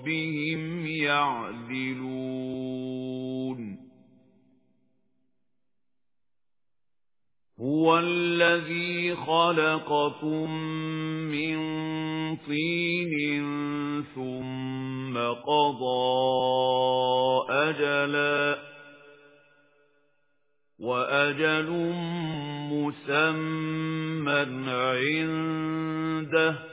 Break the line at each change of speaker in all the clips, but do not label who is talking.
رَبِّهِمْ يَعْدِلُونَ هُوَ الَّذِي خَلَقَكُم مِّن طِينٍ ثُمَّ قَضَى أَجَلًا وَأَجَلٌ مُّسَمًّى عِندَهُ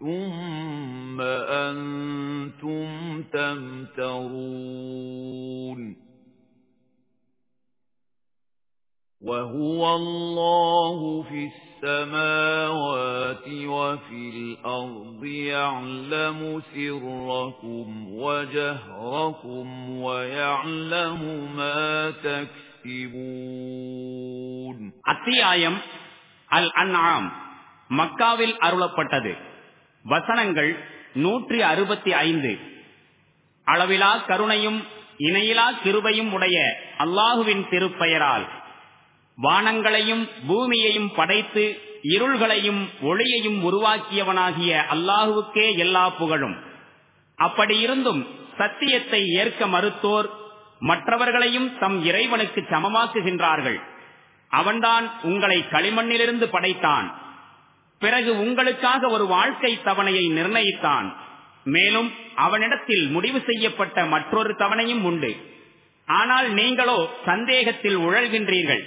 ثُمَّ أَنْتُمْ تَمْتَرُونَ وَهُوَ اللَّهُ فِي السَّمَاوَاتِ وَفِي الْأَرْضِ يَعْلَمُ سِرَّكُمْ وَجَهْرَكُمْ وَيَعْلَمُ مَا تَكْسِبُونَ அத்தியாயம்
அல் அன்ஆம் மக்காவில் அருளப்பட்டது வசனங்கள் நூற்றி அறுபத்தி ஐந்து அளவிலா கருணையும் இணையிலா கிருபையும் உடைய அல்லாஹுவின் திருப்பெயரால் வானங்களையும் பூமியையும் படைத்து இருள்களையும் ஒளியையும் உருவாக்கியவனாகிய அல்லாஹுவுக்கே எல்லா புகழும் அப்படியிருந்தும் சத்தியத்தை ஏற்க மறுத்தோர் மற்றவர்களையும் தம் இறைவனுக்கு சமமாக்குகின்றார்கள் அவன்தான் உங்களை களிமண்ணிலிருந்து படைத்தான் பிறகு உங்களுக்காக ஒரு வாழ்க்கை தவணையை நிர்ணயித்தான் மேலும் அவனிடத்தில் முடிவு செய்யப்பட்ட மற்றொரு தவணையும் உண்டு ஆனால் நீங்களோ சந்தேகத்தில் உழல்கின்றீர்கள்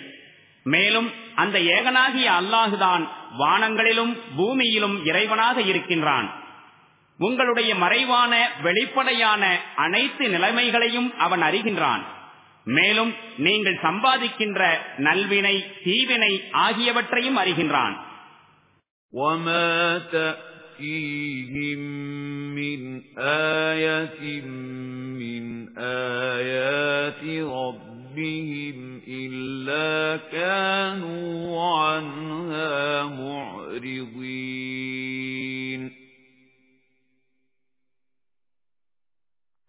மேலும் அந்த ஏகனாகிய அல்லாஹுதான் வானங்களிலும் பூமியிலும் இறைவனாக இருக்கின்றான் உங்களுடைய மறைவான வெளிப்படையான அனைத்து நிலைமைகளையும் அவன் அறிகின்றான் மேலும் நீங்கள் சம்பாதிக்கின்ற நல்வினை தீவினை
ஆகியவற்றையும் அறிகின்றான் وَمَا تَأْتِيهِمْ مِنْ آيَةٍ مِنْ آيَاتِ رَبِّهِمْ إِلَّا كَانُوا عَنْهَا مُعْرِضِينَ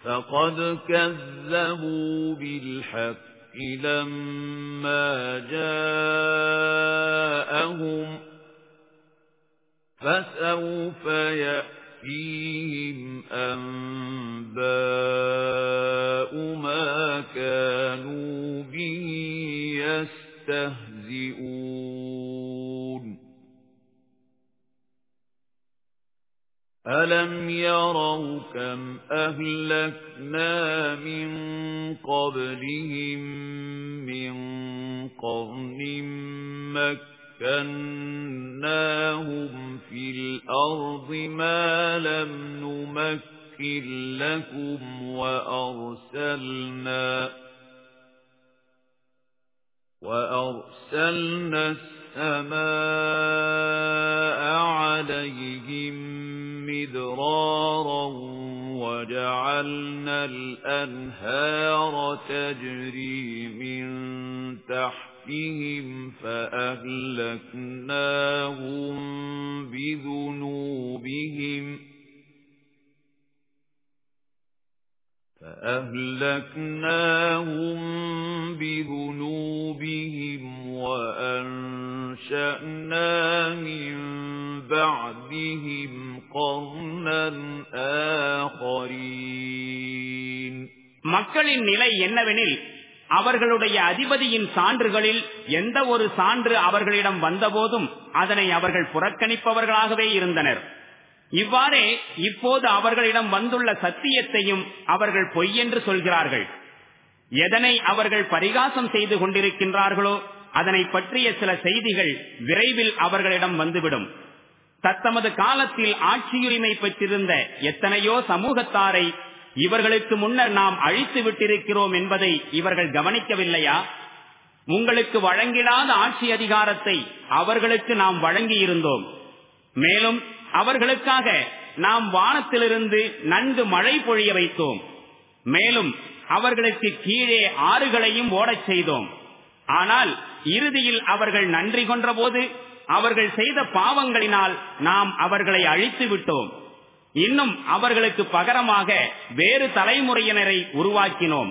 فَقَدْ كَذَّبُوا بِالْحَقِّ لَمَّا جَاءَهُمْ فسوف يأتيهم أنباء ما كانوا به يستهزئون أَلَمْ يَرَوْا كَمْ أَهْلَكْنَا مِنْ قَبْلِهِمْ مِنْ قَرْنٍ مَكْرٍ مَكَّنَّاهُمْ فِي الْأَرْضِ مَا لَمْ نُمَكِّنْ لَكُمْ وَأَرْسَلْنَا وَأَرْسَلْنَا السَّمَاءَ عَلَيْهِمْ مِدْرَارًا وَجَعَلْنَا الْأَنْهَارَ تَجْرِي مِنْ تَحْتِهِمْ رَبِّهِمْ فَأَهْلَكْنَاهُمْ بِذُنُوبِهِمْ فَأَهْلَكْنَاهُمْ بِذُنُوبِهِمْ وَأَنشَأْنَا مِن بَعْدِهِمْ قَرْنًا آخَرِينَ மக்களின் நிலை
என்னவெனில் அவர்களுடைய அதிபதியின் சான்றுகளில் எந்த ஒரு சான்று அவர்களிடம் வந்தபோதும் அதனை அவர்கள் புறக்கணிப்பவர்களாகவே இருந்தனர் இவ்வாறே இப்போது அவர்களிடம் வந்துள்ள சத்தியத்தையும் அவர்கள் பொய் என்று சொல்கிறார்கள் எதனை அவர்கள் பரிகாசம் செய்து கொண்டிருக்கின்றார்களோ அதனை பற்றிய சில செய்திகள் விரைவில் அவர்களிடம் வந்துவிடும் தத்தமது காலத்தில் ஆட்சியுரிமை பெற்றிருந்த எத்தனையோ சமூகத்தாரை இவர்களுக்கு முன்னர் நாம் அழித்து விட்டிருக்கிறோம் என்பதை இவர்கள் கவனிக்கவில்லையா உங்களுக்கு வழங்கிடாத ஆட்சி அதிகாரத்தை அவர்களுக்கு நாம் வழங்கி இருந்தோம் மேலும் அவர்களுக்காக நாம் வானத்திலிருந்து நன்கு மழை பொழிய வைத்தோம் மேலும் அவர்களுக்கு கீழே ஆறுகளையும் ஓடச் செய்தோம் ஆனால் இறுதியில் அவர்கள் நன்றி கொன்றபோது அவர்கள் செய்த பாவங்களினால் நாம் அவர்களை அழித்து விட்டோம் இன்னும் அவர்களுக்கு பகரமாக வேறு தலைமுறையினரை உருவாக்கினோம்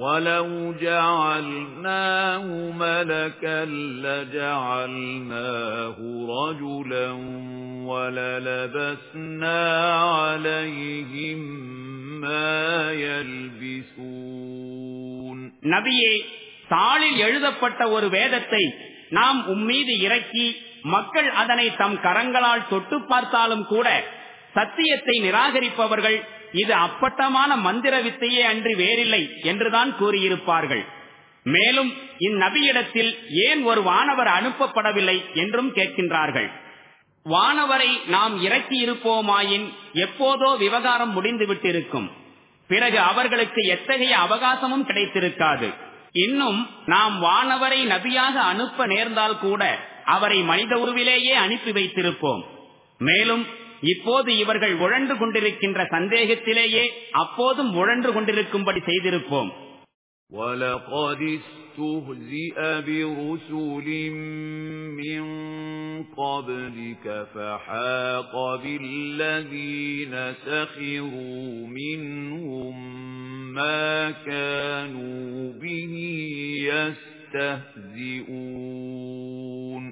وَلَوْ جَعَلْنَاهُ مَلَكًا لَّجَعَلْنَاهُ رَجُلًا وَلَلَبَسْنَا عَلَيْهِم مَّا يَلْبِسُونَ நபியே தாளில் எழுதப்பட்ட ஒரு வேதத்தை
நாம் உம்மீது இறக்கி மக்கள் அதனை தம் கரங்களால் தொட்டு பார்த்தாலும் கூட சத்தியத்தை நிராகரிப்பவர்கள் இது அப்பட்டமான மந்திர வித்தையே அன்றி வேறில்லை என்றுதான் கூறியிருப்பார்கள் மேலும் இந்நபியிடத்தில் ஏன் ஒரு வானவர் அனுப்பப்படவில்லை என்றும் கேட்கின்றார்கள் வானவரை நாம் இறக்கி இருப்போமாயின் எப்போதோ விவகாரம் முடிந்துவிட்டிருக்கும் பிறகு அவர்களுக்கு எத்தகைய அவகாசமும் கிடைத்திருக்காது இன்னும் நாம் வானவரை நபியாக அனுப்ப நேர்ந்தால் கூட அவரை மனித உருவிலேயே அனுப்பி வைத்திருப்போம் மேலும் இப்போது இவர்கள் உழன்று கொண்டிருக்கின்ற சந்தேகத்திலேயே அப்போதும் உழன்று கொண்டிருக்கும்படி செய்திருப்போம்
تُهْزِئُ بِرُسُلٍ مِنْ قَبْلِكَ فَحَاقَ بِالَّذِينَ سَخِرُوا مِنْهُمْ مَا كَانُوا بِهِ يَسْتَهْزِئُونَ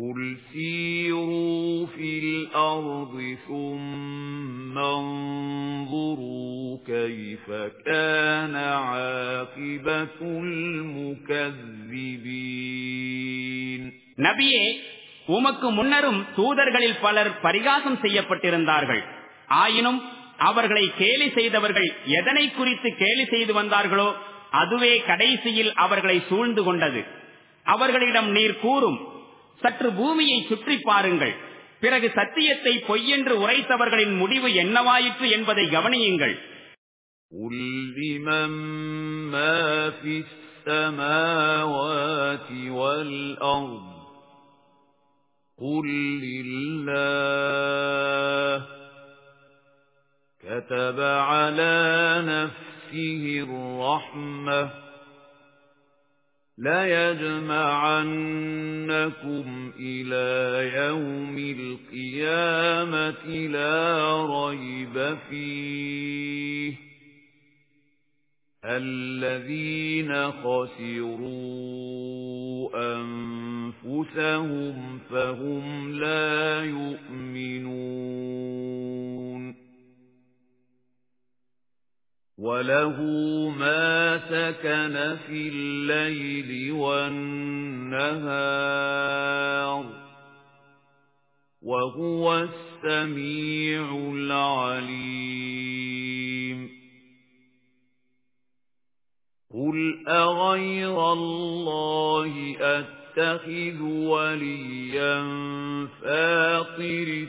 قُلْ سِيرُوا فِي الْأَرْضِ ثُمَّ انظُرُوا كَيْفَ كَانَ عَاقِبَةُ الْمُكَذِّبِينَ
நபியே உமக்கு முன்னரும் தூதர்களில் பலர் பரிகாசம் செய்யப்பட்டிருந்தார்கள் ஆயினும் அவர்களை கேலி செய்தவர்கள் எதனை குறித்து கேலி செய்து வந்தார்களோ அதுவே கடைசியில் அவர்களை சூழ்ந்து கொண்டது அவர்களிடம் நீர் கூறும் சற்று பூமியை சுற்றி பாருங்கள் பிறகு சத்தியத்தை பொய்யென்று உரைத்தவர்களின் முடிவு என்னவாயிற்று என்பதை கவனியுங்கள்
كَتَبَ عَلَى نَفْسِهِ على لَيَجْمَعَنَّكُمْ إِلَى يَوْمِ الْقِيَامَةِ لَا رَيْبَ فِيهِ الَّذِينَ خَسِرُوا أَنفُسَهُمْ فَهُمْ لَا يُؤْمِنُونَ وَلَهُ مَا سَكَنَ فِي اللَّيْلِ وَالنَّهَارِ وَهُوَ السَّمِيعُ الْعَلِيمُ قُلْ أَغَيْرَ اللَّهِ أَتَّخِذُ وَلِيًّا فَاطِرَ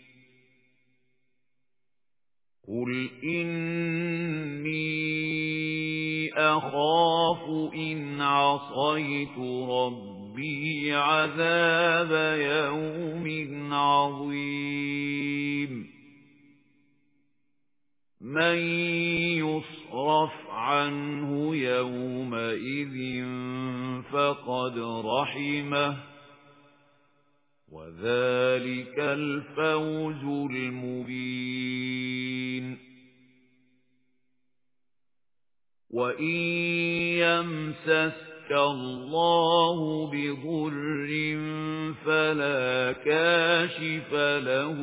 قُلْ إِنِّي أَخَافُ إِنْ عَصَيْتُ رَبِّي عَذَابَ يَوْمٍ عَظِيمٍ مَنْ يُصْرَفْ عَنْهُ يَوْمَئِذٍ فَقَدْ رَحِمَهُ وَذَلِكَ الْفَوْزُ الْمُبِينُ وَإِن يَمْسَسْكَ اللَّهُ بِضُرٍّ فَلَا كَاشِفَ لَهُ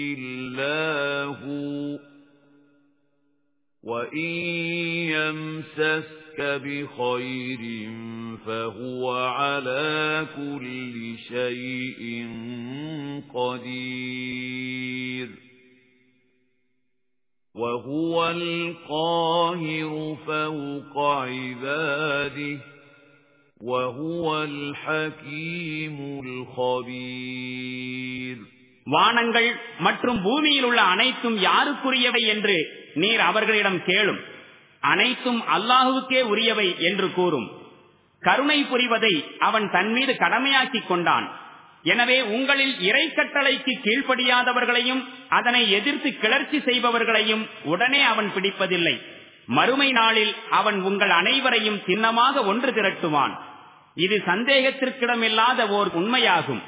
إِلَّا هُوَ وَإِن يَمْسَسْكَ بِخَيْرٍ فَهُوَ عَلَى كُلِّ شَيْءٍ قَدِيرٌ وَهُوَ الْقَاهِرُ فَوْقَ عِبَادِهِ وَهُوَ الْحَكِيمُ الْخَبِيرُ வானங்கள் மற்றும் பூமியில் உள்ள அனைத்தும்
யாருக்குரியவை என்று நீர் அவர்களிடம் கேளும் அனைத்தும் அல்லாஹுவுக்கே உரியவை என்று கூறும் கருணை புரிவதை அவன் தன் மீது கடமையாக்கிக் கொண்டான் எனவே உங்களில் இறை கட்டளைக்கு கீழ்ப்படியாதவர்களையும் அதனை எதிர்த்து கிளர்ச்சி செய்பவர்களையும் உடனே அவன் பிடிப்பதில்லை மறுமை நாளில் அவன் உங்கள் அனைவரையும் சின்னமாக ஒன்று திரட்டுவான் இது சந்தேகத்திற்கிடமில்லாத ஓர் உண்மையாகும்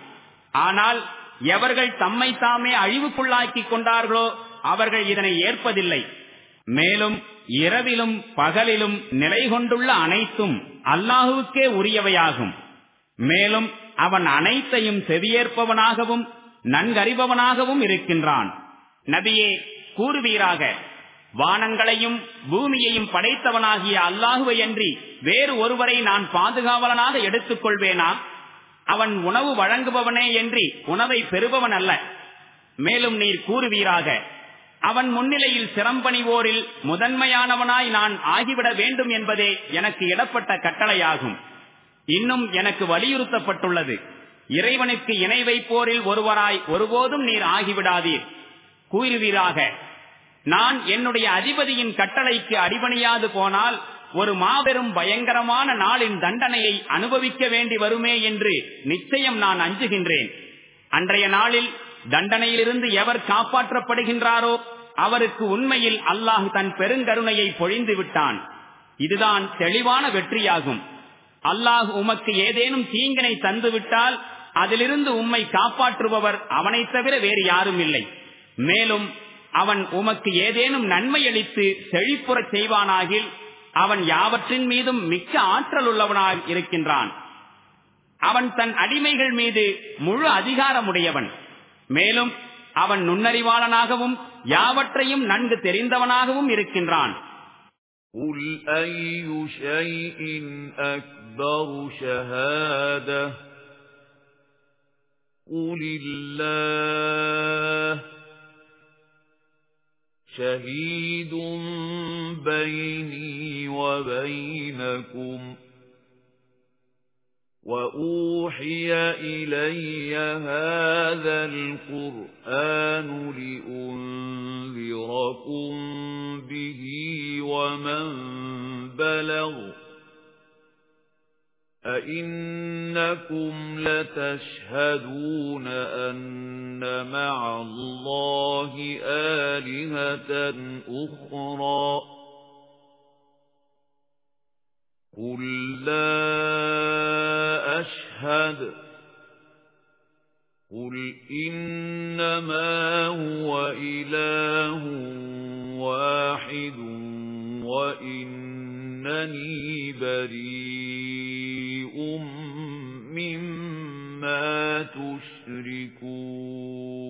ஆனால் எவர்கள் தம்மை தாமே அழிவுக்குள்ளாக்கிக் கொண்டார்களோ அவர்கள் இதனை ஏற்பதில்லை மேலும் இரவிலும் பகலிலும் நிலை கொண்டுள்ள அனைத்தும் அல்லாஹுவுக்கே உரியவையாகும் மேலும் அவன் அனைத்தையும் செவியேற்பவனாகவும் நன்கறிபவனாகவும் இருக்கின்றான் நபியே கூறுவீராக வானங்களையும் பூமியையும் படைத்தவனாகிய அல்லாஹுவை அன்றி வேறு ஒருவரை நான் பாதுகாவலனாக எடுத்துக் கொள்வேனா அவன் உணவு வழங்குபவனே என்று உணவை பெறுபவன் அல்ல மேலும் நீர் கூறுவீராக அவன் முன்னிலையில் சிறம்பணிவோரில் முதன்மையானவனாய் நான் ஆகிவிட வேண்டும் என்பதே எனக்கு இடப்பட்ட கட்டளையாகும் இன்னும் எனக்கு வலியுறுத்தப்பட்டுள்ளது இறைவனுக்கு இணை வைப்போரில் ஒருவராய் ஒருபோதும் நீர் ஆகிவிடாதீர் கூறுவீராக நான் என்னுடைய அதிபதியின் கட்டளைக்கு அடிபணியாது போனால் ஒரு மாபெரும் பயங்கரமான நாளின் தண்டனையை அனுபவிக்க வேண்டி வருமே என்று நிச்சயம் நான் அஞ்சுகின்றேன் அன்றைய நாளில் தண்டனையிலிருந்து எவர் காப்பாற்றப்படுகின்றாரோ அவருக்கு உண்மையில் அல்லாஹ் தன் பெருங்கருணையை பொழிந்து விட்டான் இதுதான் தெளிவான வெற்றியாகும் அல்லாஹ் உமக்கு ஏதேனும் தீங்கினை தந்துவிட்டால் அதிலிருந்து உம்மை காப்பாற்றுபவர் அவனை தவிர வேறு யாரும் இல்லை மேலும் அவன் உமக்கு ஏதேனும் நன்மையளித்து செழிப்புறச் செய்வானாகில் அவன் யாவற்றின் மீதும் மிக்க ஆற்றல் உள்ளவனாக இருக்கின்றான் அவன் தன் அடிமைகள் மீது முழு அதிகாரமுடையவன் மேலும் அவன் நுண்ணறிவாளனாகவும் யாவற்றையும் நன்கு தெரிந்தவனாகவும் இருக்கின்றான்
قل أي شيء شهيد بيني وبينكم وَأُوحِيَ إِلَيَّ هَذَا الْقُرْآنُ لِأُنذِرَكُم بِهِ وَمَن بَلَغَ أئنكم لَتَشْهَدُونَ أَنَّ مَعَ اللَّهِ آلِهَةً أُخْرَى قُل لَّا أَشْهَدُ قُل إِنَّمَا هُوَ إِلَٰهٌ وَاحِدٌ وَإِنَّنِي بَرِيءٌ مِّمَّا تُشْرِكُونَ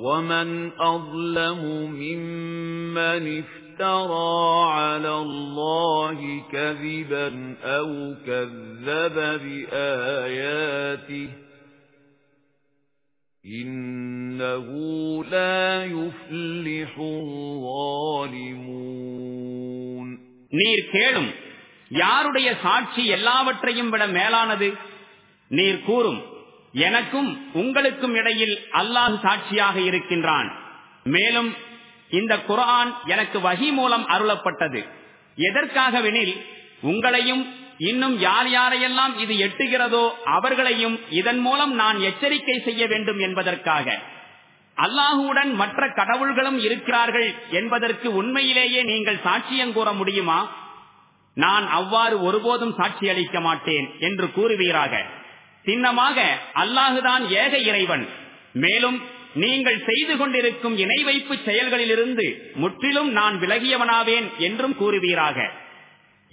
وَمَنْ أَظْلَمُ مِمَّنِ افْتَرَى عَلَى اللَّهِ كَذِبًا أَوْ كَذَّبَ بِآيَاتِهِ إِنَّهُ لَا يُفْلِحُ الظَّالِمُونَ நீர் கேளும் யாருடைய சாட்சி
எல்லாவற்றையும் விட மேலானது நீர் கூறும் எனக்கும் உங்களுக்கும் இடையில் அல்லாஹ் சாட்சியாக இருக்கின்றான் மேலும் இந்த குரான் எனக்கு வகி மூலம் அருளப்பட்டது எதற்காகவெனில் உங்களையும் இன்னும் யார் யாரையெல்லாம் இது எட்டுகிறதோ அவர்களையும் இதன் மூலம் நான் எச்சரிக்கை செய்ய வேண்டும் என்பதற்காக அல்லாஹுடன் மற்ற கடவுள்களும் இருக்கிறார்கள் என்பதற்கு உண்மையிலேயே நீங்கள் சாட்சியம் கூற முடியுமா நான் அவ்வாறு ஒருபோதும் சாட்சியளிக்க மாட்டேன் என்று கூறுவீராக சின்னமாக அல்லாஹுதான் ஏக இறைவன் மேலும் நீங்கள் செய்து கொண்டிருக்கும் இணை வைப்பு செயல்களிலிருந்து முற்றிலும் நான் விலகியவனாவேன் என்றும் கூறுவீராக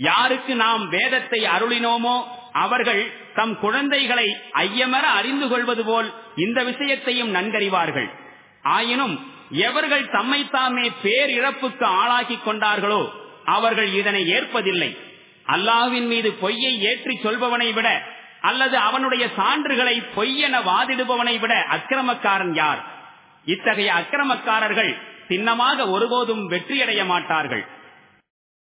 யாருக்கு நாம் வேதத்தை அருளினோமோ அவர்கள் தம் குழந்தைகளை ஐயமர அறிந்து கொள்வது போல் இந்த விஷயத்தையும் நன்கறிவார்கள் ஆயினும் எவர்கள் தம்மை தாமே பேரிழப்புக்கு ஆளாகி கொண்டார்களோ அவர்கள் இதனை ஏற்பதில்லை அல்லாவின் மீது பொய்யை ஏற்றி சொல்பவனை விட அல்லது அவனுடைய சான்றுகளை பொய்யென வாதிடுபவனை விட அக்கிரமக்காரன் யார் இத்தகைய அக்கிரமக்காரர்கள் சின்னமாக ஒருபோதும் வெற்றியடைய மாட்டார்கள்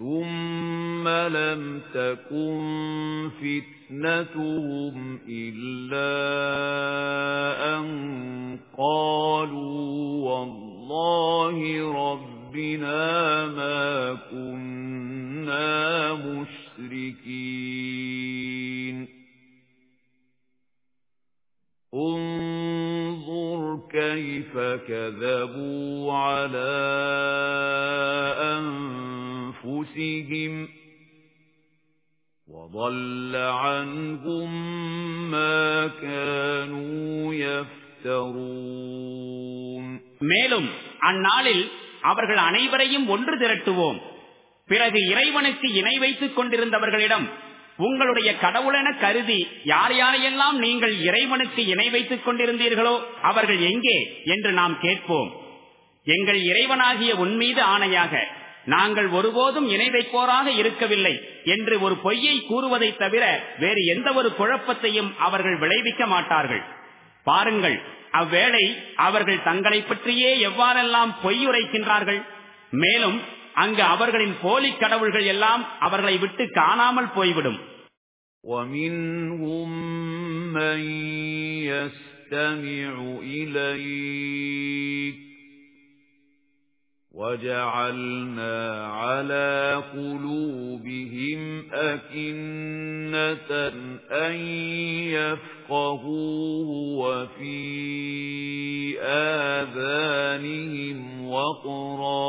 ثُمَّ لَمْ تَكُنْ فِتْنَتُهُمْ إِلَّا أَن قَالُوا وَاللَّهِ رَبِّنَا مَا كُنَّا مُشْرِكِينَ انظر كيف كذبوا على انفسهم وضل عنهم ما كانوا يفترون மேலும் அந்நாளில் அவர்கள்
அனைவரையும் ஒன்று திரட்டுவோம் பிறகு இறைவனுக்கு இணை வைத்துக் கொண்டிருந்தவர்களிடம் உங்களுடைய கடவுளென கருதி யார் யாரையெல்லாம் நீங்கள் இறைவனுக்கு இணை வைத்துக் கொண்டிருந்தீர்களோ அவர்கள் எங்கே என்று நாம் கேட்போம் எங்கள் இறைவனாகிய உன்மீது ஆணையாக நாங்கள் ஒருபோதும் இணை வைப்போராக இருக்கவில்லை என்று ஒரு பொய்யை கூறுவதை தவிர வேறு எந்த ஒரு குழப்பத்தையும் அவர்கள் விளைவிக்க மாட்டார்கள் பாருங்கள் அவ்வேளை அவர்கள் தங்களை பற்றியே எவ்வாறெல்லாம் பொய்யுரைக்கின்றார்கள் மேலும் அங்கு அவர்களின் போலி கடவுள்கள் எல்லாம் அவர்களை விட்டு காணாமல் போய்விடும்
وَجَعَلْنَا عَلَى قُلُوبِهِمْ أَكِنَّةً أَن يَفْقَهُوهُ وَفِي آذَانِهِمْ وَقْرًا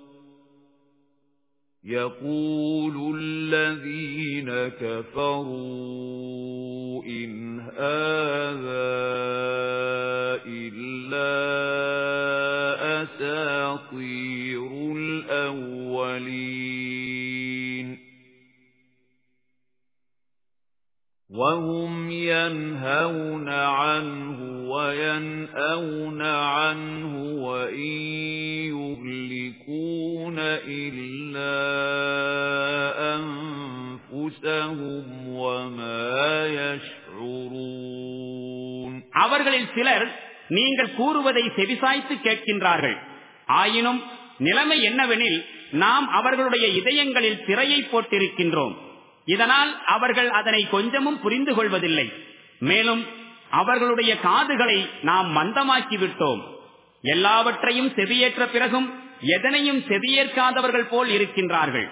يَقُولُ الَّذِينَ كَفَرُوا إِنْ هَذَا إِلَّا أَسَاطِيرُ الْأَوَّلِينَ وَهُمْ يَنْهَوْنَ عَنْهُ وَيَنأَوْنَ عَنْهُ وَإِنْ يُهْلِكُونَ إِلَّا أَنفُسَهُمْ وَمَا يَشْعُرُونَ
அவர்களில் சிலர் நீங்கள் கூறுவதை செவிசாய்த்து கேட்கின்றார்கள் ஆயினும் நிலைமை என்னவெனில் நாம் அவர்களுடைய இதயங்களில் திரையை போட்டிருக்கின்றோம் இதனால் அவர்கள் அதனை கொஞ்சமும் புரிந்து கொள்வதில்லை மேலும் அவர்களுடைய காதுகளை நாம் மந்தமாக்கி விட்டோம் எல்லாவற்றையும் செவியேற்ற பிறகும் எதனையும் செவியேற்காதவர்கள் போல் இருக்கின்றார்கள்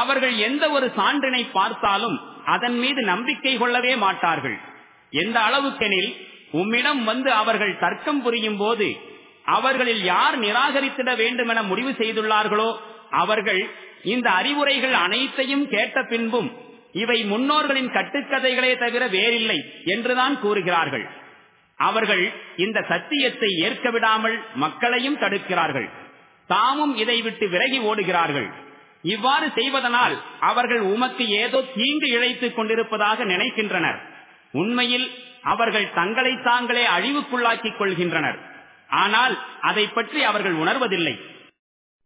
அவர்கள் எந்த ஒரு சான்றினை பார்த்தாலும் அதன் மீது நம்பிக்கை கொள்ளவே மாட்டார்கள் எந்த அளவுக்கெனில் உம்மிடம் வந்து அவர்கள் தர்க்கம் புரியும் போது அவர்களில் யார் நிராகரித்திட வேண்டும் என முடிவு செய்துள்ளார்களோ அவர்கள் இந்த அறிவுரைகள் அனைத்தையும் கேட்ட பின்பும் இவை முன்னோர்களின் கட்டுக்கதைகளே தவிர வேறில்லை என்றுதான் கூறுகிறார்கள் அவர்கள் இந்த சத்தியத்தை ஏற்க விடாமல் மக்களையும் தடுக்கிறார்கள் தாமும் இதை விட்டு விலகி ஓடுகிறார்கள் இவ்வாறு செய்வதனால் அவர்கள் உமக்கு ஏதோ தீங்கு இழைத்துக் கொண்டிருப்பதாக நினைக்கின்றனர் உண்மையில் அவர்கள் தங்களை தாங்களே அழிவுக்குள்ளாக்கிக் கொள்கின்றனர் ஆனால் அதை பற்றி அவர்கள் உணர்வதில்லை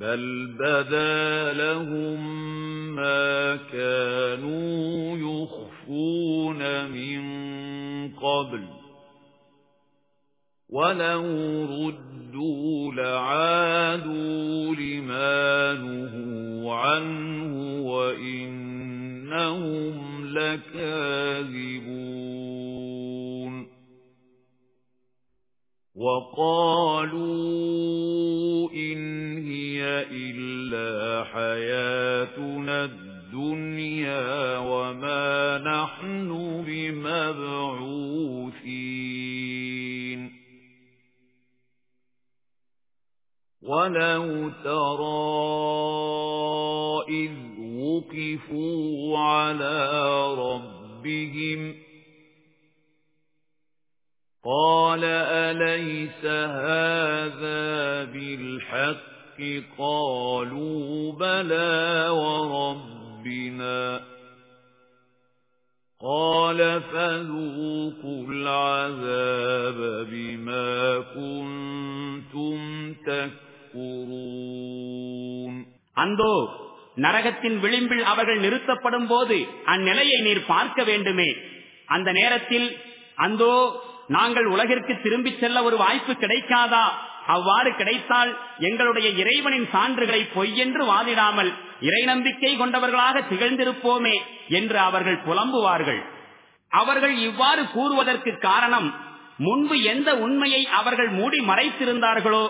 بَلْ بَدَا لَهُم مَّا كَانُوا يُخْفُونَ مِن قَبْلُ وَلَوْ رُدُّوا لَعَادُوا لِمَا نُهُوا عَنْهُ وَإِنَّهُمْ لَكَاذِبُونَ وَقَالُوا إِنْ هِيَ إِلَّا حَيَاتُنَا الدُّنْيَا وَمَا نَحْنُ بِمَبْعُوثِينَ وَلَوْ تَرَى إِذْ وُقِفُوا عَلَى رَبِّهِمْ قال أليس هذا بالحق قالوا بلى وربنا قال فذوقوا العذاب بما كنتم تكفرون அந்தோ நரகத்தின் விளிம்பில் அவர்கள்
நிறுத்தப்படும் போது அந்நிலையை நீர் பார்க்க வேண்டுமே அந்த நேரத்தில் அந்தோ நாங்கள் உலகிற்கு திரும்பிச் செல்ல ஒரு வாய்ப்பு கிடைக்காதா அவ்வாறு கிடைத்தால் எங்களுடைய இறைவனின் சான்றுகளை பொய்யென்று வாதிடாமல் இறை நம்பிக்கை கொண்டவர்களாக திகழ்ந்திருப்போமே என்று அவர்கள் புலம்புவார்கள் அவர்கள் இவ்வாறு கூறுவதற்கு காரணம் முன்பு எந்த உண்மையை அவர்கள் மூடி மறைத்திருந்தார்களோ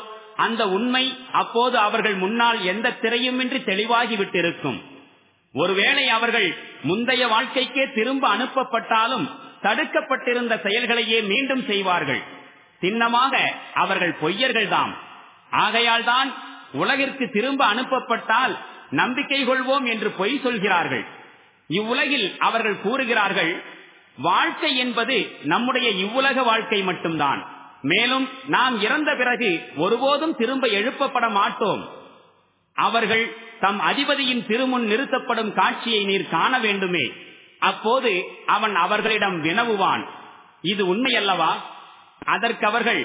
அந்த உண்மை அப்போது அவர்கள் முன்னால் எந்த திரையுமின்றி தெளிவாகிவிட்டிருக்கும் ஒருவேளை அவர்கள் முந்தைய வாழ்க்கைக்கே திரும்ப அனுப்பப்பட்டாலும் தடுக்கப்பட்டிருந்த செயல்களையே மீண்டும் செய்வார்கள் சின்னமாக அவர்கள் பொய்யர்கள் தாம் ஆகையால் தான் உலகிற்கு திரும்ப அனுப்பப்பட்டால் நம்பிக்கை கொள்வோம் என்று பொய் சொல்கிறார்கள் இவ்வுலகில் அவர்கள் கூறுகிறார்கள் வாழ்க்கை என்பது நம்முடைய இவ்வுலக வாழ்க்கை மட்டும்தான் மேலும் நாம் இறந்த பிறகு ஒருபோதும் திரும்ப எழுப்பப்பட மாட்டோம் அவர்கள் தம் அதிபதியின் திருமுன் நிறுத்தப்படும் காட்சியை நீர் காண வேண்டுமே அப்போது அவன் அவர்களிடம் வினவுவான் இது உண்மை அல்லவா அதற்கு அவர்கள்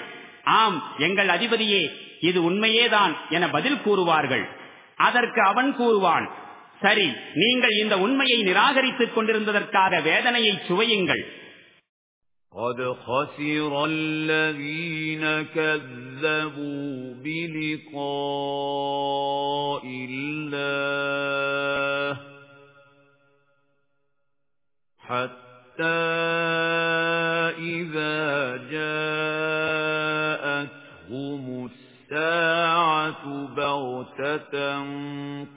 ஆம் எங்கள் அதிபதியே இது உண்மையேதான் என பதில் கூறுவார்கள் அதற்கு அவன் கூறுவான் சரி நீங்கள் இந்த உண்மையை நிராகரித்துக் கொண்டிருந்ததற்காக வேதனையை சுவையுங்கள்
قَدْ خَسِرَ الَّذِينَ كَذَّبُوا بِلِقَاءِ اللَّهِ حَتَّى إِذَا جَاءَتْهُمُ السَّاعَةُ بَغْتَةً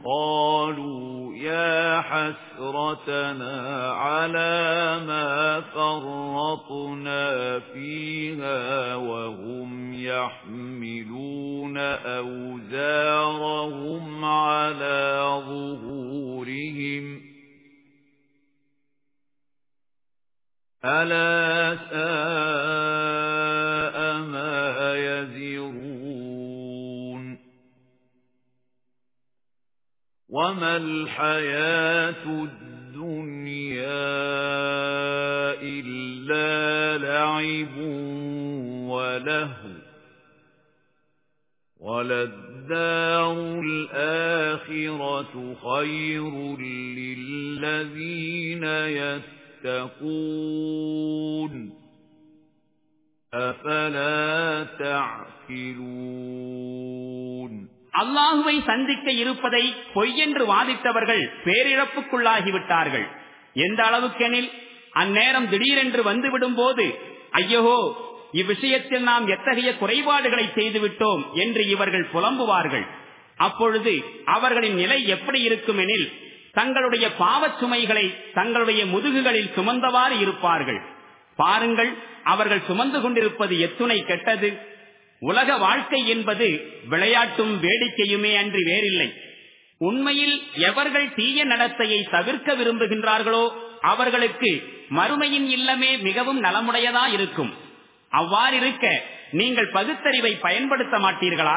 قَالُوا يَا حَسْرَتَنَا عَلَى مَا فَرَّطْنَا فِيهَا وَهُمْ يَحْمِلُونَ أَوْزَارَهُمْ عَلَى ظُهُورِهِمْ ألا ساء ما يزرون وما الحياة الدنيا إلا لعب ولهو وَلَلدَّارُ الْآخِرَةُ خَيْرٌ لِّلَّذِينَ يَتَّقُونَ
அல்லாஹுவை சந்திக்க இருப்பதை பொய்யென்று வாதித்தவர்கள் பேரிழப்புக்குள்ளாகிவிட்டார்கள் எந்த அளவுக்கெனில் அந்நேரம் திடீரென்று வந்துவிடும் போது ஐயோ இவ்விஷயத்தில் நாம் எத்தகைய குறைபாடுகளை செய்துவிட்டோம் என்று இவர்கள் புலம்புவார்கள் அப்பொழுது அவர்களின் நிலை எப்படி இருக்கும் எனில் தங்களுடைய பாவச் சுமைகளை தங்களுடைய முதுகுகளில் சுமந்தவாறு இருப்பார்கள் பாருங்கள் அவர்கள் சுமந்து கொண்டிருப்பது எத்துணை கெட்டது உலக வாழ்க்கை என்பது விளையாட்டும் வேடிக்கையுமே அன்றி வேறில்லை உண்மையில் எவர்கள் தீய நடத்தையை தவிர்க்க விரும்புகின்றார்களோ அவர்களுக்கு மறுமையின் இல்லமே மிகவும் நலமுடையதா இருக்கும் அவ்வாறிருக்க நீங்கள் பகுத்தறிவை பயன்படுத்த மாட்டீர்களா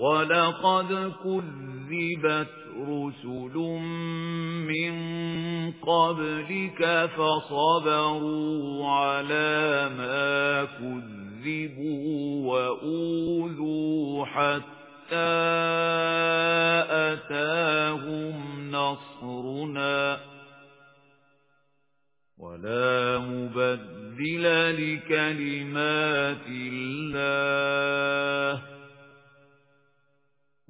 وَلَقَدْ كُذِّبَتْ رُسُلٌ مِّن قَبْلِكَ فَصَبَرُوا عَلَى مَا كُذِّبُوا وَأُوذُوا حَتَّى أَتَاهُمْ نَصْرُنَا وَلَا مُبَدِّلَ لِكَلِمَاتِ اللَّهِ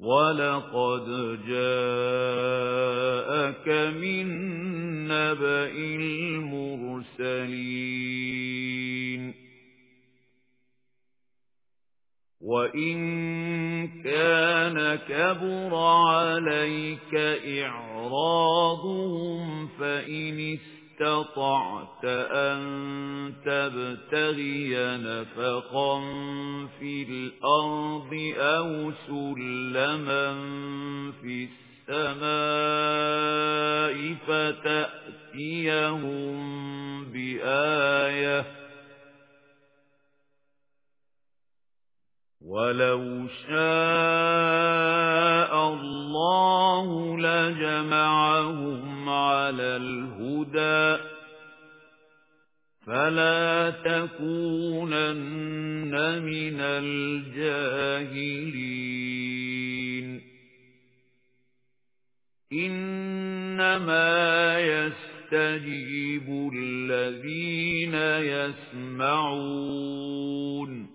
وَلَقَدْ جَاءَكَ مِن نَّبَإِ الْمُرْسَلِينَ وَإِن كَانَ كَبُرَ عَلَيْكَ إِعْرَاضُهُمْ فَإِنِ اسْتَطَعْتَ أَن تَبْتَغِيَ نَفَقًا فِي الْأَرْضِ أَوْ سُلَّمًا فِي السَّمَاءِ فَتَأْتِيَهُم بِآيَةٍ وَلَوْ شَاءَ اللَّهُ لَجَمَعَهُمْ عَلَى الْهُدَى فَلَا تَكُونَنَّ مِنَ الْجَاهِلِينَ إِنَّمَا يَسْتَجِيبُ الَّذِينَ يَسْمَعُونَ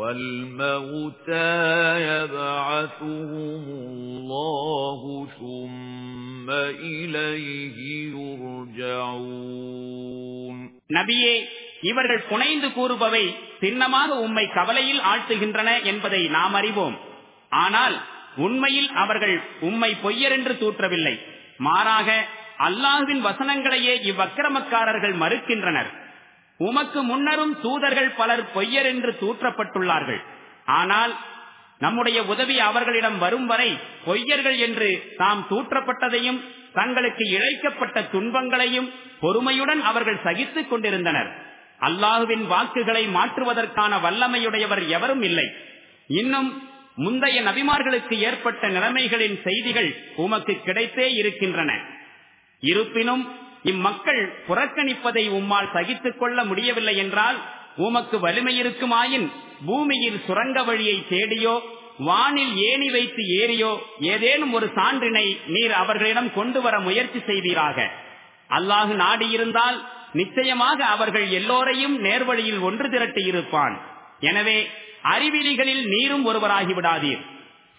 وَالْمَوْتَى يَبْعَثُهُمُ اللَّهُ ثُمَّ إِلَيْهِ يُرْجَعُونَ
நபியே இவர்கள் புனைந்து கூறுபவை சின்னமாக உம்மை கவலையில் ஆழ்த்துகின்றன என்பதை நாம் அறிவோம் ஆனால் உண்மையில் அவர்கள் உம்மை பொய்யரென்று தூற்றவில்லை மாறாக அல்லாஹுவின் வசனங்களையே இவ்வக்கிரமக்காரர்கள் மறுக்கின்றனர் உமக்கு முன்னரும் தூதர்கள் பலர் பொய்யர் என்று தூற்றப்பட்டுள்ளார்கள் ஆனால் நம்முடைய உதவி அவர்களிடம் வரும் வரை பொய்யர்கள் என்று தாம் தூற்றப்பட்டதையும் தங்களுக்கு இழைக்கப்பட்ட துன்பங்களையும் பொறுமையுடன் அவர்கள் சகித்துக் கொண்டிருந்தனர் அல்லாஹுவின் வாக்குகளை மாற்றுவதற்கான வல்லமையுடையவர் எவரும் இல்லை இன்னும் முந்தைய நபிமார்களுக்கு ஏற்பட்ட நிலைமைகளின் செய்திகள் உமக்கு கிடைத்தே இருக்கின்றன இருப்பினும் இம்மக்கள் புறக்கணிப்பதை உம்மால் சகித்துக் கொள்ள முடியவில்லை என்றால் உமக்கு வலிமை இருக்குமாயின் பூமியில் சுரங்க வழியை தேடியோ வானில் ஏணி வைத்து ஏறியோ ஏதேனும் ஒரு சான்றினை நீர் அவர்களிடம் கொண்டு வர முயற்சி செய்தீராக அல்லாஹு நாடியிருந்தால் நிச்சயமாக அவர்கள் எல்லோரையும் நேர்வழியில் ஒன்று திரட்டி இருப்பான் எனவே அறிவிலிகளில் நீரும் ஒருவராகி விடாதீர்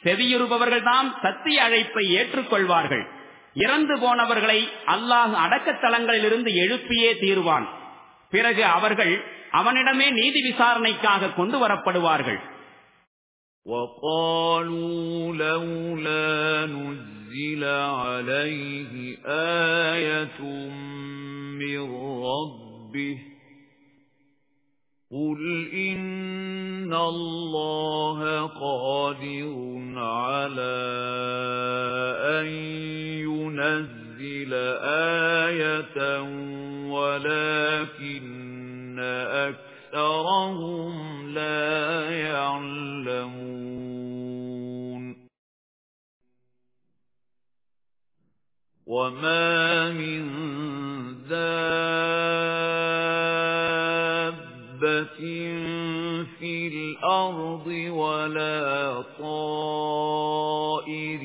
செவியுறுபவர்கள்தான் சத்திய அழைப்பை ஏற்றுக்கொள்வார்கள் இறந்து போனவர்களை அல்லாஹ் அடக்கத்தலங்களிலிருந்து எழுப்பியே தீர்வான் பிறகு அவர்கள் அவனிடமே நீதி விசாரணைக்காக கொண்டு வரப்படுவார்கள்
وقالوا لولا نزل عليه آية من ربه قل إن الله قادر على أن يَأْتِ لَآيَةً وَلَكِنَّ أَكْثَرَهُمْ لَا يَعْلَمُونَ وَمَا مِن دَابَّةٍ فِي الْأَرْضِ وَلَا طَائِرٍ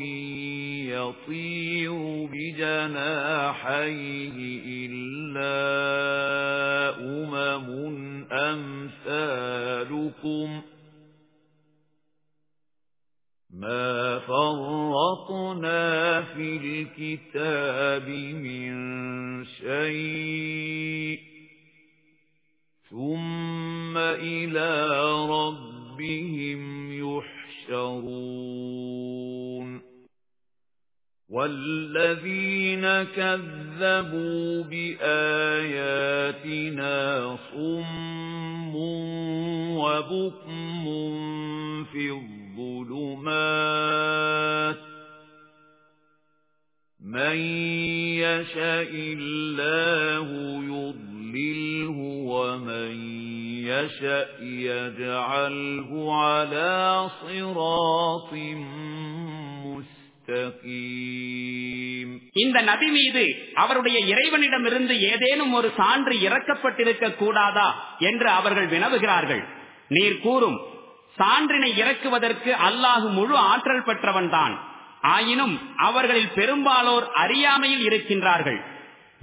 يَطِيرُ جناحيه إلا أمم أمثالكم ما فرطنا في الكتاب من شيء ثم إلى ربهم يحشرون وَالَّذِينَ كَذَّبُوا بِآيَاتِنَا صُمٌّ وَبُكْمٌ فِي الظُّلُمَاتِ مَن يَشَاءِ اللَّهُ يُضْلِلْهُ وَمَن يَشَاء يَجْعَلْهُ عَلَى صِرَاطٍ இந்த நபி மீது
அவருடைய இறைவனிடமிருந்து ஏதேனும் ஒரு சான்று இறக்கப்பட்டிருக்க கூடாதா என்று அவர்கள் வினவுகிறார்கள் நீர் கூறும் சான்றினை இறக்குவதற்கு அல்லாஹு முழு ஆற்றல் பெற்றவன்தான் ஆயினும் அவர்களில் பெரும்பாலோர் அறியாமையில் இருக்கின்றார்கள்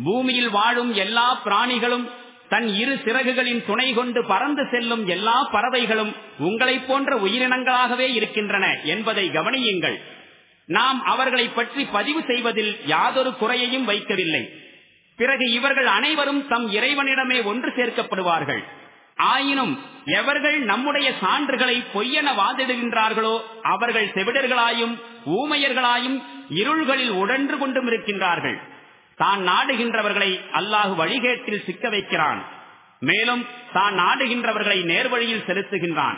பூமியில் வாழும் எல்லா பிராணிகளும் தன் இரு சிறகுகளின் துணை கொண்டு பறந்து செல்லும் எல்லா பறவைகளும் உங்களைப் போன்ற உயிரினங்களாகவே இருக்கின்றன என்பதை கவனியுங்கள் நாம் அவர்களை பற்றி பதிவு செய்வதில் யாதொரு குறையையும் வைக்கவில்லை பிறகு இவர்கள் அனைவரும் தம் இறைவனிடமே ஒன்று சேர்க்கப்படுவார்கள் ஆயினும் எவர்கள் நம்முடைய சான்றுகளை பொய்யென வாதிடுகின்றார்களோ அவர்கள் செவிடர்களாயும் ஊமையர்களாயும் இருள்களில் உடன்று கொண்டும் இருக்கின்றார்கள் தான் நாடுகின்றவர்களை அல்லாஹு வழிகேட்டில் சிக்க வைக்கிறான் மேலும் தான் நாடுகின்றவர்களை நேர்வழியில் செலுத்துகின்றான்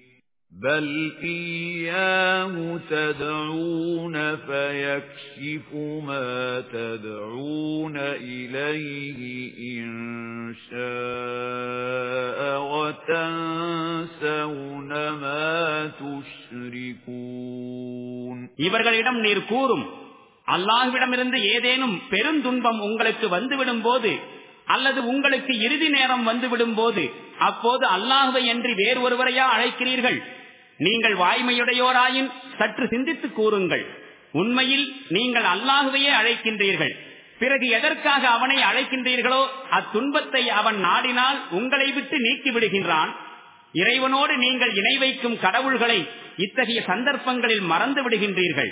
بَلْ إِيَّاهُ تَدْعُونَ فَيَكْشِفُ مَا تَدْعُونَ إِلَيْهِ إِنْ شَاءَ وَتَنْسَوْنَ مَا تُشْرِكُونَ இவர்களிடம் நீர் கூறும் அல்லாஹ்விடமிருந்து
ஏதேனும் பெருந்துன்பம் உங்களுக்கு வந்துவிடும் போது அல்லது உங்களுக்கு இறுதி நேரம் வந்துவிடும் போது அப்போது அல்லாஹுவை என்று வேறு ஒருவரையா அழைக்கிறீர்கள் நீங்கள் வாய்மையுடையோராயின் சற்று சிந்தித்து கூறுங்கள் உண்மையில் நீங்கள் அல்லாகவே அழைக்கின்றீர்கள் பிறகு எதற்காக அவனை அழைக்கின்றீர்களோ அத்துன்பத்தை அவன் நாடினால் உங்களை விட்டு நீக்கி விடுகின்றான் இறைவனோடு நீங்கள் இணை வைக்கும் கடவுள்களை இத்தகைய சந்தர்ப்பங்களில் மறந்து விடுகின்றீர்கள்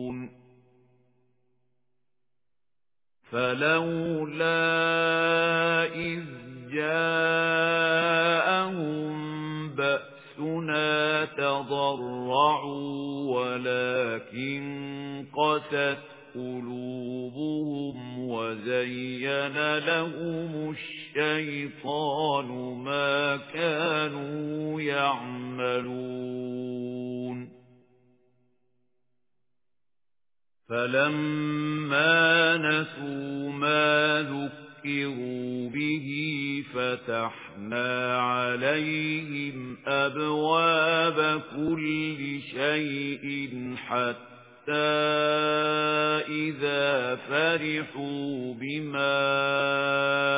فَلَوْلَا إِذْ جَاءَهُم بَأْسُنَا تَضَرَّعُوا وَلَكِن قَسَتْ قُلُوبُهُمْ وَزَيَّنَ لَهُمُ الشَّيْطَانُ مَا كَانُوا يَعْمَلُونَ فَلَمَّا نَسُوا مَا ذُكِّرُوا بِهِ فَتَحْنَا عَلَيْهِمْ أَبْوَابَ كُلِّ شَيْءٍ حَتَّى إِذَا فَرِحُوا بِمَا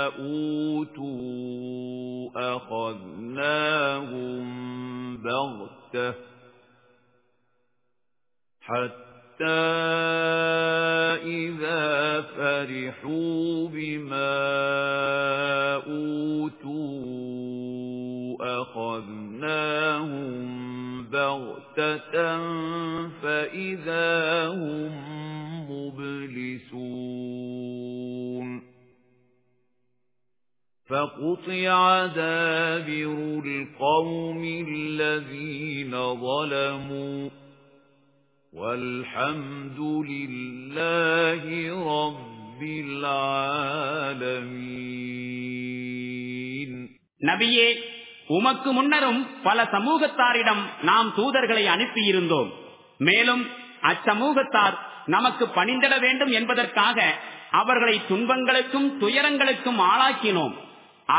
أُوتُوا أَخَذْنَاهُمْ بَغْتَةً حَتَّى حَتَّى إِذَا فَرِحُوا بِمَا أُوتُوا أَخَذْنَاهُمْ بَغْتَةً فَإِذَا هُمْ مُبْلِسُونَ فَقُطِعَ دَابِرُ الْقَوْمِ الَّذِينَ ظَلَمُوا وَالْحَمْدُ لِلَّهِ رَبِّ الْعَالَمِينَ
நபியே உமக்கு முன்னரும் பல சமூகத்தாரிடம் நாம் தூதர்களை அனுப்பியிருந்தோம் மேலும் அச்சமூகத்தார் நமக்கு பணிந்திட வேண்டும் என்பதற்காக அவர்களை துன்பங்களுக்கும் துயரங்களுக்கும் ஆளாக்கினோம்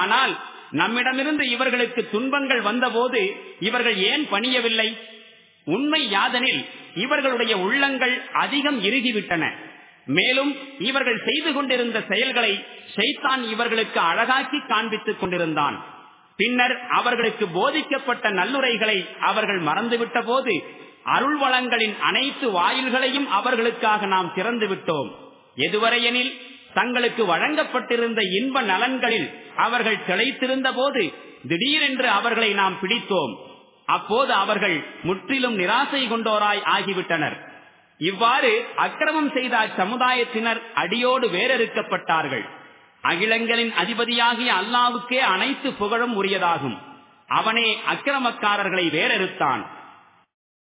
ஆனால் நம்மிடமிருந்து இவர்களுக்கு துன்பங்கள் வந்தபோது இவர்கள் ஏன் பணியவில்லை உண்மை யாதனில் இவர்களுடைய உள்ளங்கள் அதிகம் இறுகிவிட்டன மேலும் இவர்கள் செய்து கொண்டிருந்த செயல்களை சைத்தான் இவர்களுக்கு அழகாக்கி காண்பித்துக் கொண்டிருந்தான் பின்னர் அவர்களுக்கு போதிக்கப்பட்ட நல்லுரைகளை அவர்கள் மறந்துவிட்ட போது அருள் வளங்களின் அனைத்து வாயில்களையும் அவர்களுக்காக நாம் திறந்து விட்டோம் எதுவரையெனில் தங்களுக்கு வழங்கப்பட்டிருந்த இன்ப நலன்களில் அவர்கள் திளைத்திருந்த போது திடீரென்று அவர்களை நாம் பிடித்தோம் அப்போது அவர்கள் முற்றிலும் நிராசை கொண்டோராய் ஆகிவிட்டனர் இவ்வாறு அக்கிரமம் செய்த அச்சமுதாயத்தினர் அடியோடு வேறறுக்கப்பட்டார்கள் அகிலங்களின் அதிபதியாகிய அல்லாவுக்கே அனைத்து புகழும் உரியதாகும் அவனே அக்கிரமக்காரர்களை வேறறுத்தான்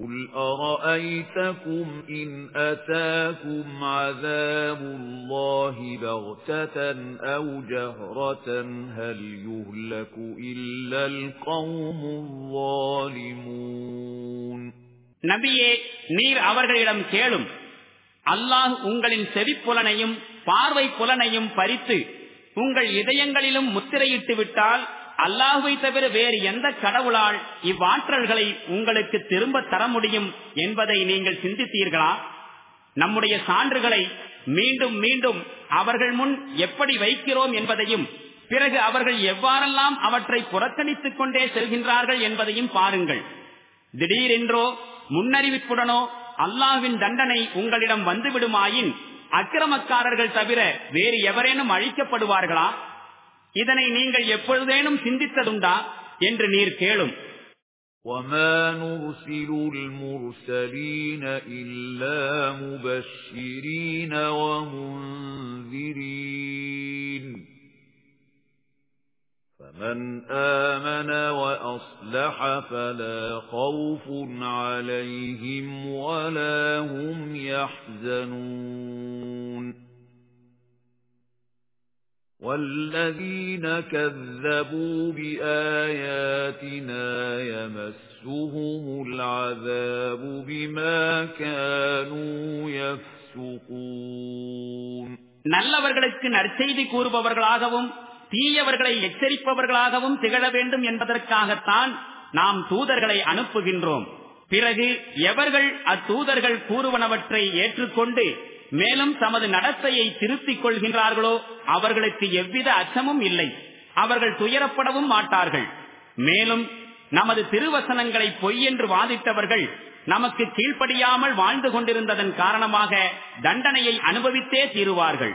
قُلْ أَرَأَيْتَكُمْ إِنْ أَتَاكُمْ عَذَابُ اللَّهِ بَغْتَةً أَوْ جَهْرَةً هَلْ يُهْلَكُ إِلَّا الْقَوْمُ الظَّالِمُونَ
நபியே நீர் அவர்களிடம் கேளும் அல்லாஹ் உங்களின் செவி புலனையும் பார்வை புலனையும் பறித்து உங்கள் இதயங்களிலும் முத்திரையிட்டு விட்டால் அல்லாஹுவை தவிர வேறு எந்த கடவுளால் இவ்வாற்றல்களை உங்களுக்கு திரும்ப தர முடியும் என்பதை நீங்கள் சிந்தித்தீர்களா நம்முடைய சான்றுகளை மீண்டும் மீண்டும் அவர்கள் முன் எப்படி வைக்கிறோம் என்பதையும் பிறகு அவர்கள் எவ்வாறெல்லாம் அவற்றை புறக்கணித்துக் கொண்டே செல்கின்றார்கள் என்பதையும் பாருங்கள் திடீரென்றோ முன்னறிவிப்புடனோ அல்லாவின் தண்டனை உங்களிடம் வந்துவிடுமாயின் அக்கிரமக்காரர்கள் தவிர வேறு எவரேனும் அழிக்கப்படுவார்களா இதனை நீங்கள் எப்பொழுதேனும் சிந்தித்ததுண்டா
என்று நீர் கேளும் وَمَا نُرْسِلُ الْمُرْسَلِينَ إِلَّا مُبَشِّرِينَ وَمُنذِرِينَ فَمَنْ آمَنَ وَأَصْلَحَ فَلَا خَوْفٌ عَلَيْهِمْ وَلَا هُمْ يَحْزَنُونَ وَالَّذِينَ كَذَّبُوا بِآيَاتِنَا يَمَسُّهُمُ الْعَذَابُ بِمَا كَانُوا يَفْسُقُونَ நல்லவர்களுக்கு
நற்செய்தி கூறுபவர்களாகவும் தீயவர்களை எச்சரிப்பவர்களாகவும் திகழ வேண்டும் என்பதற்காகத்தான் நாம் தூதர்களை அனுப்புகின்றோம் பிறகு எவர்கள் அத்தூதர்கள் கூறுவனவற்றை ஏற்றுக்கொண்டு மேலும் தமது நடத்தையை திருத்திக் கொள்கின்றார்களோ அவர்களுக்கு எவ்வித அச்சமும் இல்லை அவர்கள் துயரப்படவும் மாட்டார்கள் மேலும் நமது திருவசனங்களை பொய் என்று வாதித்தவர்கள் நமக்கு கீழ்ப்படியாமல் வாழ்ந்து கொண்டிருந்ததன் காரணமாக தண்டனையை அனுபவித்தே தீருவார்கள்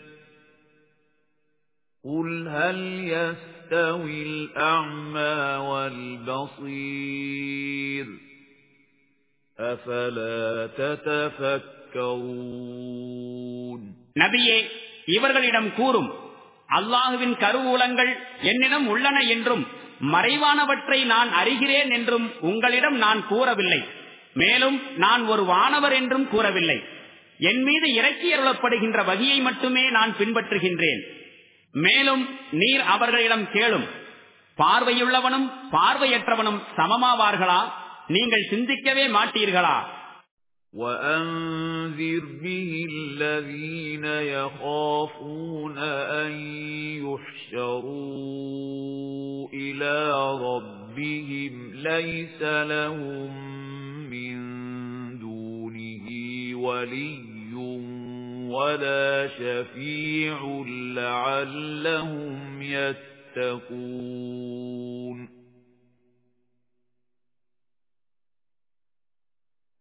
قُلْ هَلْ يَسْتَوِي الْأَعْمَى وَالْبَصِيرُ أَفَلَا تَتَفَكَّرُونَ நபியே
இவர்களிடம் கூறும் அல்லாஹுவின் கருவூலங்கள் என்னிடம் உள்ளன என்றும் மறைவானவற்றை நான் அறிகிறேன் என்றும் உங்களிடம் நான் கூறவில்லை மேலும் நான் ஒரு வானவர் என்றும் கூறவில்லை என் மீது இறக்கி அருளப்படுகின்ற வகையை மட்டுமே நான் பின்பற்றுகின்றேன் மேலும் நீர் அவர்களிடம் கேளும் பார்வையுள்ளவனும் பார்வையற்றவனும் சமமாவார்களா நீங்கள் சிந்திக்கவே மாட்டீர்களா
وَأَنذِرْ بِهِ الَّذِينَ يَخَافُونَ أَن يُحْشَرُوا إِلَى رَبِّهِمْ لَيْسَ لَهُم مِّن دُونِهِ وَلِيٌّ وَلَا شَفِيعٌ لَّعَلَّهُمْ يَتَّقُونَ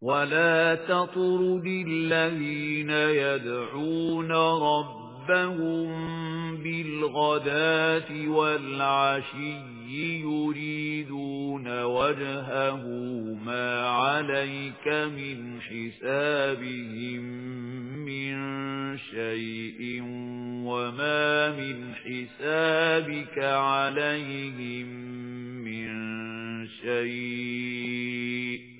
وَلَا تَطْرُدِ الَّذِينَ يَدْعُونَ رَبَّهُمْ رَبَّهُمْ بِالْغَدَاةِ وَالْعَشِيِّ يُرِيدُونَ وَجْهَهُ مَا عَلَيْكَ مِنْ حِسَابِهِمْ مِنْ شَيْءٍ وَمَا مِنْ حِسَابِكَ عَلَيْهِمْ مِنْ شَيْءٍ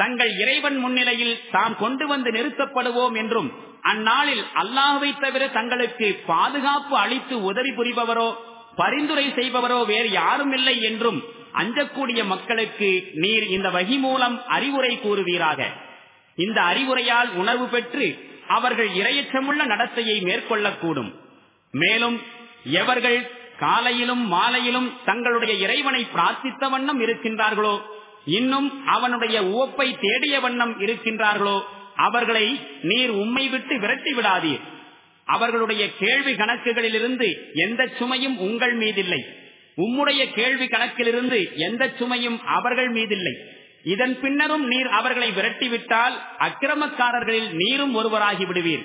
தங்கள் இறைவன் முன்னிலையில் தாம் கொண்டு
வந்து நிறுத்தப்படுவோம் என்றும் அந்நாளில் அல்லாஹுவை தவிர தங்களுக்கு பாதுகாப்பு அளித்து உதவி புரிபவரோ பரிந்துரை செய்பவரோ வேறு யாரும் இல்லை என்றும் அஞ்சக்கூடிய மக்களுக்கு நீர் இந்த வகி மூலம் அறிவுரை கூறுவீராக இந்த அறிவுரையால் உணர்வு பெற்று அவர்கள் இரையற்றமுள்ள நடத்தையை மேற்கொள்ளக்கூடும் மேலும் எவர்கள் காலையிலும் மாலையிலும் தங்களுடைய இறைவனை பிரார்த்தித்த வண்ணம் இருக்கின்றார்களோ இன்னும் அவனுடைய உவப்பை தேடிய வண்ணம் இருக்கின்றார்களோ அவர்களை நீர் உம்மை விட்டு விரட்டி விடாதீர் அவர்களுடைய கேள்வி கணக்குகளிலிருந்து எந்த சுமையும் உங்கள் மீதில்லை உம்முடைய கேள்வி கணக்கிலிருந்து எந்த சுமையும் அவர்கள் மீதில்லை இதன் பின்னரும் நீர் அவர்களை விரட்டிவிட்டால் அக்கிரமக்காரர்களில்
நீரும் ஒருவராகி விடுவீர்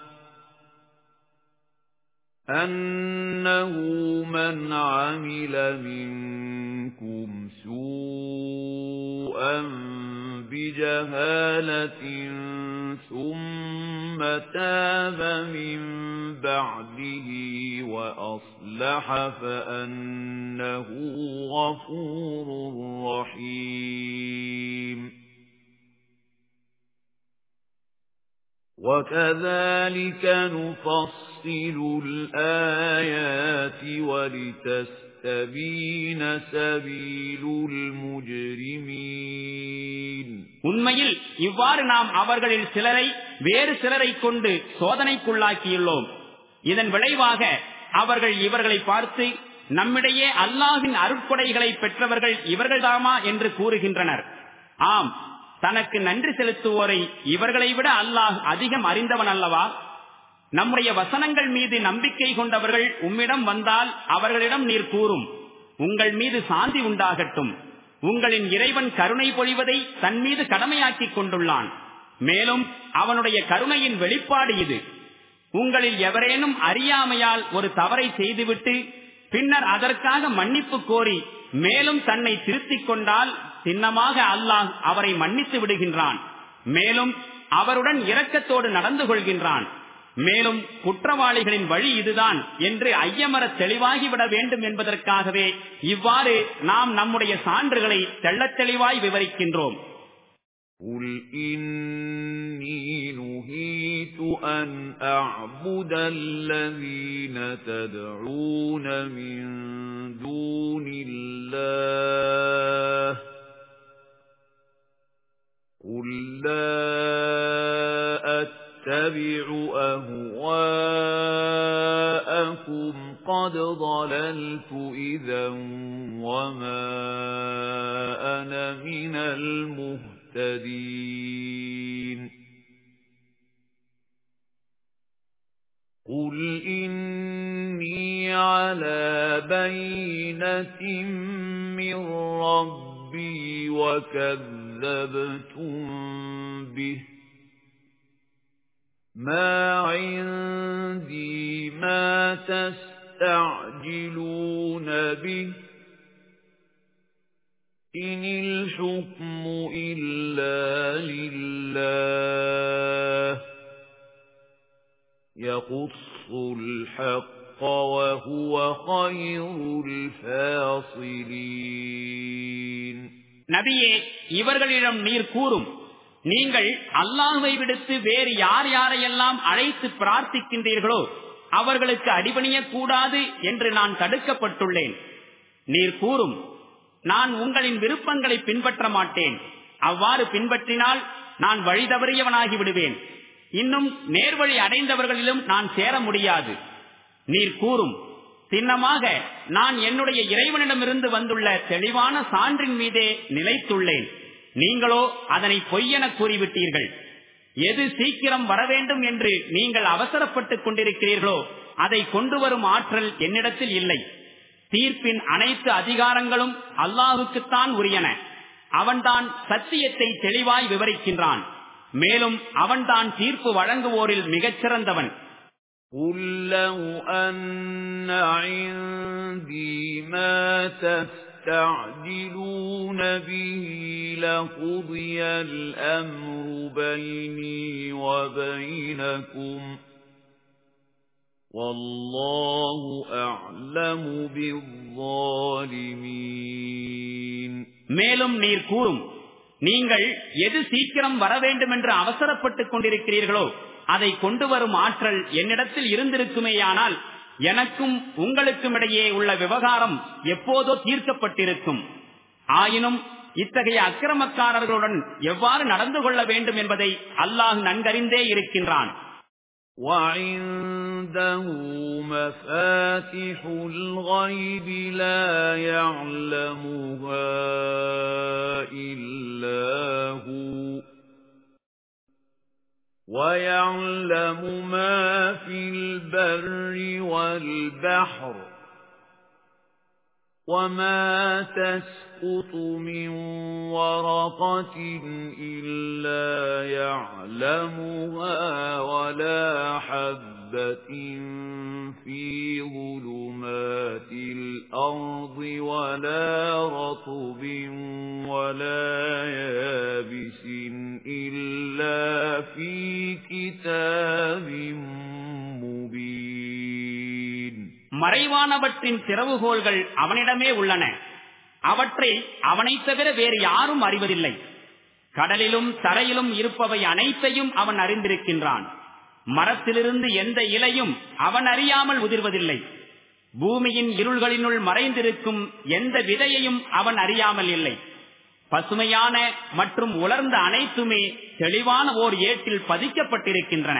أَنَّهُ مَنْ عَمِلَ مِنْكُمْ سُوءًا بِجَهَالَةٍ ثُمَّ تَابَ مِنْ بَعْدِهِ وَأَصْلَحَ فَأَنَّهُ غَفُورٌ رَحِيمٌ وَكَذَلِكَ نُفَصِّلُ الْآيَاتِ وَلِتَسْتَبِينَ سَبِيلُ الْمُجْرِمِينَ
உண்மையில் இவ்வாறு நாம் அவர்களில் சிலரை வேறு சிலரை கொண்டு சோதனைக்குள்ளாக்கியுள்ளோம் இதன் விளைவாக அவர்கள் இவர்களை பார்த்து நம்மிடையே அல்லாஹின் அருட்கொடைகளை பெற்றவர்கள் இவர்கள்தாமா என்று கூறுகின்றனர் ஆம் தனக்கு நன்றி செலுத்துவோரை இவர்களை விட அல்லாஹ் அதிகம் அறிந்தவன் அல்லவா நம்முடைய வசனங்கள் மீது நம்பிக்கை கொண்டவர்கள் உம்மிடம் வந்தால் அவர்களிடம் நீர் கூறும் உங்கள் மீது சாந்தி உண்டாகட்டும் உங்களின் இறைவன் கருணை பொழிவதை தன் மீது கடமையாக்கி கொண்டுள்ளான் மேலும் அவனுடைய கருணையின் வெளிப்பாடு இது உங்களில் எவரேனும் அறியாமையால் ஒரு தவறை செய்துவிட்டு பின்னர் அதற்காக மன்னிப்பு கோரி மேலும் தன்னை திருத்திக் கொண்டால் சின்னமாக அல்லாஹ் அவரை மன்னித்து விடுகின்றான் மேலும் அவருடன் இரக்கத்தோடு நடந்து கொள்கின்றான் மேலும் குற்றவாளிகளின் வழி இதுதான் என்று ஐயமர தெளிவாகிவிட வேண்டும் என்பதற்காகவே இவ்வாறு நாம் நம்முடைய சான்றுகளை தெள்ளத் தெளிவாய் விவரிக்கின்றோம்
قل إني نهيت أن أعبد الذين تدعون قُل لَّا أَتَّبِعُ أَهْوَاءَكُمْ قَدْ ضَلَلْتُ إِذًا وَمَا أَنَا مِنَ الْمُهْتَدِينَ قُلْ إِنِّي عَلَى بَيِّنَةٍ مِّن رَّبِّي ربي وَكَذَّبْتُم بِهِ مَا عِندِي مَا تَسْتَعْجِلُونَ بِهِ إِنِ الْحُكْمُ إِلَّا لِلَّهِ يَقُصُّ الْحَقَّ நபியே இவர்களிடம் நீர்
கூறும் நீங்கள் அல்லாஹை விடுத்து வேறு யார் யாரையெல்லாம் அழைத்து பிரார்த்திக்கின்றீர்களோ அவர்களுக்கு அடிபணியக்கூடாது என்று நான் தடுக்கப்பட்டுள்ளேன் நீர் கூறும் நான் உங்களின் விருப்பங்களை பின்பற்ற மாட்டேன் அவ்வாறு பின்பற்றினால் நான் வழி தவறியவனாகி விடுவேன் இன்னும் நேர்வழி அடைந்தவர்களிலும் நான் சேர முடியாது நீர் கூறும் சின்னமாக நான் என்னுடைய இறைவனிடமிருந்து வந்துள்ள தெளிவான சான்றின் மீதே நிலைத்துள்ளேன் நீங்களோ அதனை பொய்யென கூறிவிட்டீர்கள் எது சீக்கிரம் வர வேண்டும் என்று நீங்கள் அவசரப்பட்டுக் கொண்டிருக்கிறீர்களோ அதை கொண்டு வரும் ஆற்றல் என்னிடத்தில் இல்லை தீர்ப்பின் அனைத்து அதிகாரங்களும் அல்லாஹுக்குத்தான் உரியன அவன்தான் சத்தியத்தை தெளிவாய் விவரிக்கின்றான் மேலும் அவன்தான் தீர்ப்பு வழங்குவோரில் மிகச்சிறந்தவன்
قُل لَّوْ أَنَّ عِندِي مَا تَسْتَعْجِلُونَ بِهِ لَقُضِيَ الْأَمْرُ بَيْنِي وَبَيْنَكُمْ وَاللَّهُ أَعْلَمُ بِالظَّالِمِينَ மேலும் நீர் கூறும் நீங்கள்
எது சீக்கிரம் வர வேண்டும் என்று அவசரப்பட்டுக் கொண்டிருக்கிறீர்களோ அதை கொண்டு வரும் ஆற்றல் என்னிடத்தில் இருந்திருக்குமேயானால் எனக்கும் உங்களுக்கும் இடையே உள்ள விவகாரம் எப்போதோ தீர்க்கப்பட்டிருக்கும் ஆயினும் இத்தகைய அக்கிரமக்காரர்களுடன் எவ்வாறு நடந்து கொள்ள வேண்டும் என்பதை அல்லாஹ் நன்கறிந்தே இருக்கின்றான்
وَيَعْلَمُ مَا فِي الْبَرِّ وَالْبَحْرِ وَمَا تَسْقُطُ مِنْ وَرَقَةٍ إِلَّا يَعْلَمُهَا وَلَا حَبَّةٍ فِي ظُلُمَاتِ الْأَرْضِ وَلَا رَطْبٍ وَلَا يَابِسٍ إِلَّا فِي كِتَابٍ
مُبِينٍ மறைவானவற்றின் திறவுகோள்கள் அவனிடமே உள்ளன அவற்றை அவனை தவிர வேறு யாரும் அறிவதில்லை கடலிலும் தரையிலும் இருப்பவை அனைத்தையும் அவன் அறிந்திருக்கின்றான் மரத்திலிருந்து எந்த இலையும் அவன் அறியாமல் உதிர்வதில்லை பூமியின் இருள்களினுள் மறைந்திருக்கும் எந்த விதையையும் அவன் அறியாமல் இல்லை பசுமையான மற்றும் உலர்ந்த அனைத்துமே தெளிவான ஓர் ஏட்டில் பதிக்கப்பட்டிருக்கின்றன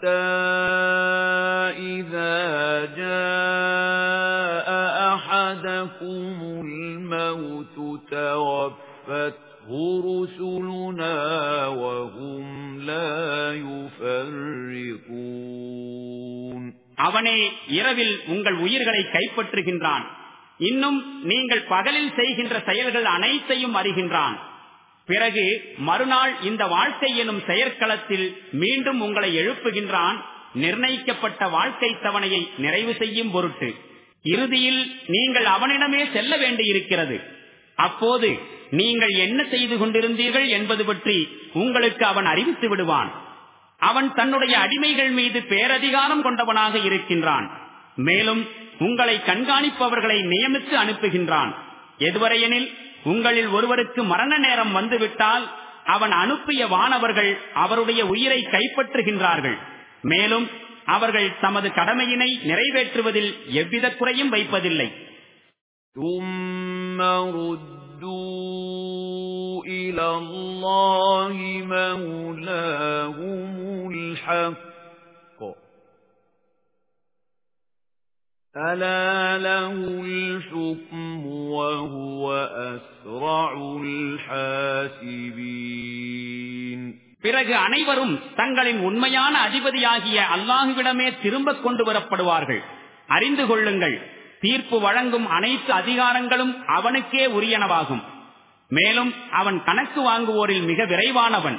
حَتَّى إِذَا جَاءَ أَحَدَكُمُ الْمَوْتُ تَوَفَّتْهُ رُسُلُنَا وَهُمْ لَا يُفَرِّقُونَ அவனே
இரவில் உங்கள் உயிர்களை கைப்பற்றுகின்றான் இன்னும் நீங்கள் பகலில் செய்கின்ற செயல்கள் அனைத்தையும் அறிகின்றான் பிறகு மறுநாள் இந்த வாழ்க்கை எனும் செயற்களத்தில் மீண்டும் உங்களை எழுப்புகின்றான் நிர்ணயிக்கப்பட்ட வாழ்க்கை தவணையை நிறைவு செய்யும் பொருட்டு இறுதியில் நீங்கள் அவனிடமே செல்ல வேண்டியிருக்கிறது அப்போது நீங்கள் என்ன செய்து கொண்டிருந்தீர்கள் என்பது பற்றி உங்களுக்கு அவன் அறிவித்து விடுவான் அவன் தன்னுடைய அடிமைகள் மீது பேரதிகாரம் கொண்டவனாக இருக்கின்றான் மேலும் உங்களை கண்காணிப்பவர்களை நியமித்து அனுப்புகின்றான் எதுவரையெனில் உங்களில் ஒருவருக்கு மரண நேரம் வந்துவிட்டால் அவன் அனுப்பிய வானவர்கள் அவருடைய உயிரை கைப்பற்றுகின்றார்கள் மேலும் அவர்கள் தமது கடமையினை நிறைவேற்றுவதில் எவ்வித குறையும் வைப்பதில்லை
إلى الله مولاهم ألا له الحكم وهو أسرع الحاسبين பிறகு
அனைவரும் தங்களின் உண்மையான அதிபதியாகிய அல்லாஹுவிடமே திரும்ப கொண்டு வரப்படுவார்கள் அறிந்து கொள்ளுங்கள் தீர்ப்பு வழங்கும் அனைத்து அதிகாரங்களும் அவனுக்கே உரியனவாகும் மேலும் அவன் கணக்கு வாங்குவோரில் மிக விரைவானவன்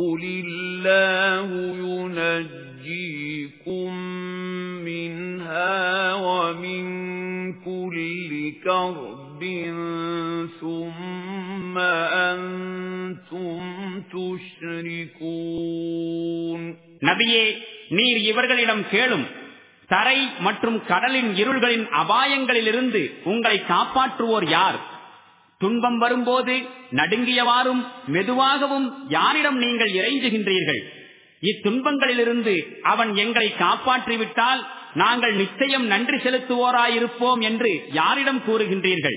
قُلِ اللَّهُ يُنَجِّيكُم مِّنْهَا وَمِن كُلِّ كَرْبٍ ثُمَّ أَنتُمْ تُشْرِكُونَ நபியே
நீர் இவர்களிடம் கேளும் தரை மற்றும் கடலின் இருள்களின் அபாயங்களிலிருந்து உங்களை காப்பாற்றுவோர் யார் துன்பம் வரும்போது நடுங்கியவாறும் மெதுவாகவும் யாரிடம் நீங்கள் இறைஞ்சுகின்றீர்கள் இத்துன்பங்களிலிருந்து அவன் எங்களை காப்பாற்றிவிட்டால் நாங்கள் நிச்சயம் நன்றி செலுத்துவோராயிருப்போம் என்று யாரிடம் கூறுகின்றீர்கள்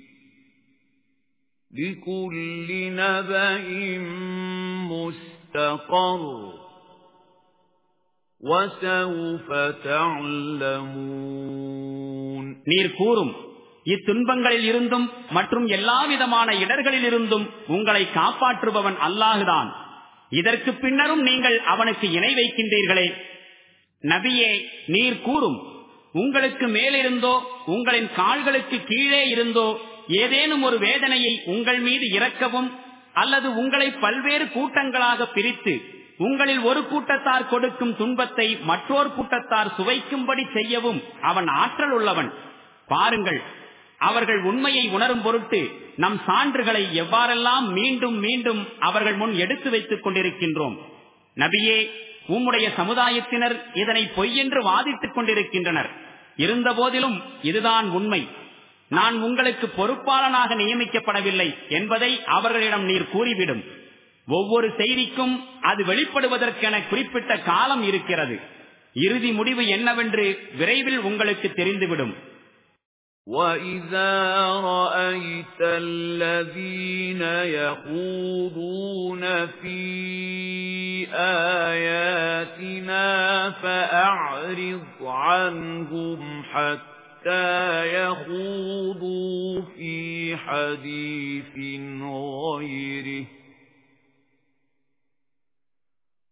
لِكُلِّ نَبَإٍ مُسْتَقَرٌّ وَسَوْفَ تَعْلَمُونَ
நீர் கூறும் இத்துன்பங்களில் இருந்தும் மற்றும் எல்லாவிதமான இடர்களில் இருந்தும் உங்களை காப்பாற்றுபவன் அல்லாஹுதான் இதற்கு பின்னரும் நீங்கள் அவனுக்கு இணை வைக்கின்றீர்களே நபியே நீர் கூறும் உங்களுக்கு மேலிருந்தோ உங்களின் கால்களுக்கு கீழே இருந்தோ ஏதேனும் ஒரு வேதனையை உங்கள் மீது இறக்கவும் அல்லது உங்களை பல்வேறு கூட்டங்களாக பிரித்து உங்களில் ஒரு கூட்டத்தார் கொடுக்கும் துன்பத்தை மற்றோர் கூட்டத்தார் சுவைக்கும்படி செய்யவும் அவன் ஆற்றல் உள்ளவன் பாருங்கள் அவர்கள் உண்மையை உணரும் பொருட்டு நம் சான்றுகளை எவ்வாறெல்லாம் மீண்டும் மீண்டும் அவர்கள் முன் எடுத்து வைத்துக் கொண்டிருக்கின்றோம் நபியே உம்முடைய சமுதாயத்தினர் இதனை பொய் என்று வாதிட்டுக் கொண்டிருக்கின்றனர் இருந்த போதிலும் இதுதான் உண்மை நான் உங்களுக்கு பொறுப்பாளனாக நியமிக்கப்படவில்லை என்பதை அவர்களிடம் நீர் கூறிவிடும் ஒவ்வொரு செய்திக்கும் அது வெளிப்படுவதற்கென குறிப்பிட்ட காலம் இருக்கிறது இறுதி முடிவு என்னவென்று விரைவில் உங்களுக்கு தெரிந்துவிடும்
وَإِذَا رَأَيْتَ الَّذِينَ يَخُوضُونَ فِي آيَاتِنَا فَأَعْرِضْ عَنْهُمْ حَتَّى حَتَّى يَخُوضُوا فِي حَدِيثٍ غَيْرِهِ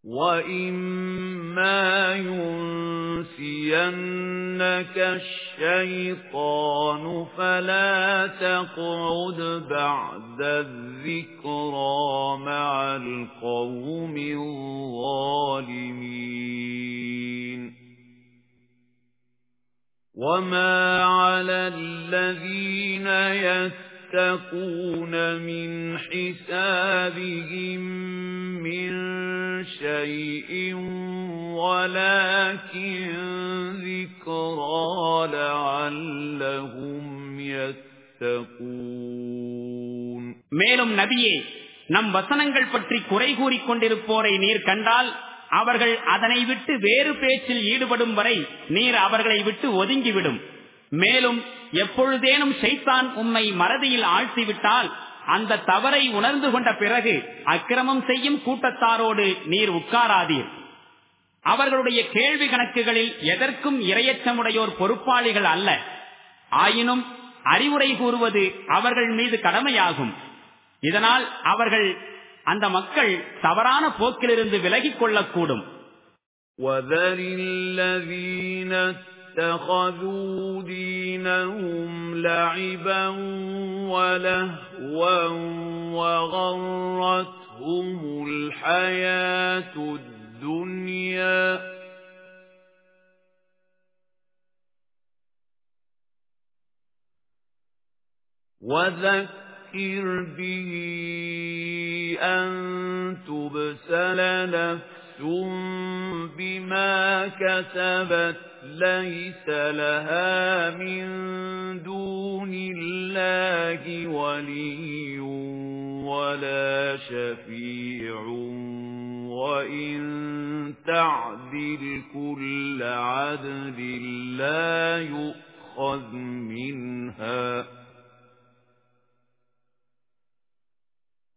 وَإِمَّا يُنْسِيَنَّكَ الشَّيْطَانُ فَلَا تَقْعُدْ بَعْدَ الذِّكْرَى مَعَ الْقَوْمِ الظَّالِمِينَ وَمَا عَلَى الَّذِينَ يَتَّقُونَ مِنْ حِسَابِهِمْ مِنْ شَيْءٍ وَلَكِنْ ذِكْرَى لَعَلَّهُمْ يَتَّقُونَ
மேலும் நபியே நம் வசனங்கள் பற்றி குறை கூறிக் கொண்டிருப்போரை நீர் கண்டால் அவர்கள் அதனை விட்டு வேறு பேச்சில் ஈடுபடும் வரை நீர் அவர்களை விட்டு ஒதுங்கிவிடும் மேலும் எப்பொழுதேனும் சைத்தான் உம்மை மறதியில் ஆழ்த்திவிட்டால் அந்த தவறை உணர்ந்து கொண்ட பிறகு அக்கிரமம் செய்யும் கூட்டத்தாரோடு நீர் உட்காராதீர் அவர்களுடைய கேள்வி கணக்குகளில் எதற்கும் இரையச்சமுடையோர் பொறுப்பாளிகள் அல்ல ஆயினும் அறிவுரை கூறுவது அவர்கள் மீது கடமையாகும் இதனால் அவர்கள் அந்த மக்கள் தவறான போக்கிலிருந்து விலகிக் கொள்ளக்கூடும்
الَّذِينَ اتَّخَذُوا دِينَهُمْ لَعِبًا وَلَهْوًا وَغَرَّتْهُمُ الْحَيَاةُ الدُّنْيَا وَذَكَّرَ بِهِ أَن تُبْسَلَ نَفْسٌ بِمَا كَسَبَتْ لَيْسَ لَهَا مِن دُونِ اللَّهِ وَلِيٌّ وَلَا شَفِيعٌ وَإِن تَعْدِلْ كُلَّ عَدْلٍ لَّا يُؤْخَذْ مِنْهَا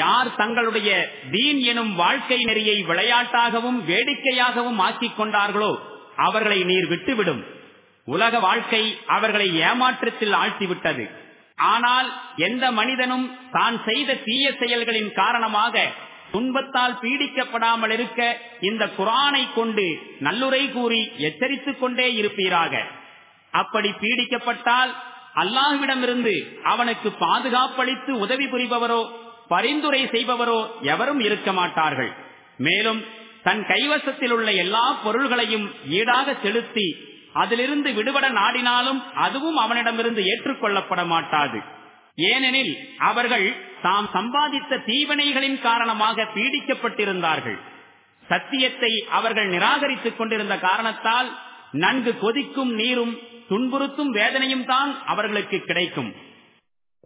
யார் தங்களுடைய தீன் எனும் வாழ்க்கை நெறியை
விளையாட்டாகவும் வேடிக்கையாகவும் ஆக்கிக் கொண்டார்களோ அவர்களை நீர் விட்டுவிடும் உலக வாழ்க்கை அவர்களை ஏமாற்றத்தில் ஆழ்த்திவிட்டது ஆனால் எந்த மனிதனும் தான் செய்த தீய செயல்களின் காரணமாக துன்பத்தால் பீடிக்கப்படாமல் இருக்க இந்த குரானை கொண்டு நல்லுரை கூறி எச்சரித்துக் கொண்டே இருப்பீராக அப்படி பீடிக்கப்பட்டால் அல்லாஹ்விடமிருந்து அவனுக்கு பாதுகாப்பளித்து உதவி புரிபவரோ பரிந்துரை செய்பவரோ எவரும் இருக்க மாட்டார்கள் மேலும் தன் கைவசத்தில் உள்ள எல்லா பொருள்களையும் ஈடாக செலுத்தி அதிலிருந்து விடுபட நாடினாலும் அதுவும் அவனிடமிருந்து ஏற்றுக்கொள்ளப்பட மாட்டாது ஏனெனில் அவர்கள் தாம் சம்பாதித்த தீவனைகளின் காரணமாக பீடிக்கப்பட்டிருந்தார்கள் சத்தியத்தை அவர்கள் நிராகரித்துக் கொண்டிருந்த காரணத்தால் நன்கு கொதிக்கும் நீரும் துன்புறுத்தும் வேதனையும் தான் அவர்களுக்கு கிடைக்கும்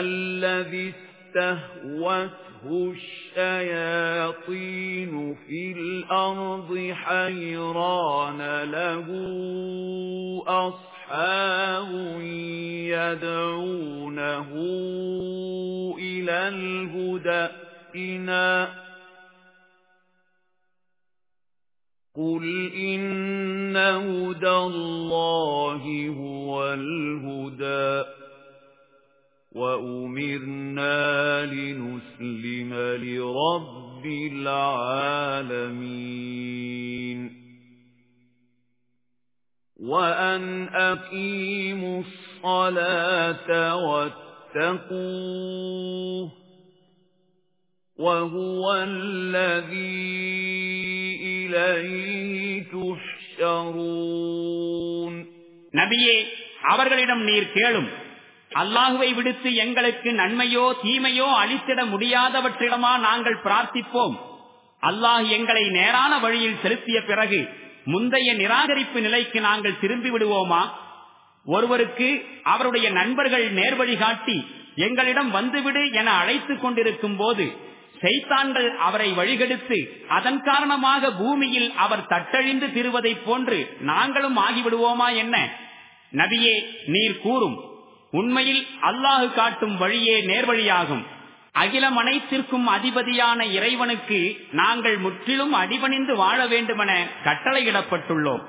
الذي استهوته الشياطين في الأرض حيران له أصحاب يدعونه إلى الهدى إنا قل إن هدى الله هو الهدى وَأُمِرْنَا لِنُسْلِمَ لِرَبِّ الْعَالَمِينَ وَأَنْ أَقِيمُوا الصَّلَاةَ وَاتَّقُوهُ وَهُوَ الَّذِي إِلَيْهِ تُحْشَرُونَ நபியே அவர்களிடம் நீர்
கேளும் அல்லாஹுவை விடுத்து எங்களுக்கு நன்மையோ தீமையோ அளித்திட முடியாதவற்றிடமா நாங்கள் பிரார்த்திப்போம் அல்லாஹ் எங்களை நேரான வழியில் செலுத்திய பிறகு முந்தைய நிராகரிப்பு நிலைக்கு நாங்கள் திரும்பி விடுவோமா ஒருவருக்கு அவருடைய நண்பர்கள் நேர்வழி காட்டி எங்களிடம் வந்துவிடு என அழைத்துக் கொண்டிருக்கும் போது செய்தான்கள் அவரை வழிகெடுத்து அதன் காரணமாக பூமியில் அவர் தட்டழிந்து திருவதைப் போன்று நாங்களும் ஆகிவிடுவோமா என்ன நபியே நீர் கூறும் உண்மையில் அல்லாஹு காட்டும் வழியே நேர்வழியாகும் அகிலம் அனைத்திற்கும் அதிபதியான இறைவனுக்கு நாங்கள் முற்றிலும் அடிபணிந்து வாழ வேண்டுமென கட்டளையிடப்பட்டுள்ளோம்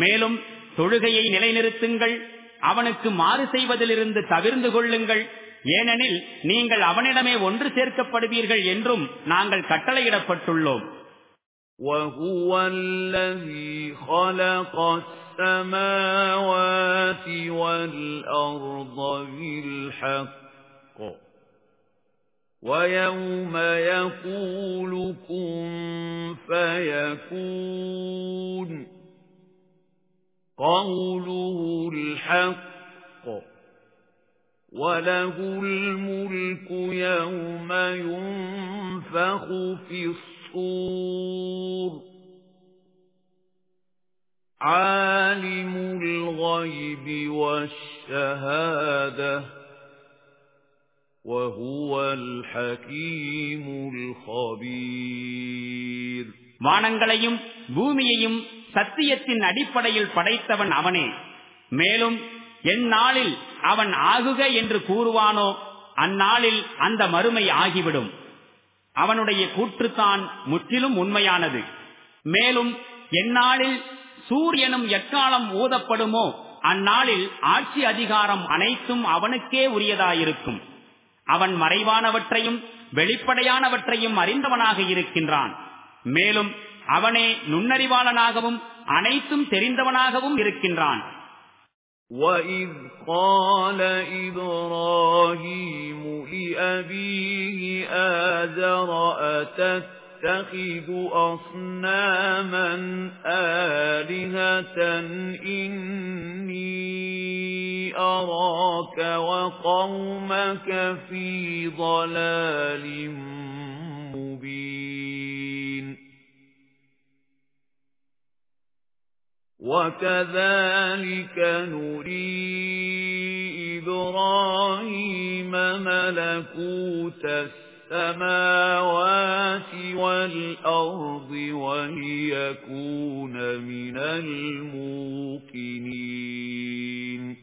மேலும் தொழுகையை நிலைநிறுத்துங்கள் அவனுக்கு மாறு செய்வதிலிருந்து தவிர்ந்து கொள்ளுங்கள் ஏனெனில் நீங்கள் அவனிடமே ஒன்று சேர்க்கப்படுவீர்கள் என்றும் நாங்கள் கட்டளையிடப்பட்டுள்ளோம்
السَّمَاوَاتِ وَالْأَرْضَ بِالْحَقِّ وَيَوْمَ يَقُولُ كُن فَيَكُونُ قَوْلُهُ الْحَقُّ وَلَهُ الْمُلْكُ يَوْمَ يُنفَخُ فِي الصُّورِ عالم الغيب والشهادة وهو الحكيم الخبير வானங்களையும் பூமியையும்
சத்தியத்தின் அடிப்படையில் படைத்தவன் அவனே மேலும் எந்நாளில் அவன் ஆகுக என்று கூறுவானோ அந்நாளில் அந்த மறுமை ஆகிவிடும் அவனுடைய கூற்றுத்தான் முற்றிலும் உண்மையானது மேலும் எந்நாளில் சூரியனும் எக்காலம் ஊதப்படுமோ அந்நாளில் ஆட்சி அதிகாரம் அனைத்தும் அவனுக்கே உரியதாயிருக்கும் அவன் மறைவானவற்றையும் வெளிப்படையானவற்றையும் அறிந்தவனாக இருக்கின்றான் மேலும் அவனே நுண்ணறிவாளனாகவும் அனைத்தும் தெரிந்தவனாகவும் இருக்கின்றான்
تَتَّخِذُ أَصْنَامًا آلِهَةً إِنِّي أَرَاكَ وَقَوْمَكَ فِي ضَلَالٍ مُبِينٍ وَكَذَلِكَ نُرِي إِبْرَاهِيمَ مَلَكُوتَ السَّمَاوَاتِ السَّمَاوَاتِ وَالْأَرْضِ وَلِيَكُونَ مِنَ الْمُوقِنِينَ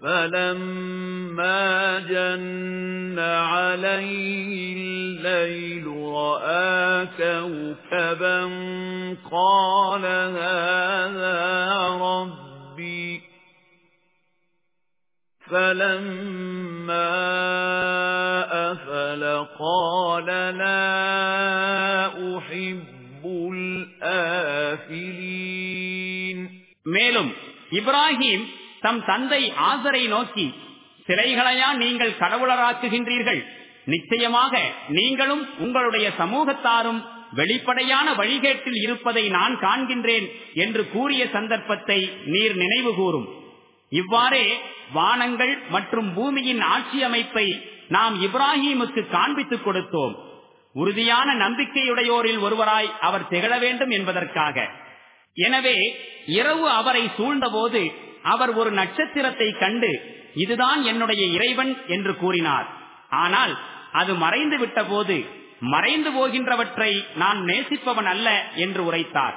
فَلَمَّا جَنَّ عَلَيْهِ اللَّيْلُ رَأَى كَوْكَبًا قَالَ هَذَا رَبِّي فَلَمَّا أَفَلَ قَالَ لَا أُحِبُّ الْآفِلِينَ மேலும் இப்ராஹிம்
தம் தந்தை ஆசரை நோக்கி சிலைகளையா நீங்கள் கடவுளராக்குகின்றீர்கள் நிச்சயமாக நீங்களும் உங்களுடைய சமூகத்தாரும் வெளிப்படையான வழிகேட்டில் இருப்பதை நான் காண்கின்றேன் என்று கூறிய சந்தர்ப்பத்தை நீர் நினைவு கூறும் இவ்வாறே வானங்கள் மற்றும் பூமியின் ஆட்சி அமைப்பை நாம் இப்ராஹிமுக்கு காண்பித்துக் கொடுத்தோம் உறுதியான நம்பிக்கையுடையோரில் ஒருவராய் அவர் திகழ வேண்டும் என்பதற்காக எனவே இரவு அவரை சூழ்ந்தபோது அவர் ஒரு நட்சத்திரத்தை கண்டு இதுதான் என்னுடைய இறைவன் என்று கூறினார் ஆனால் அது மறைந்து விட்ட போது மறைந்து போகின்றவற்றை நான் நேசிப்பவன் அல்ல என்று உரைத்தார்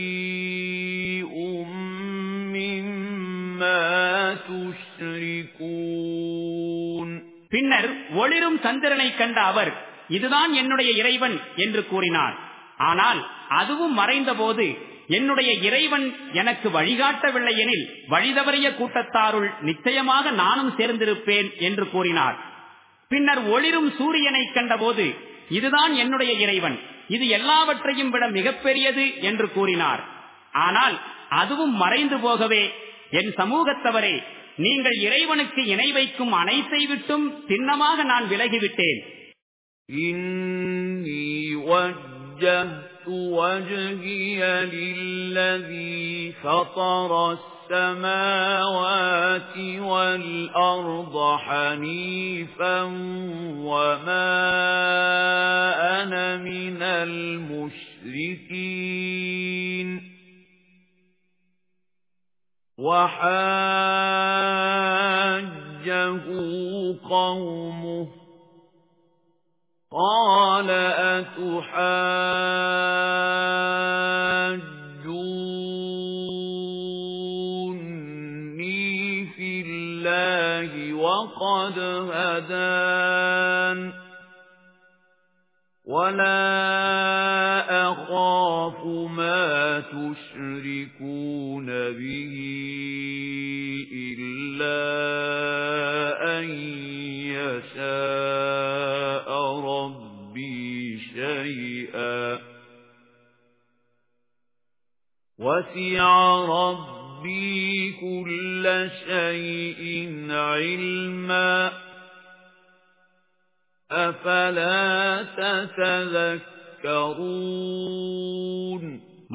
பின்னர் ஒளிரும் சந்திரனை கண்ட அவர் இதுதான் என்னுடைய இறைவன் என்று கூறினார் ஆனால் அதுவும் மறைந்த போது என்னுடைய இறைவன் எனக்கு வழிகாட்டவில்லை எனில் வழிதவறிய கூட்டத்தாருள் நிச்சயமாக நானும் சேர்ந்திருப்பேன் என்று கூறினார் பின்னர் ஒளிரும் சூரியனை கண்டபோது இதுதான் என்னுடைய இறைவன் இது எல்லாவற்றையும் விட மிகப்பெரியது என்று கூறினார் ஆனால் அதுவும் மறைந்து போகவே என் சமூகத்தவரே நீங்கள் இறைவனுக்கு இணை வைக்கும் அனைத்தை விட்டும் சின்னமாக நான் விலகிவிட்டேன்
وجهي للذي فطر السماوات والأرض حنيفا وما أنا من المشركين وَحَاجَّهُ قَوْمُهُ قَالَ أَتُحَاجُّونِّي فِي اللَّهِ وَقَدْ هَدَانِ وَلَا أَخَافُ مَا تُشْرِكُونَ بِهِ إِلَّا أَن يَشَاءَ رَبِّي شَيْئًا وَسِعَ رَبِّي كُلَّ شَيْءٍ عِلْمًا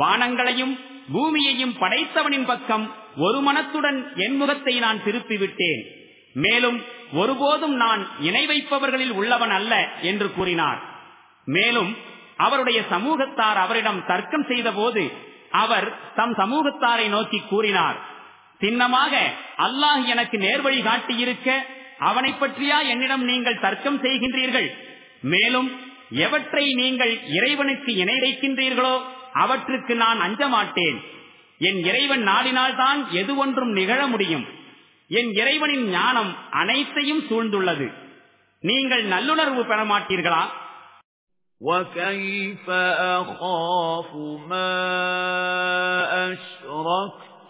வானங்களையும் பூமியையும் படைத்தவனின் பக்கம் ஒரு மனத்துடன் என் முகத்தை நான் திருப்பிவிட்டேன் மேலும் ஒருபோதும் நான் இணை வைப்பவர்களில் உள்ளவன் அல்ல என்று கூறினார் மேலும் அவருடைய சமூகத்தார் அவரிடம் தர்க்கம் செய்தபோது அவர் தம் சமூகத்தாரை நோக்கி கூறினார் சின்னமாக அல்லாஹ் எனக்கு நேர்வழி காட்டியிருக்க அவனை பற்றியா என்னிடம் நீங்கள் தர்க்கம் செய்கின்றீர்கள் மேலும் எவற்றை நீங்கள் இறைவனுக்கு இணைக்கின்றீர்களோ அவற்றுக்கு நான் அஞ்ச மாட்டேன் என் இறைவன் நாடினால்தான் எது ஒன்றும் நிகழ முடியும் என் இறைவனின் ஞானம் அனைத்தையும் சூழ்ந்துள்ளது
நீங்கள் நல்லுணர்வு பெற மாட்டீர்களா وَكَيْفَ أَخَافُ مَا أَشْرَكْتُمْ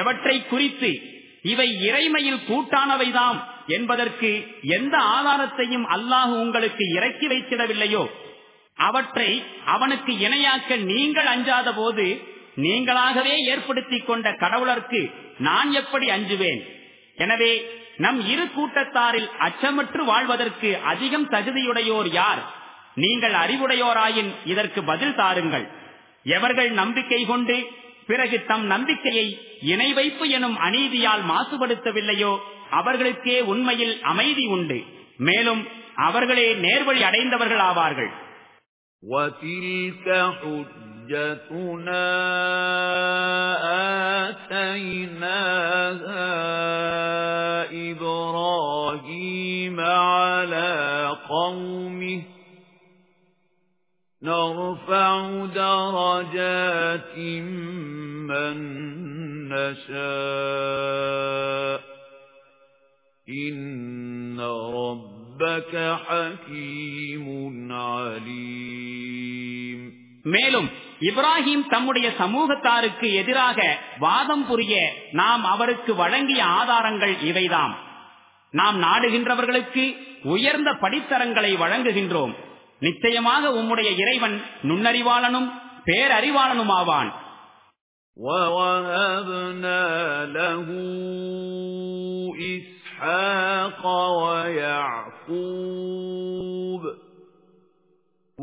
எவற்றை குறித்து இவை இறைமையில் கூட்டானவைதாம் என்பதற்கு எந்த ஆதாரத்தையும் அல்லாஹு உங்களுக்கு இறக்கி வைத்திடவில்லையோ அவற்றை அவனுக்கு இணையாக்க நீங்கள் அஞ்சாத போது நீங்களாகவே ஏற்படுத்தி கொண்ட கடவுளர்க்கு நான் எப்படி அஞ்சுவேன் எனவே நம் இரு கூட்டத்தாரில் அச்சமற்று வாழ்வதற்கு அதிகம் தகுதியுடையோர் யார் நீங்கள் அறிவுடையோராயின் இதற்கு பதில் தாருங்கள் எவர்கள் நம்பிக்கை கொண்டு பிறகு தம் நம்பிக்கையை இணை வைப்பு எனும் அநீதியால் மாசுபடுத்தவில்லையோ அவர்களுக்கே உண்மையில் அமைதி உண்டு மேலும் அவர்களே நேர்வழி அடைந்தவர்கள் ஆவார்கள்
حجتنا آتيناها نَرْفَعُ دَرَجَاتٍ مَّن نَّشَاءُ إِنَّ رَبَّكَ حَكِيمٌ عَلِيمٌ
மேலும் இப்ராஹிம் தம்முடைய சமூகத்தாருக்கு எதிராக வாதம் புரிய நாம் அவருக்கு வழங்கிய ஆதாரங்கள் இவைதாம் நாம் நாடுகின்றவர்களுக்கு உயர்ந்த படித்தரங்களை வழங்குகின்றோம் நிச்சயமாக உம்முடைய இறைவன் நுண்ணறிவாளனும் பேரறிவாளனும் ஆவான்
وَوَهَبْنَا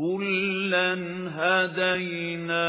كُلًّا هَدَيْنَا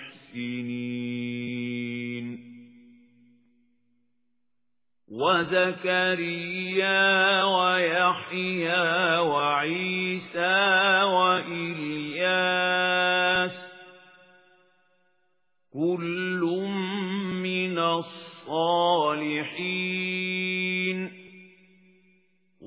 الْمُحْسِنِينَ وَزَكَرِيَّا وَيَحْيَى وَعِيسَى وَإِلْيَاسَ كُلٌّ مِنَ الصَّالِحِينَ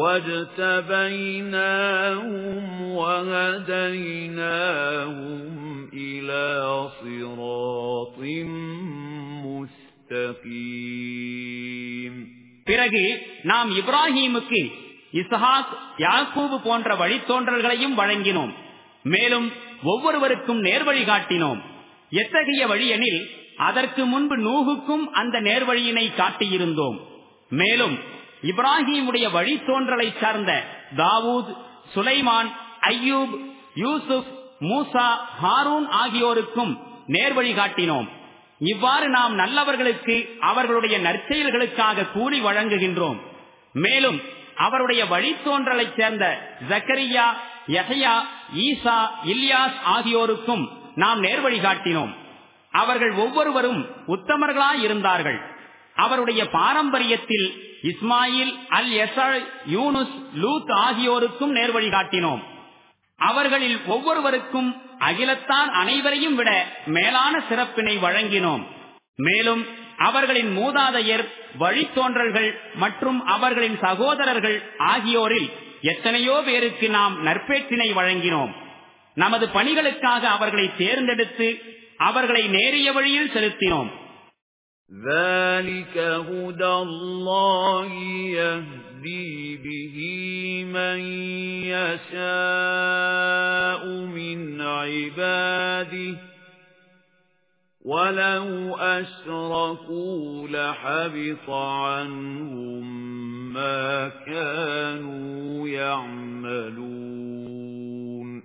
وَاجْتَبَيْنَاهُمْ وَهَدَيْنَاهُمْ إِلَى صِرَاطٍ مُسْتَقِيمٍ
பிறகு நாம் இப்ராஹீமுக்கு இசாக் யாக்கூப் போன்ற வழித்தோன்றல்களையும் வழங்கினோம் மேலும் ஒவ்வொருவருக்கும் நேர்வழி காட்டினோம் எத்தகைய வழி எனில் அதற்கு முன்பு நூகுக்கும் அந்த நேர்வழியினை காட்டியிருந்தோம் மேலும் இப்ராஹிமுடைய வழித்தோன்றலை சார்ந்த தாவூத் சுலைமான் ஐயூப் யூசுப் மூசா ஹாரூன் ஆகியோருக்கும் நேர்வழி காட்டினோம் இவ்வாறு நாம் நல்லவர்களுக்கு அவர்களுடைய நற்செயல்களுக்காக கூலி வழங்குகின்றோம் மேலும் அவருடைய வழித்தோன்றலை சேர்ந்த ஜக்கரியா யசையா ஈசா இல்லியாஸ் ஆகியோருக்கும் நாம் நேர்வழி காட்டினோம் அவர்கள் ஒவ்வொருவரும் உத்தமர்களாய் இருந்தார்கள் அவருடைய பாரம்பரியத்தில் இஸ்மாயில் அல் எசல் யூனுஸ் லூத் ஆகியோருக்கும் நேர்வழி காட்டினோம் அவர்களில் ஒவ்வொருவருக்கும் அகிலத்தான் அனைவரையும் விட மேலான சிறப்பினை வழங்கினோம் மேலும் அவர்களின் மூதாதையர் வழித்தோன்றல்கள் மற்றும் அவர்களின் சகோதரர்கள் ஆகியோரில் எத்தனையோ பேருக்கு நாம் நற்பேற்றினை வழங்கினோம் நமது பணிகளுக்காக அவர்களை தேர்ந்தெடுத்து அவர்களை நேரிய வழியில் செலுத்தினோம்
ذَلِكَ هُدَى اللَّهِ يَهْدِي بِهِ مَن يَشَاءُ مِنْ عِبَادِهِ وَلَوْ أَشْرَكُوا لَحَبِطَ عَنْهُمْ مَا كَانُوا يَعْمَلُونَ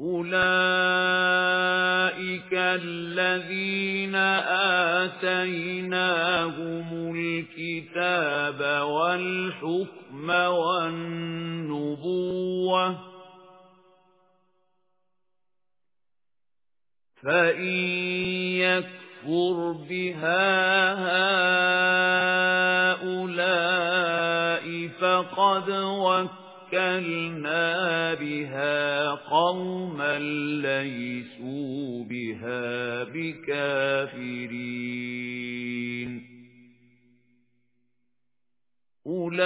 أُولَٰئِكَ الَّذِينَ آتَيْنَاهُمُ الْكِتَابَ وَالْحُكْمَ وَالنُّبُوَّةَ فَإِنْ يَكْفُرْ بِهَا هَؤُلَاءِ فَقَدْ وَكَّلَ وَوَكَّلْنَا بِهَا قَوْمًا لَّيْسُوا بِهَا بِكَافِرِينَ أُولَئِكَ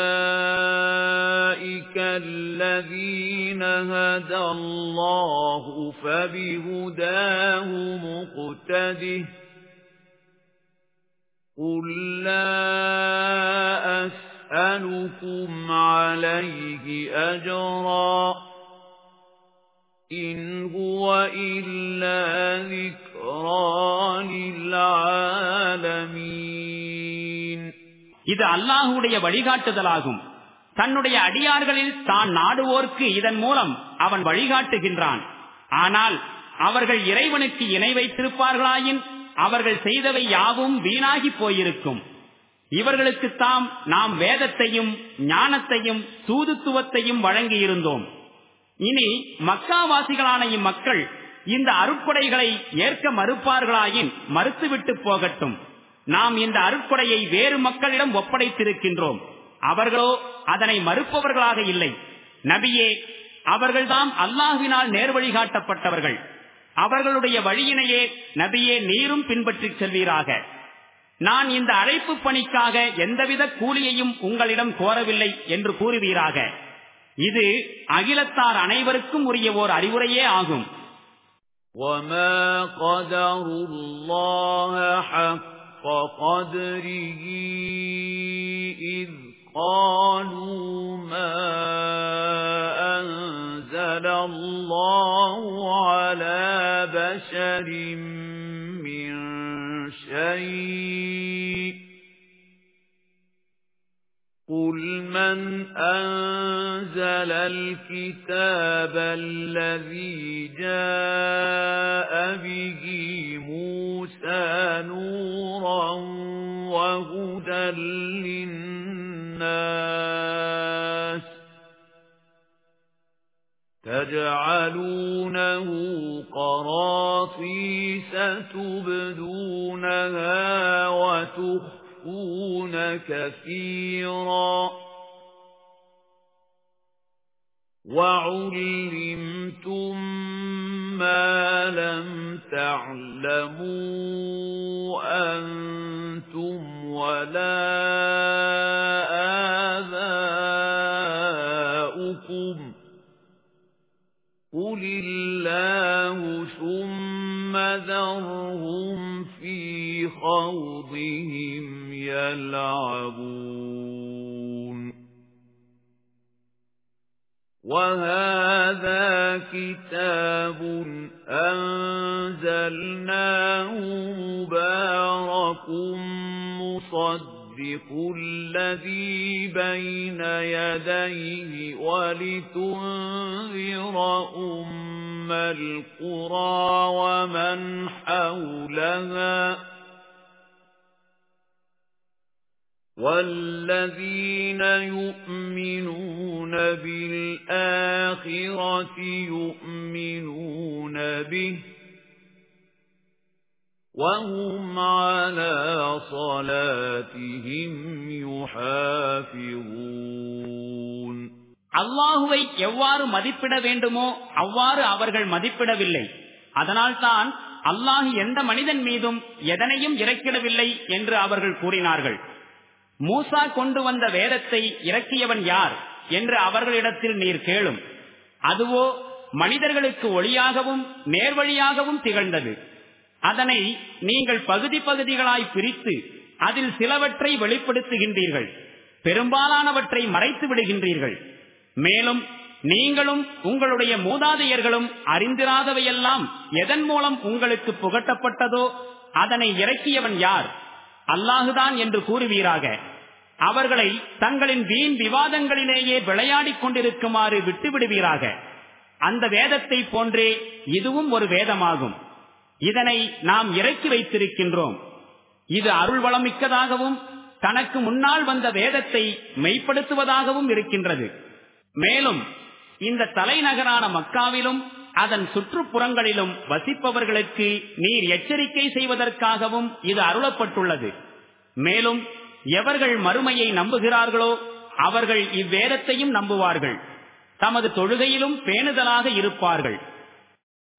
الَّذِينَ هَدَى اللَّهُ فَبِهُدَاهُ مُقْتَدِهِ قُل لَّا أَسْأَلُكُمْ أَسْأَلُكُمْ عَلَيْهِ أَجْرًا إِنْ هُوَ إِلَّا ذِكْرَى لِلْعَالَمِينَ
இது அல்லாஹ்வுடைய வழிகாட்டுதலாகும் தன்னுடைய
அடியார்களில் தான்
நாடுவோர்க்கு இதன் மூலம் அவன் வழிகாட்டுகின்றான் ஆனால் அவர்கள் இறைவனுக்கு இணை வைத்திருப்பார்களாயின் அவர்கள் செய்தவை யாவும் வீணாகி போயிருக்கும் இவர்களுக்கு தாம் நாம் வேதத்தையும் ஞானத்தையும் தூதுத்துவத்தையும் வழங்கியிருந்தோம் இனி மக்காவாசிகளான இம்மக்கள் இந்த அருப்படைகளை ஏற்க மறுப்பார்களாயின் மறுத்துவிட்டு போகட்டும் நாம் இந்த அருப்படையை வேறு மக்களிடம் ஒப்படைத்திருக்கின்றோம் அவர்களோ அதனை மறுப்பவர்களாக இல்லை நபியே அவர்கள்தான் அல்லாஹினால் நேர் வழிகாட்டப்பட்டவர்கள் அவர்களுடைய வழியினையே நபியே நீரும் பின்பற்றிச் செல்வீராக நான் இந்த அழைப்பு பணிக்காக எந்தவித கூலியையும் உங்களிடம் கோரவில்லை என்று கூறுவீராக இது அகிலத்தார் அனைவருக்கும் உரிய ஓர் அறிவுரையே ஆகும் وما
قالوا ما أنزل الله على بشر شيء قُلْ مَنْ أَنزَلَ الْكِتَابَ الَّذِي جَاءَ بِهِ مُوسَى نُورًا وَهُدًى لِلنَّاسِ تَجْعَلُونَهُ قَرَاطِيسَ تُبْدُونَهَا وَتُخْفُونَ كَثِيرًا وَعُلِّمْتُم مَّا لَمْ تَعْلَمُوا أَنتُمْ وَلَا آبَاؤُكُمْ يَقُلِ اللَّهُ ثُمَّ ذَرْهُمْ فِي خَوْضِهِمْ يَلْعَبُونَ وَهَذَا كِتَابٌ أَنزَلْنَاهُ مُبَارَكٌ مُصَدِّقٌ يُصَدِّقُ الَّذِي بَيْنَ يَدَيْهِ وَلِتُنذِرَ أُمَّ الْقُرَى وَمَنْ حَوْلَهَا وَالَّذِينَ يُؤْمِنُونَ بِالْآخِرَةِ يُؤْمِنُونَ بِهِ وَهُمْ عَلَى صَلَاتِهِمْ يُحَافِظُونَ அல்லாஹுவை
எவ்வாறு மதிப்பிட வேண்டுமோ அவ்வாறு அவர்கள் மதிப்பிடவில்லை அதனால்தான் அல்லாஹ் எந்த மனிதன் மீதும் எதனையும் இறக்கிடவில்லை என்று அவர்கள் கூறினார்கள் மூசா கொண்டு வந்த வேதத்தை இறக்கியவன் யார் என்று அவர்களிடத்தில் நீர் கேளும் அதுவோ மனிதர்களுக்கு ஒளியாகவும் நேர்வழியாகவும் திகழ்ந்தது அதனை நீங்கள் பகுதி பகுதிகளாய் பிரித்து அதில் சிலவற்றை வெளிப்படுத்துகின்றீர்கள் பெரும்பாலானவற்றை மறைத்து விடுகின்றீர்கள் மேலும் நீங்களும் உங்களுடைய மூதாதையர்களும் அறிந்திராதவையெல்லாம் எதன் மூலம் உங்களுக்கு புகட்டப்பட்டதோ அதனை இறக்கியவன் யார் அல்லாஹுதான் என்று கூறுவீராக அவர்களை தங்களின் வீண் விவாதங்களிலேயே விளையாடிக் கொண்டிருக்குமாறு விட்டுவிடுவீராக அந்த வேதத்தை போன்றே இதுவும் ஒரு வேதமாகும் இதனை நாம் இறக்கி வைத்திருக்கின்றோம் இது அருள்வளம் மிக்கதாகவும் தனக்கு முன்னால் வந்த வேதத்தை மெய்ப்படுத்துவதாகவும் இருக்கின்றது மேலும் இந்த தலைநகரான மக்காவிலும் அதன் சுற்றுப்புறங்களிலும் வசிப்பவர்களுக்கு நீர் எச்சரிக்கை செய்வதற்காகவும் இது அருளப்பட்டுள்ளது மேலும் எவர்கள் மறுமையை நம்புகிறார்களோ அவர்கள் இவ்வேதத்தையும் நம்புவார்கள் தமது தொழுகையிலும் பேணுதலாக இருப்பார்கள்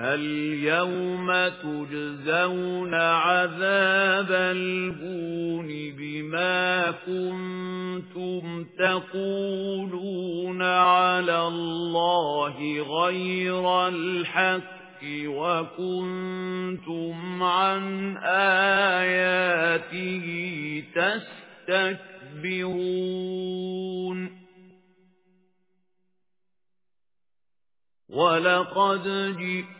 الْيَوْمَ تُجْزَوْنَ عَذَابَ الْهُونِ بِمَا كُنتُمْ تَقُولُونَ عَلَى اللَّهِ غَيْرَ الْحَقِّ وَكُنتُمْ عَن آيَاتِهِ تَسْتَكْبِرُونَ وَلَقَدْ جِئْتُمْ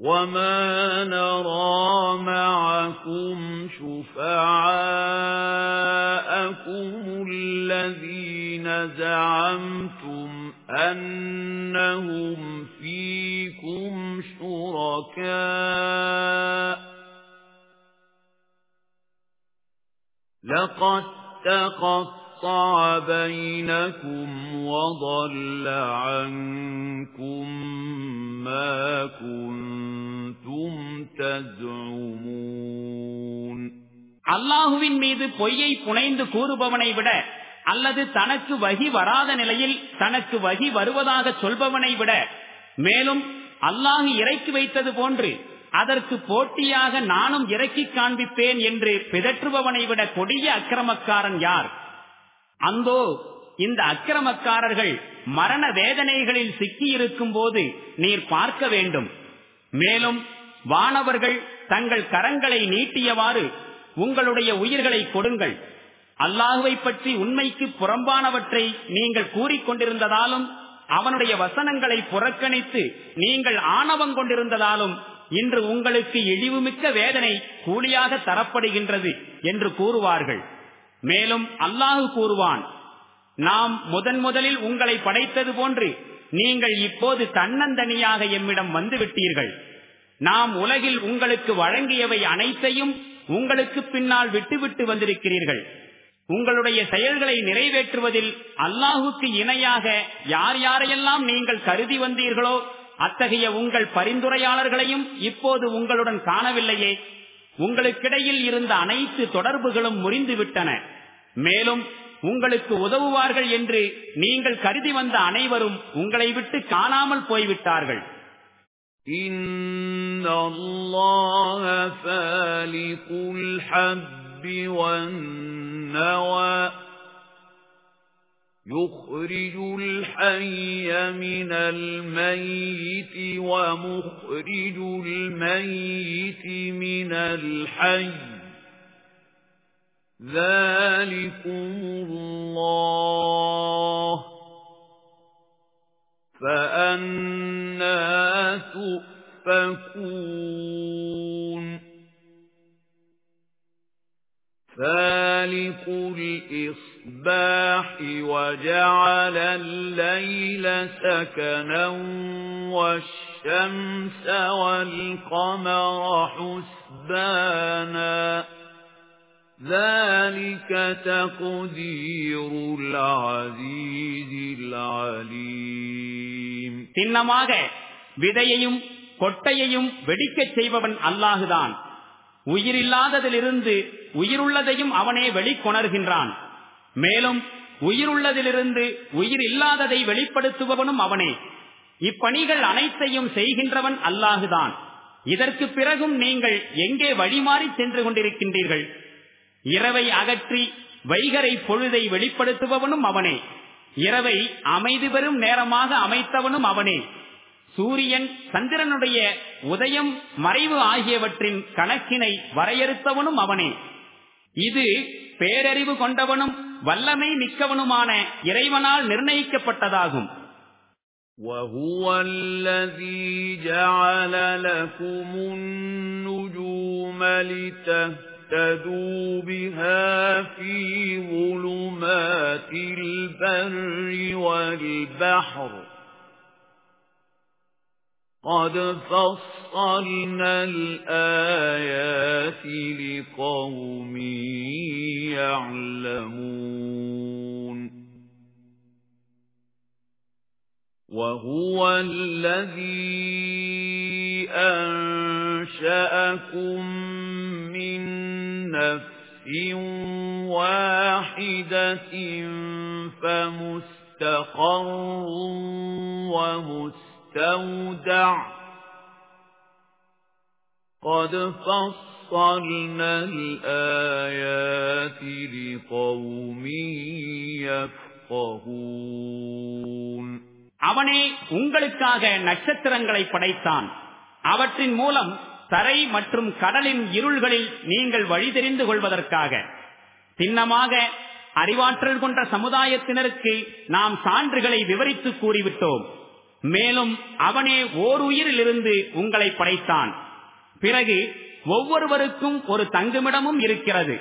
وَمَا نَرَى مَعَكُمْ شُفَعَاءَكُمُ الَّذِينَ زَعَمْتُمْ أَنَّهُمْ فِيكُمْ شُرَكَاءَ لَقَدْ تَقَطَّعَ قَطَعَ بَيْنَكُمْ وَضَلَّ عَنكُم مَّا كُنتُمْ تَزْعُمُونَ அல்லாஹுவின் மீது பொய்யை
புனைந்து கூறுபவனை விட அல்லது தனக்கு வகி வராத நிலையில் தனக்கு வகி வருவதாக சொல்பவனை விட மேலும் அல்லாஹு இறக்கி வைத்தது போன்று அதற்கு போட்டியாக நானும் இறக்கி காண்பிப்பேன் என்று பிதற்றுபவனை விட கொடிய அக்கிரமக்காரன் யார் அந்தோ இந்த அக்கிரமக்காரர்கள் மரண வேதனைகளில் சிக்கியிருக்கும் போது நீர் பார்க்க வேண்டும் மேலும் வானவர்கள் தங்கள் கரங்களை நீட்டியவாறு உங்களுடைய உயிர்களை கொடுங்கள் அல்லாஹுவை பற்றி உண்மைக்கு புறம்பானவற்றை நீங்கள் கூறிக்கொண்டிருந்ததாலும் அவனுடைய வசனங்களை புறக்கணித்து நீங்கள் ஆணவம் கொண்டிருந்ததாலும் இன்று உங்களுக்கு இழிவுமிக்க வேதனை கூலியாக தரப்படுகின்றது என்று கூறுவார்கள் மேலும் அல்லாஹு கூறுவான் நாம் முதன் முதலில் உங்களை படைத்தது போன்று நீங்கள் இப்போது தன்னந்தனியாக எம்மிடம் வந்துவிட்டீர்கள் நாம் உலகில் உங்களுக்கு வழங்கியவை அனைத்தையும் உங்களுக்கு பின்னால் விட்டுவிட்டு வந்திருக்கிறீர்கள் உங்களுடைய செயல்களை நிறைவேற்றுவதில் அல்லாஹுக்கு இணையாக யார் யாரையெல்லாம் நீங்கள் கருதி வந்தீர்களோ அத்தகைய உங்கள் பரிந்துரையாளர்களையும் இப்போது உங்களுடன் காணவில்லையே உங்களுக்கிடையில் இருந்த அனைத்து தொடர்புகளும் முறிந்துவிட்டன மேலும் உங்களுக்கு உதவுவார்கள் என்று நீங்கள் கருதி வந்த அனைவரும் உங்களை விட்டு காணாமல் போய்விட்டார்கள்
إِنَّ اللَّهَ يُخْرِجُ الْحَيَّ مِنَ الْمَيِّتِ وَمُخْرِجُ الْمَيِّتِ مِنَ الْحَيِّ ذَلِكُمُ اللَّهُ فَأَنَّى تُؤْفَكُونَ فَأَنَّى مَالِكُ الْإِصْبَاحِ وَجَعَلَ اللَّيْلَ سَكَنًا وَالشَّمْسَ وَالْقَمَرَ حُسْبَانًا ذَلِكَ تَقْدِيرُ الْعَزِيزِ الْعَلِيمِ تِنَّمَاكَ விதையையும் கொட்டையையும் வெடிக்கச்
செய்பவன் அல்லாஹுதான் உயிரில்லாததிலிருந்து உயிருள்ளதையும் அவனே வெளிக்கொணர்கின்றான் மேலும் உயிருள்ளதிலிருந்து உயிர் இல்லாததை வெளிப்படுத்துபவனும் அவனே இப்பணிகள் அனைத்தையும் செய்கின்றவன் அல்லாஹுதான் இதற்கு பிறகும் நீங்கள் எங்கே வழிமாறி சென்று கொண்டிருக்கின்றீர்கள் இரவை அகற்றி வைகரை பொழுதை வெளிப்படுத்துபவனும் அவனே இரவை அமைதி பெறும் நேரமாக அமைத்தவனும் அவனே சூரியன் சந்திரனுடைய உதயம் மறைவு ஆகியவற்றின் கணக்கினை வரையறுத்தவனும் அவனே இது பேரறிவு கொண்டவனும் வல்லமை மிக்கவனுமான இறைவனால் நிர்ணயிக்கப்பட்டதாகும்
تَدُو بِهَا فِي ظُلُمَاتِ الْبَرِّ وَالْبَحْرِ قَدْ فَصَّلْنَا الْآيَاتِ لِقَوْمٍ يَعْلَمُونَ وَهُوَ الَّذِي أَنشَأَكُم مِّن نَّفْسٍ وَاحِدَةٍ فَمُسْتَقَرٌّ وَمُسْتَقَرٌّ مستودع قد فصلنا الآيات لقوم يفقهون
அவனே உங்களுக்காக நட்சத்திரங்களை படைத்தான் அவற்றின் மூலம் தரை மற்றும் கடலின் இருள்களில் நீங்கள் வழி தெரிந்து கொள்வதற்காக சின்னமாக அறிவாற்றல் கொண்ட சமுதாயத்தினருக்கு நாம் சான்றுகளை விவரித்து கூறிவிட்டோம் மேலும் அவனே ஓர் உயிரிலிருந்து உங்களை படைத்தான் பிறகு ஒவ்வொருவருக்கும் ஒரு தங்குமிடமும் இருக்கிறது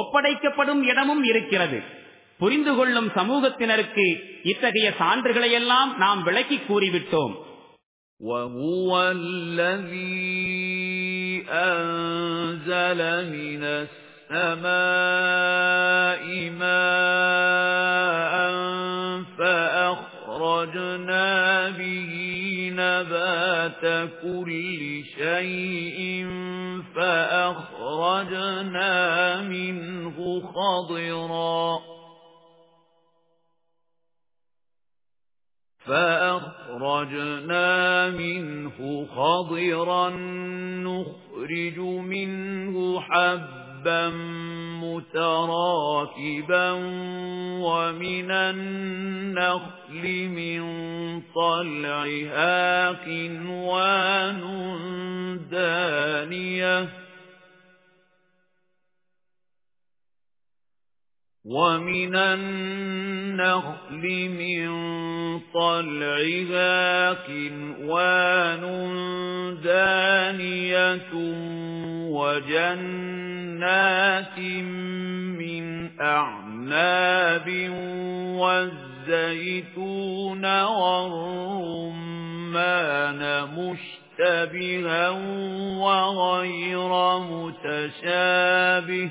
ஒப்படைக்கப்படும் இடமும் இருக்கிறது புரிந்து கொள்ளும் சமூகத்தினருக்கு இத்தகைய சான்றுகளையெல்லாம் நாம் விளக்கி கூறிவிட்டோம்
وهو أَخْرَجْنَا بِهِ نَبَاتَ كُلِّ شَيْءٍ فَأَخْرَجْنَا مِنْهُ خَضِرًا فَأَخْرَجْنَا مِنْهُ خَضِرًا نُخْرِجُ مِنْهُ حَبًّا حبا متراكبا ومن النخل من طلعها قنوان دانيه وَمِنَ النَّخْلِ مِن طَلْعِهَا قِنْوَانٌ دَانِيَةٌ وَجَنَّاتٍ مِّنْ أَعْنَابٍ وَالزَّيْتُونَ وَالرُّمَّانَ مُشْتَبِهًا وَغَيْرَ مُتَشَابِهٍ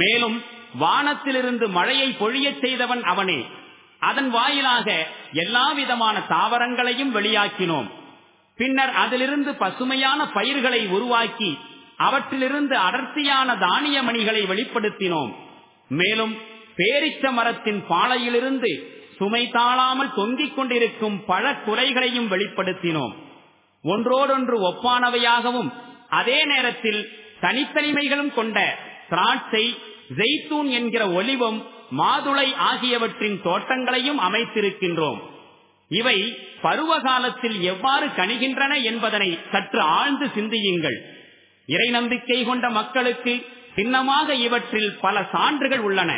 மேலும் வானத்திலிருந்து மழையை பொழியச் செய்தவன்
அவனே அதன் வாயிலாக எல்லா விதமான தாவரங்களையும் வெளியாக்கினோம் பின்னர் அதிலிருந்து பசுமையான பயிர்களை உருவாக்கி அவற்றிலிருந்து அடர்த்தியான தானிய மணிகளை வெளிப்படுத்தினோம் மேலும் பேரிச்ச மரத்தின் பாலையிலிருந்து சுமை தாழாமல் தொங்கிக் கொண்டிருக்கும் பல குறைகளையும் வெளிப்படுத்தினோம் ஒன்றோடொன்று ஒப்பானவையாகவும் அதே நேரத்தில் தனித்தனிமைகளும் கொண்ட திராட்சை ஜெய்தூன் என்கிற ஒலிவும் மாதுளை ஆகியவற்றின் தோட்டங்களையும் அமைத்திருக்கின்றோம் இவை பருவ காலத்தில் எவ்வாறு கணிகின்றன என்பதனை சற்று ஆழ்ந்து சிந்தியுங்கள் இறை நம்பிக்கை கொண்ட மக்களுக்கு சின்னமாக இவற்றில் பல சான்றுகள் உள்ளன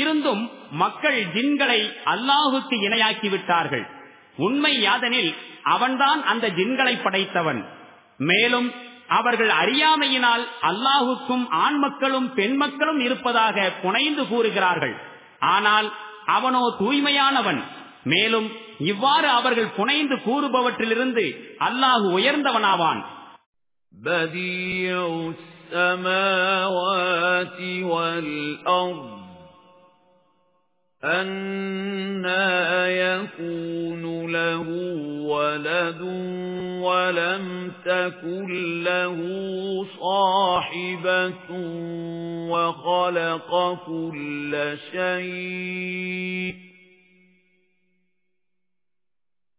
இருந்தும் மக்கள் ஜின்களை அல்லாஹுக்கு இணையாக்கிவிட்டார்கள் உண்மை யாதனில் அவன்தான் அந்த ஜின்களை படைத்தவன் மேலும் அவர்கள் அறியாமையினால் அல்லாஹுக்கும் ஆண் மக்களும் பெண் மக்களும் இருப்பதாக புனைந்து கூறுகிறார்கள் ஆனால் அவனோ தூய்மையானவன் மேலும் இவ்வாறு அவர்கள் புனைந்து கூறுபவற்றிலிருந்து
அல்லாஹு உயர்ந்தவனாவான் أَنَّى يَكُونُ لَهُ وَلَدٌ وَلَمْ تَكُنْ لَهُ صَاحِبَةٌ وَخَلَقَ كُلَّ شَيْءٍ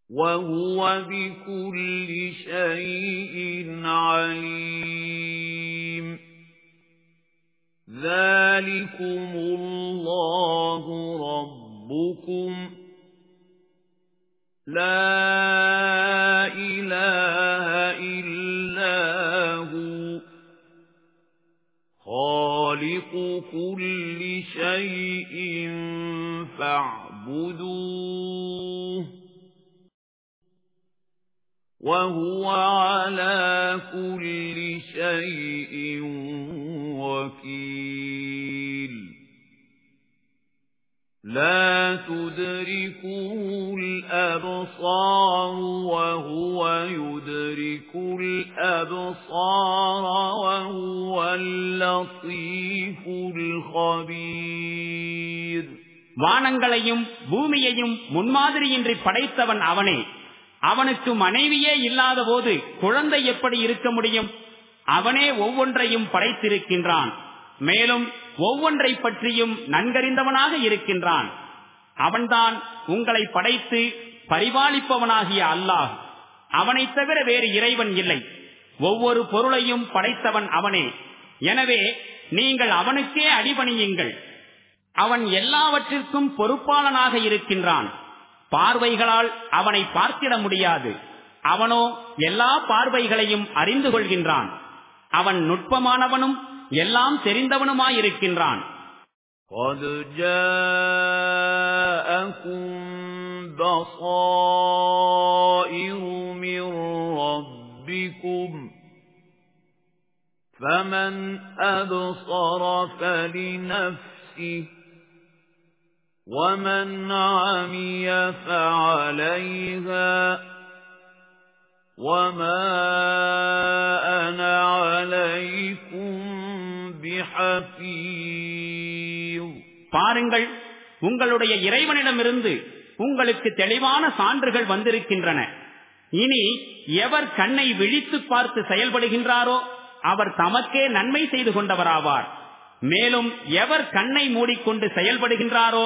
وَهُوَ بِكُلِّ شَيْءٍ عَلِيمٌ ذَلِكُمُ اللَّهُ رَبُّكُمْ لَا إِلَٰهَ إِلَّا هُوَ خَالِقُ كُلِّ شَيْءٍ فَاعْبُدُوهُ وَهُوَ عَلَى كُلِّ شَيْءٍ وَكِيلٌ لَا تُدْرِكُهُ الْأَبْصَارُ وَهُوَ يُدْرِكُ الْأَبْصَارَ وَهُوَ اللَّطِيفُ الْخَبِيرُ
வானங்களையும் பூமியையும் முன்மாதிரியின்றி படைத்தவன் அவனே அவனுக்கு மனைவியே இல்லாத போது குழந்தை எப்படி இருக்க முடியும் அவனே ஒவ்வொன்றையும் படைத்திருக்கின்றான் மேலும் ஒவ்வொன்றை பற்றியும் நன்கறிந்தவனாக இருக்கின்றான் அவன்தான் உங்களை படைத்து பரிபாலிப்பவனாகிய அல்லாஹ் அவனை தவிர வேறு இறைவன் இல்லை ஒவ்வொரு பொருளையும் படைத்தவன் அவனே எனவே நீங்கள் அவனுக்கே அடிபணியுங்கள் அவன் எல்லாவற்றிற்கும் பொறுப்பாளனாக இருக்கின்றான் பார்வைகளால் அவனை பார்த்திட முடியாது அவனோ எல்லா பார்வைகளையும் அறிந்து கொள்கின்றான் அவன் நுட்பமானவனும் எல்லாம் தெரிந்தவனுமாயிருக்கின்றான்
فَمَن أَبْصَرَ فَلِنَفْسِهِ وَمَن عَمِيَ فَعَلَيْهَا وَمَا أَنَا عَلَيْكُمْ بِحَفِيظٍ பாருங்கள் உங்களுடைய
இறைவனிடமிருந்து உங்களுக்கு தெளிவான சான்றுகள் வந்திருக்கின்றன இனி எவர் கண்ணை விழித்து பார்த்து செயல்படுகின்றாரோ அவர் தமக்கே நன்மை செய்து கொண்டவராவார் மேலும் எவர் கண்ணை மூடிக்கொண்டு செயல்படுகின்றாரோ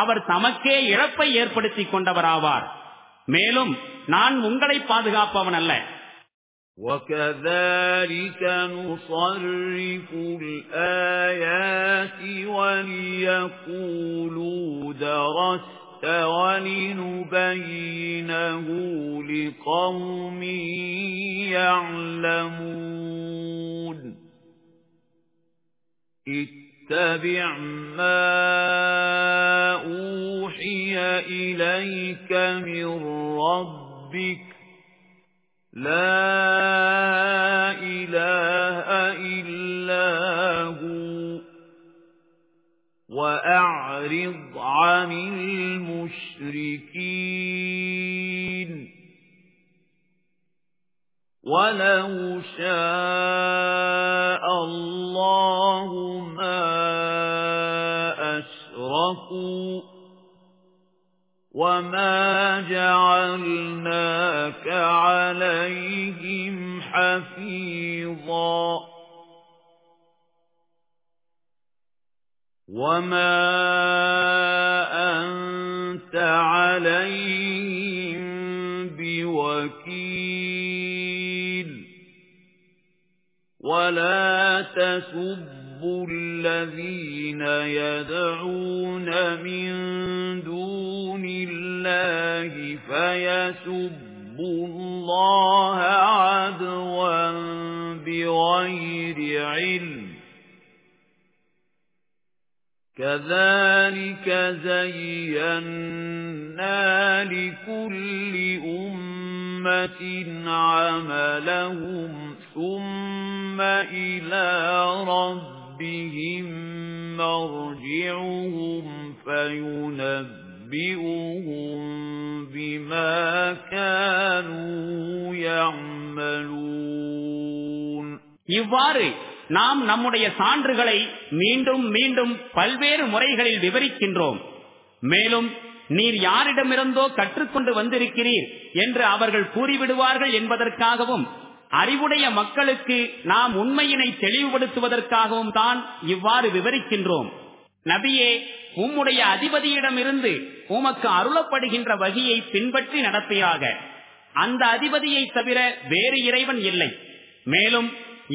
அவர் தமக்கே இழப்பை ஏற்படுத்தி கொண்டவர் ஆவார் மேலும் நான் உங்களை
பாதுகாப்பவன் அல்ல وَكَذَلِكَ نُصَرِّفُ الْآيَاتِ وَلِيَقُولُوا دَرَسْتَ وَلِنُبَيِّنَهُ لِقَوْمٍ يَعْلَمُونَ اتَّبِعْ مَا أُوحِيَ إِلَيْكَ مِنْ رَبِّكَ لَا إِلَهَ إِلَّا هُوَ وَأَعْرِضْ عَنِ الْمُشْرِكِينَ وَلَوْ شَاءَ اللَّهُ وَمَا جَعَلْنَاكَ عَلَيْهِمْ حَفِيظًا وَمَا أَنْتَ عَلَيْهِمْ بِوَكِيلٍ وَلَا تَسُبُّوا الَّذِينَ يَدْعُونَ مِن دُونِ اللَّهِ فَيَسُبُّوا اللَّهَ عَدْوًا بِغَيْرِ عِلْمٍ كَذَلِكَ زَيَّنَّا لِكُلِّ أُمَّةٍ عَمَلَهُمْ ثُمَّ إِلَى رَبِّهِمْ مَرْجِعُهُمْ فَيُنَبِّئُهُم نُنَبِّئُهُم بِمَا كَانُوا يَعْمَلُونَ இவ்வாறு நாம்
நம்முடைய சான்றுகளை மீண்டும் மீண்டும் பல்வேறு முறைகளில் விவரிக்கின்றோம் மேலும் நீர் யாரிடமிருந்தோ கற்றுக்கொண்டு வந்திருக்கிறீர் என்று அவர்கள் கூறிவிடுவார்கள் என்பதற்காகவும் அறிவுடைய மக்களுக்கு நாம் உண்மையினை தெளிவுபடுத்துவதற்காகவும் தான் இவ்வாறு விவரிக்கின்றோம் நபியே உம்முடைய அதிபதியிடமிருந்து உமக்கு அருளப்படுகின்ற வகையை பின்பற்றி நடத்தியாக அந்த அதிபதியை தவிர வேறு இறைவன் இல்லை மேலும்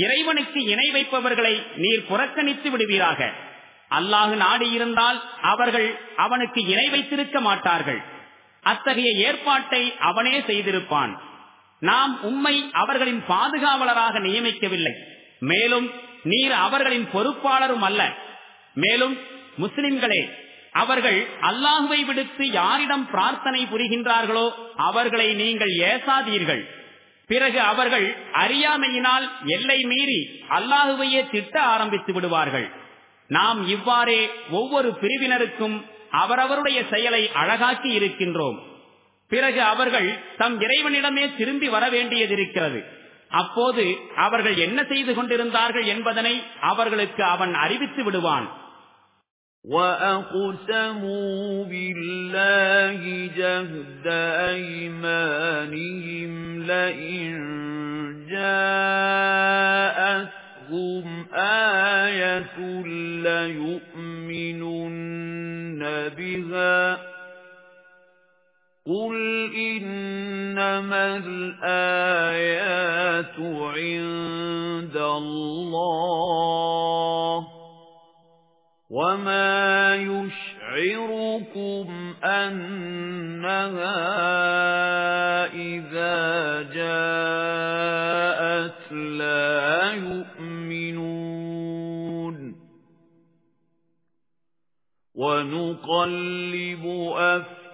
இறைவனுக்கு இணை வைப்பவர்களை நீர் புறக்கணித்து விடுவீராக அல்லாஹு நாடு இருந்தால் அவர்கள் அவனுக்கு இணை வைத்திருக்க மாட்டார்கள் அத்தகைய ஏற்பாட்டை அவனே செய்திருப்பான் நாம் உம்மை அவர்களின் பாதுகாவலராக நியமிக்கவில்லை மேலும் நீர் அவர்களின் பொறுப்பாளரும் அல்ல மேலும் முஸ்லிம்களே அவர்கள் அல்லாஹுவை விடுத்து யாரிடம் பிரார்த்தனை புரிகின்றார்களோ அவர்களை நீங்கள் ஏசாதீர்கள் பிறகு அவர்கள் அறியாமையினால் எல்லை மீறி அல்லாஹுவையே திட்ட ஆரம்பித்து விடுவார்கள் நாம் இவ்வாறே ஒவ்வொரு பிரிவினருக்கும் அவரவருடைய செயலை அழகாக்கி இருக்கின்றோம் பிறகு அவர்கள் தம் இறைவனிடமே திரும்பி வர வேண்டியதிருக்கிறது அப்போது அவர்கள் என்ன செய்து கொண்டிருந்தார்கள் என்பதனை அவர்களுக்கு அவன் அறிவித்து விடுவான்
وَأَقْسَمُوا بِاللَّهِ جَهْدَ أَيْمَانِهِمْ لَئِن جَاءَتْهُمْ آيَةٌ لَّيُؤْمِنُنَّ بِهَا قُلْ إِنَّمَا الْآيَاتُ عِندَ اللَّهِ وَمَا يُشْعِرُكُمْ أَنَّهَا إِذَا جَاءَتْ لَا يُؤْمِنُونَ وَنُقَلِّبُ أَفْئِدَتَهُمْ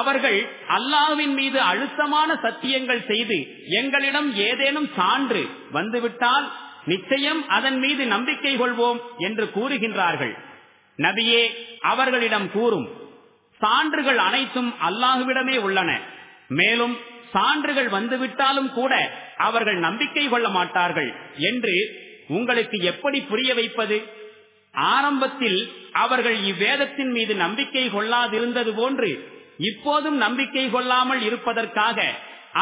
அவர்கள் அல்லாவின் மீது அழுத்தமான சத்தியங்கள் செய்து எங்களிடம் ஏதேனும் சான்று வந்துவிட்டால் நிச்சயம் அதன் மீது நம்பிக்கை கொள்வோம் என்று கூறுகின்றார்கள் நபியே அவர்களிடம் கூறும் சான்றுகள் அனைத்தும் அல்லாஹுவிடமே உள்ளன மேலும் சான்றுகள் வந்துவிட்டாலும் கூட அவர்கள் நம்பிக்கை கொள்ள மாட்டார்கள் என்று உங்களுக்கு எப்படி புரிய வைப்பது ஆரம்பத்தில் அவர்கள் இவ்வேதத்தின் மீது நம்பிக்கை கொள்ளாதிருந்தது போன்று இப்போதும் நம்பிக்கை கொள்ளாமல் இருப்பதற்காக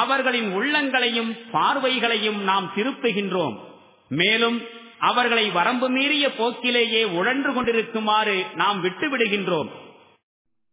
அவர்களின் உள்ளங்களையும் பார்வைகளையும் நாம் திருப்புகின்றோம் மேலும் அவர்களை வரம்பு மீறிய போக்கிலேயே உழன்று கொண்டிருக்குமாறு நாம் விட்டுவிடுகின்றோம்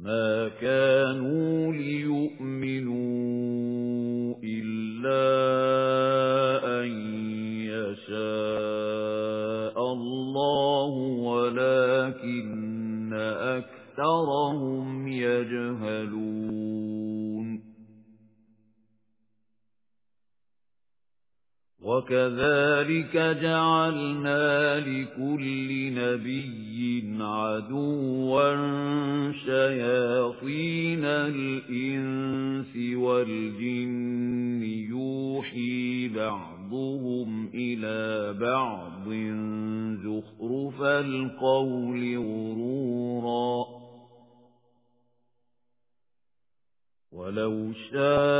مَا كَانُوا لِيُؤْمِنُوا إِلَّا أَن يَشَاءَ اللَّهُ وَلَكِنَّ أَكْثَرَهُمْ يَجْهَلُونَ وَكَذَلِكَ جَعَلْنَا لِكُلِّ نَبِيٍّ عَدُوًّا شَيَاطِينَ الْإِنسِ وَالْجِنِّ يُوحِي بَعْضُهُمْ إِلَى بَعْضٍ زُخْرُفَ الْقَوْلِ غُرُورًا وَلَوْ شَاءَ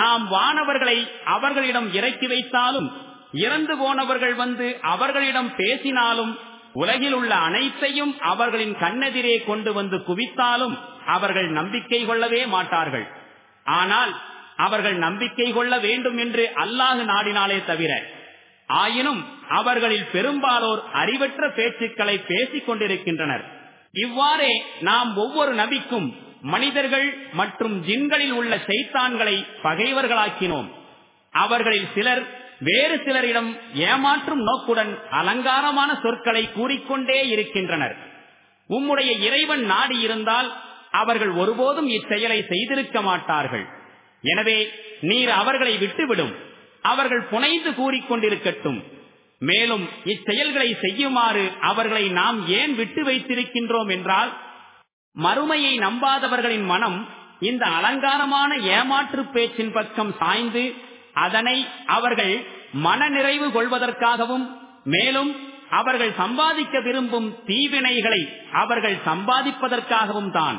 நாம் வானவர்களை அவர்களிடம் இறக்கி வைத்தாலும் இறந்து போனவர்கள் வந்து அவர்களிடம் பேசினாலும் உலகில் உள்ள அனைத்தையும் அவர்களின் கண்ணெதிரே கொண்டு வந்து குவித்தாலும் அவர்கள் நம்பிக்கை கொள்ளவே மாட்டார்கள் ஆனால் அவர்கள் நம்பிக்கை கொள்ள வேண்டும் என்று அல்லாஹு நாடினாலே தவிர ஆயினும் அவர்களில் பெரும்பாலோர் அறிவற்ற பேச்சுக்களை பேசிக் கொண்டிருக்கின்றனர் இவ்வாறே நாம் ஒவ்வொரு நபிக்கும் மனிதர்கள் மற்றும் ஜின்களில் உள்ள செய்தான்களை பகைவர்களாக்கினோம் அவர்களில் சிலர் வேறு சிலரிடம் ஏமாற்றும் நோக்குடன் அலங்காரமான சொற்களை கூறிக்கொண்டே இருக்கின்றனர் உம்முடைய இறைவன் நாடி இருந்தால் அவர்கள் ஒருபோதும் இச்செயலை செய்திருக்க மாட்டார்கள் எனவே நீர் அவர்களை விட்டுவிடும் அவர்கள் புனைந்து கூறிக்கொண்டிருக்கட்டும் மேலும் இச்செயல்களை செய்யுமாறு அவர்களை நாம் ஏன் விட்டு வைத்திருக்கின்றோம் என்றால் மறுமையை நம்பாதவர்களின் மனம் இந்த அலங்காரமான ஏமாற்று பேச்சின் பக்கம் சாய்ந்து அதனை அவர்கள் மன நிறைவு கொள்வதற்காகவும் மேலும் அவர்கள் சம்பாதிக்க விரும்பும் தீவினைகளை அவர்கள் சம்பாதிப்பதற்காகவும் தான்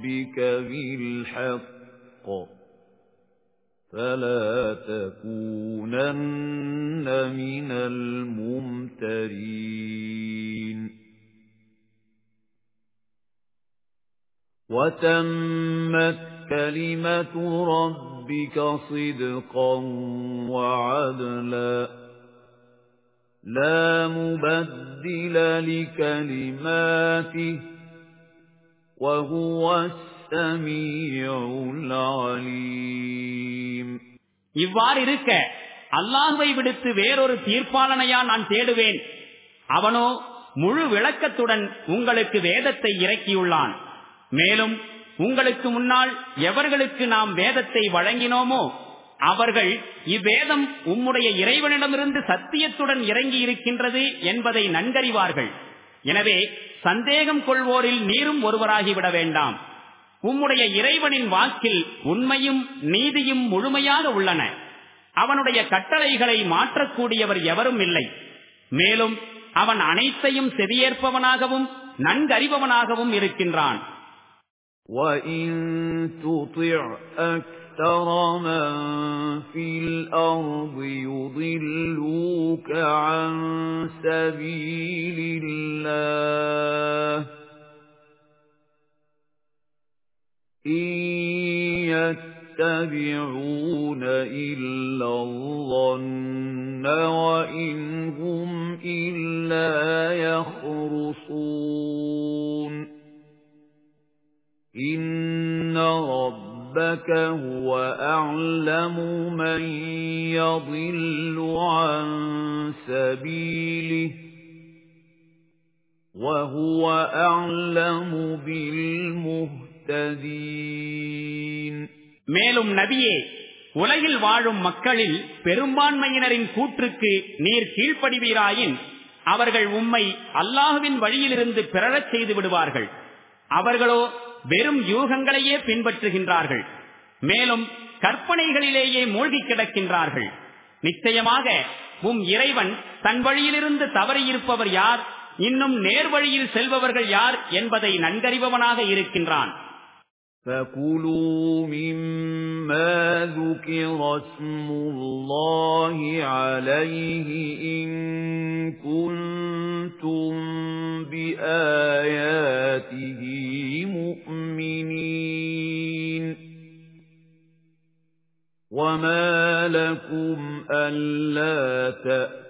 رَبِّكَ بِالْحَقِّ فَلَا تَكُونَنَّ مِنَ الْمُمْتَرِينَ وَتَمَّتْ كَلِمَةُ رَبِّكَ صِدْقًا وَعَدْلًا لَا مُبَدِّلَ لِكَلِمَاتِهِ இவ்வாறு
இருக்க அல்லாஹுவை விடுத்து வேறொரு தீர்ப்பாளனையா நான் தேடுவேன் அவனோ முழு விளக்கத்துடன் உங்களுக்கு வேதத்தை இறக்கியுள்ளான் மேலும் உங்களுக்கு முன்னால் எவர்களுக்கு நாம் வேதத்தை வழங்கினோமோ அவர்கள் இவ்வேதம் உம்முடைய இறைவனிடமிருந்து சத்தியத்துடன் இறங்கி இருக்கின்றது என்பதை நன்கறிவார்கள் எனவே சந்தேகம் கொள்வோரில் நீரும் ஒருவராகிவிட வேண்டாம் உம்முடைய இறைவனின் வாக்கில் உண்மையும் நீதியும் முழுமையாக உள்ளன அவனுடைய கட்டளைகளை மாற்றக்கூடியவர் எவரும் இல்லை மேலும் அவன் அனைத்தையும் செவியேற்பவனாகவும் நன்கறிபவனாகவும் இருக்கின்றான்
مُحْتَرَمًا فِي الْأَرْضِ يُضِلُّوكَ عَن سَبِيلِ اللَّهِ إِن يَتَّبِعُونَ إِلَّا الظَّنَّ وَإِنْ هُمْ إِلَّا يَخْرُصُونَ إِنَّ رَبَّكَ رَبَّكَ هُوَ أَعْلَمُ مَن يَضِلُّ عَن سَبِيلِهِ وَهُوَ أَعْلَمُ بِالْمُهْتَدِينَ மேலும் நபியே
உலகில் வாழும் மக்களில் பெரும்பான்மையினரின் கூற்றுக்கு நீர் கீழ்ப்படுவீராயின் அவர்கள் உம்மை அல்லாஹுவின் வழியிலிருந்து பிறழச் செய்து விடுவார்கள் அவர்களோ வெறும் யூகங்களையே பின்பற்றுகின்றார்கள் மேலும் கற்பனைகளிலேயே மூழ்கி கிடக்கின்றார்கள் நிச்சயமாக உம் இறைவன் தன் வழியிலிருந்து தவறியிருப்பவர் யார் இன்னும் நேர்வழியில் செல்பவர்கள் யார் என்பதை நன்கறிபவனாக
இருக்கின்றான் فَكُلُوا مِمَّا ذُكِرَ اسْمُ اللَّهِ عَلَيْهِ إِن كُنتُم بِآيَاتِهِ مُؤْمِنِينَ وَمَا لَكُمْ أَلَّا تَأْكُلُوا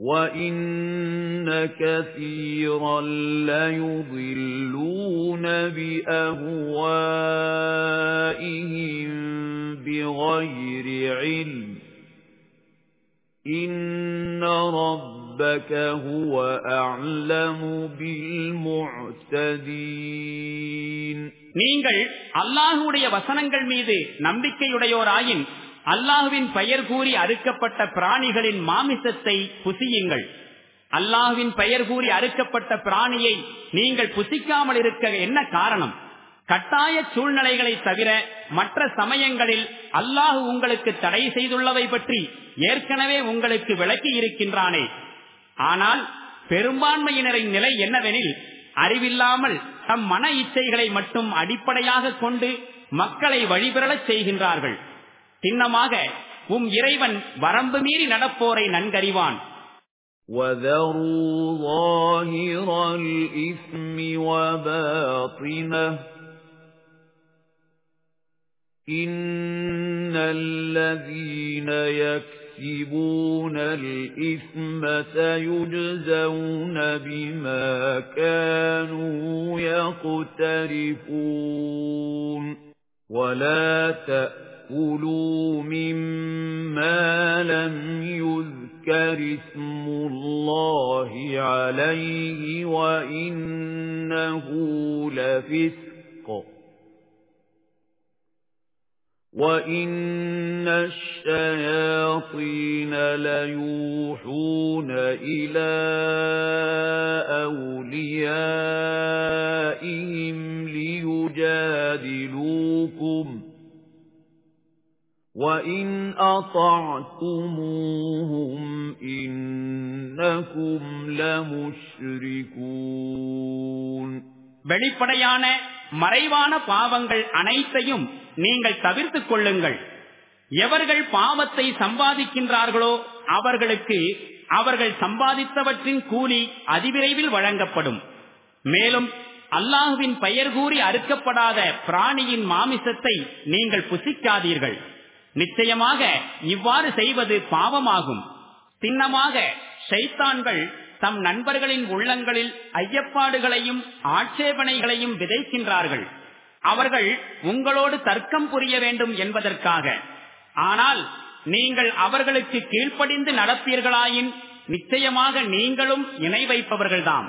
وَإِنَّ كَثِيرًا لَّيُضِلُّونَ بِأَهْوَائِهِم بِغَيْرِ عِلْمٍ إِنَّ رَبَّكَ هُوَ أَعْلَمُ بِالْمُعْتَدِينَ நீங்கள்
வசனங்கள் மீது நம்பிக்கையுடையோராயின் அல்லாஹுவின் பெயர் கூறி அறுக்கப்பட்ட பிராணிகளின் மாமிசத்தை புசியுங்கள் அல்லாஹுவின் பெயர் கூறி அறுக்கப்பட்ட பிராணியை நீங்கள் புசிக்காமல் இருக்க என்ன காரணம் கட்டாய சூழ்நிலைகளை தவிர மற்ற சமயங்களில் அல்லாஹு உங்களுக்கு தடை செய்துள்ளவை பற்றி ஏற்கனவே உங்களுக்கு விளக்கி இருக்கின்றானே ஆனால் பெரும்பான்மையினரின் நிலை என்னவெனில் அறிவில்லாமல் தம் மன இச்சைகளை மட்டும் அடிப்படையாக கொண்டு மக்களை வழிபெறச் செய்கின்றார்கள் சின்னமாக உம் இறைவன் வரம்பு மீறி நடப்போரை நன்கறிவான்
وَذَرُوا
ظَاهِرَ
الْإِثْمِ وَبَاطِنَهُ إِنَّ الَّذِينَ يَكْسِبُونَ الْإِثْمَ سَيُجْزَوْنَ بِمَا كَانُوا يَقْتَرِفُونَ وَلَا تَأْمَنُوا فَكُلُوا مِمَّا لَمْ يُذْكَرِ اسْمُ اللَّهِ عَلَيْهِ وَإِنَّهُ لَفِسْقٌ وَإِنَّ الشَّيَاطِينَ لَيُوحُونَ إِلَى أَوْلِيَائِهِمْ لِيُجَادِلُوكُمْ ۖ وَإِنْ أَطَعْتُمُوهُمْ إِنَّكُمْ لَمُشْرِكُونَ வெளிப்படையான மறைவான பாவங்கள்
அனைத்தையும் நீங்கள் தவிர்த்து கொள்ளுங்கள் எவர்கள் பாவத்தை சம்பாதிக்கின்றார்களோ அவர்களுக்கு அவர்கள் சம்பாதித்தவற்றின் கூலி அதிவிரைவில் வழங்கப்படும் மேலும் அல்லாஹுவின் பெயர் கூறி அறுக்கப்படாத பிராணியின் மாமிசத்தை நீங்கள் புசிக்காதீர்கள் நிச்சயமாக இவ்வாறு செய்வது பாவமாகும் சின்னமாக சைத்தான்கள் தம் நண்பர்களின் உள்ளங்களில் ஐயப்பாடுகளையும் ஆட்சேபனைகளையும் விதைக்கின்றார்கள் அவர்கள் உங்களோடு தர்க்கம் புரிய வேண்டும் என்பதற்காக ஆனால் நீங்கள் அவர்களுக்கு கீழ்ப்படிந்து நடப்பீர்களாயின் நிச்சயமாக நீங்களும் இணை வைப்பவர்கள்தான்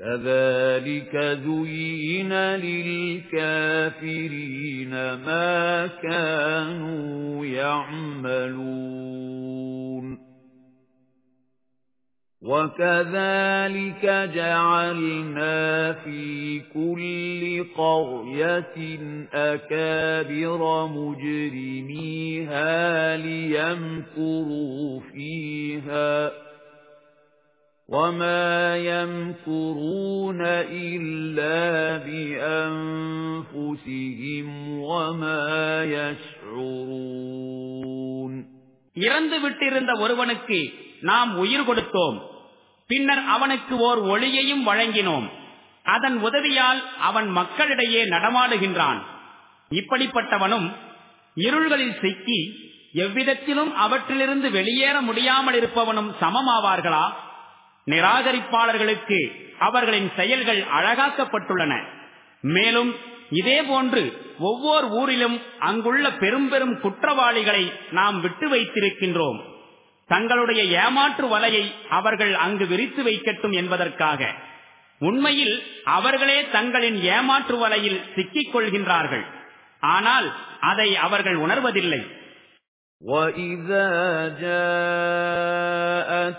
كَذَلِكَ زُيِّنَ لِلْكَافِرِينَ مَا كَانُوا يَعْمَلُونَ وَكَذَلِكَ جَعَلْنَا فِي كُلِّ قَرْيَةٍ أَكَابِرَ مُجْرِمِيهَا لِيَمْكُرُوا فِيهَا وَمَا يَمْكُرُونَ إِلَّا بِأَنفُسِهِمْ وَمَا يَشْعُرُونَ இறந்து விட்டிருந்த ஒருவனுக்கு
நாம் உயிர் கொடுத்தோம் பின்னர் அவனுக்கு ஓர் ஒளியையும் வழங்கினோம் அதன் உதவியால் அவன் மக்களிடையே நடமாடுகின்றான் இப்படிப்பட்டவனும் இருள்களில் சிக்கி எவ்விதத்திலும் அவற்றிலிருந்து வெளியேற முடியாமல் இருப்பவனும் சமமாவார்களா நிராகரிப்பாளர்களுக்கு அவர்களின் செயல்கள் அழகாக்கப்பட்டுள்ளன மேலும் இதே போன்று ஒவ்வொரு ஊரிலும் அங்குள்ள பெரும் பெரும் குற்றவாளிகளை நாம் விட்டு வைத்திருக்கின்றோம் தங்களுடைய ஏமாற்று வலையை அவர்கள் அங்கு விரித்து வைக்கட்டும் என்பதற்காக உண்மையில் அவர்களே தங்களின் ஏமாற்று வலையில் சிக்கிக் கொள்கின்றார்கள் ஆனால் அதை அவர்கள் உணர்வதில்லை
وَإِذَا جَاءَتْ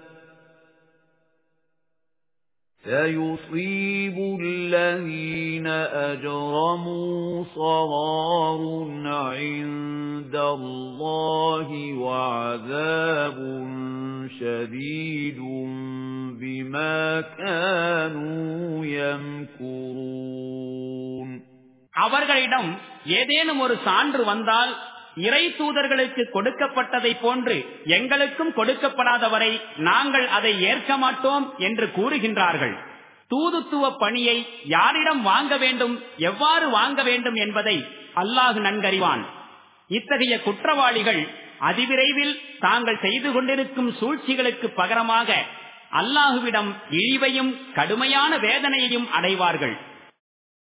سيصيب الذين أجرموا صغار عند الله وعذاب شديد بما كانوا يمكرون அவர்களிடம் ஏதேனும் ஒரு சான்று
வந்தால் இறை தூதர்களுக்கு கொடுக்கப்பட்டதை போன்று எங்களுக்கும் கொடுக்கப்படாதவரை நாங்கள் அதை ஏற்க மாட்டோம் என்று கூறுகின்றார்கள் தூதுத்துவ பணியை யாரிடம் வாங்க வேண்டும் எவ்வாறு வாங்க வேண்டும் என்பதை அல்லாஹு நன்கறிவான் இத்தகைய குற்றவாளிகள் அதிவிரைவில் தாங்கள் செய்து கொண்டிருக்கும் சூழ்ச்சிகளுக்கு பகரமாக அல்லாஹுவிடம் இழிவையும் கடுமையான வேதனையையும்
அடைவார்கள்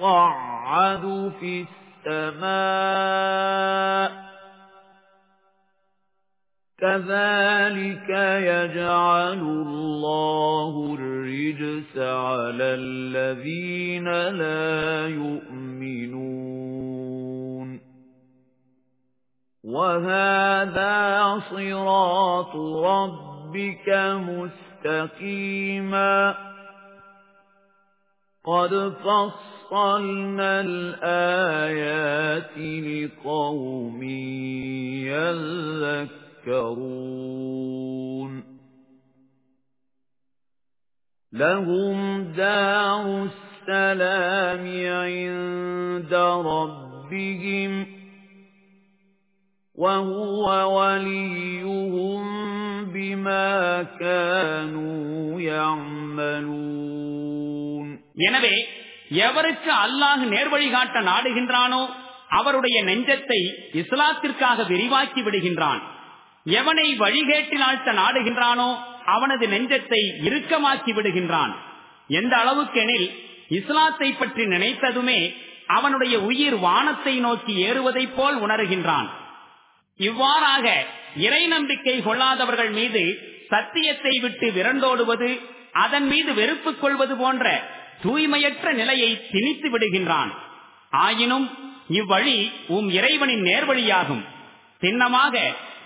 يصعد في السماء كذلك يجعل الله الرجس على الذين لا يؤمنون وهذا صراط ربك مستقيماً قَدْ فَصَّلْنَا الْآيَاتِ لِقَوْمٍ يَذَّكَّرُونَ لَهُمْ دَارُ السَّلَامِ عِندَ رَبِّهِمْ وَهُوَ وَلِيُّهُمْ بِمَا كَانُوا يَعْمَلُونَ
எனவே எவருக்கு அல்லாஹ் நேர்வழி காட்ட நாடுகின்றானோ அவருடைய நெஞ்சத்தை இஸ்லாத்திற்காக விரிவாக்கி விடுகின்றான் எவனை வழிகேட்டில் ஆழ்த்த நாடுகின்றானோ அவனது நெஞ்சத்தை இறுக்கமாக்கி விடுகின்றான் எந்த அளவுக்கெனில் இஸ்லாத்தை பற்றி நினைத்ததுமே அவனுடைய உயிர் வானத்தை நோக்கி ஏறுவதைப் போல் உணர்கின்றான் இவ்வாறாக இறை நம்பிக்கை கொள்ளாதவர்கள் மீது சத்தியத்தை விட்டு விரண்டோடுவது அதன் மீது வெறுப்பு கொள்வது போன்ற தூய்மையற்ற நிலையை திணித்து விடுகின்றான் ஆயினும் இவ்வழி உம் இறைவனின் நேர்வழியாகும் சின்னமாக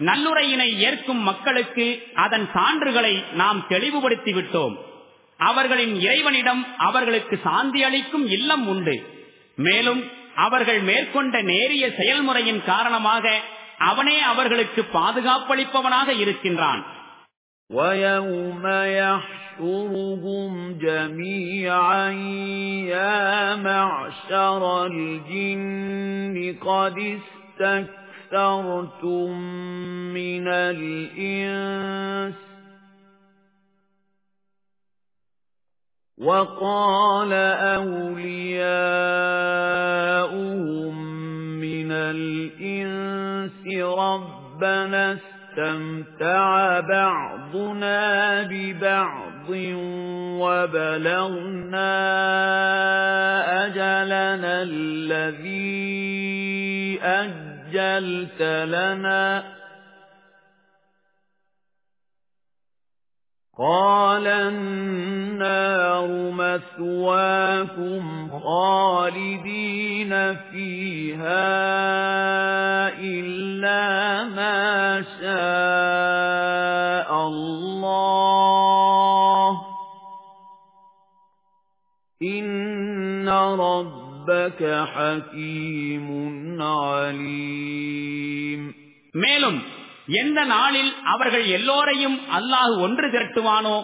நல்லுரையினை ஏற்கும் மக்களுக்கு அதன் சான்றுகளை நாம் தெளிவுபடுத்தி விட்டோம் அவர்களின் இறைவனிடம் அவர்களுக்கு சாந்தி அளிக்கும் இல்லம் உண்டு மேலும் அவர்கள் மேற்கொண்ட நேரிய செயல்முறையின் காரணமாக அவனே அவர்களுக்கு பாதுகாப்பளிப்பவனாக இருக்கின்றான் وَيَوْمَ
يَحْشُرُهُمْ جَمِيعًا يَا مَعْشَرَ الْجِنِّ قَدِ اسْتَكْثَرْتُمْ مِنَ الْإِنسِ وَقَالَ أَوْلِيَاؤُهُمْ مِنَ الْإِنسِ رَبَّنَا وَاسْتَمْتَعَ بَعْضُنَا بِبَعْضٍ وَبَلَغْنَا أَجَلَنَا الَّذِي أَجَّلْتَ لَنَا قَالَ النَّارُ مَثْوَاكُمْ خَالِدِينَ فِيهَا إِلَّا مَا شَاءَ اللَّهُ إِنَّ رَبَّكَ حَكِيمٌ عَلِيمٌ
மேலும் எந்த நாளில் அவர்கள் எல்லோரையும் அல்லாஹ் ஒன்று திரட்டுவானோ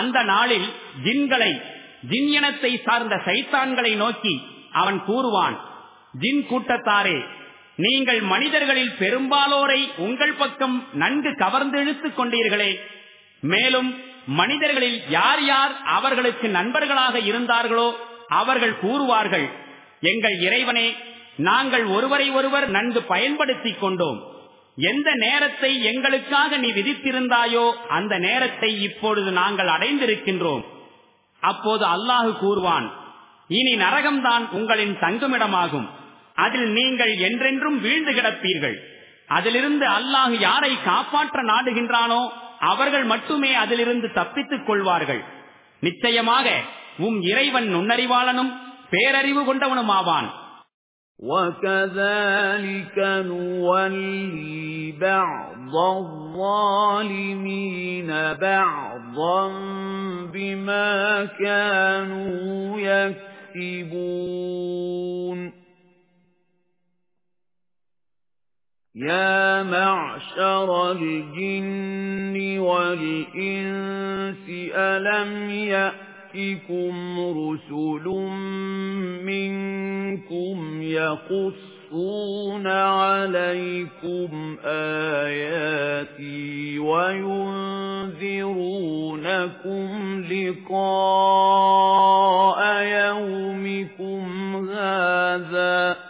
அந்த நாளில் ஜின்களை ஜின்யனத்தை சார்ந்த சைத்தான்களை நோக்கி அவன் கூறுவான் ஜின் கூட்டத்தாரே நீங்கள் மனிதர்களில் பெரும்பாலோரை உங்கள் பக்கம் நன்கு கவர்ந்து இழுத்துக் கொண்டீர்களே மேலும் மனிதர்களில் யார் யார் அவர்களுக்கு நண்பர்களாக இருந்தார்களோ அவர்கள் கூறுவார்கள் எங்கள் இறைவனே நாங்கள் ஒருவரை ஒருவர் நன்கு பயன்படுத்திக் கொண்டோம் எந்த நேரத்தை எங்களுக்காக நீ விதித்திருந்தாயோ அந்த நேரத்தை இப்பொழுது நாங்கள் அடைந்திருக்கின்றோம் அப்போது அல்லாஹு கூறுவான் இனி நரகம்தான் உங்களின் தங்குமிடமாகும் அதில் நீங்கள் என்றென்றும் வீழ்ந்து கிடப்பீர்கள் அதிலிருந்து அல்லாஹு யாரை காப்பாற்ற நாடுகின்றானோ அவர்கள் மட்டுமே அதிலிருந்து தப்பித்துக் கொள்வார்கள் நிச்சயமாக உம் இறைவன் நுண்ணறிவாளனும் பேரறிவு
கொண்டவனுமாவான் وَكَذَلِكَ نُوَلِّي بَعْضَ الظَّالِمِينَ بَعْضًا بِمَا كَانُوا يَكْسِبُونَ يَا مَعْشَرَ الْجِنِّ وَالْإِنسِ أَلَمْ يَأْتِكُمْ يَأْتِكُمْ رُسُلٌ مِنْكُمْ يَقُصُّونَ عَلَيْكُمْ آيَاتِي وَيُنْذِرُونَكُمْ لِقَاءَ يَوْمِكُمْ هَذَا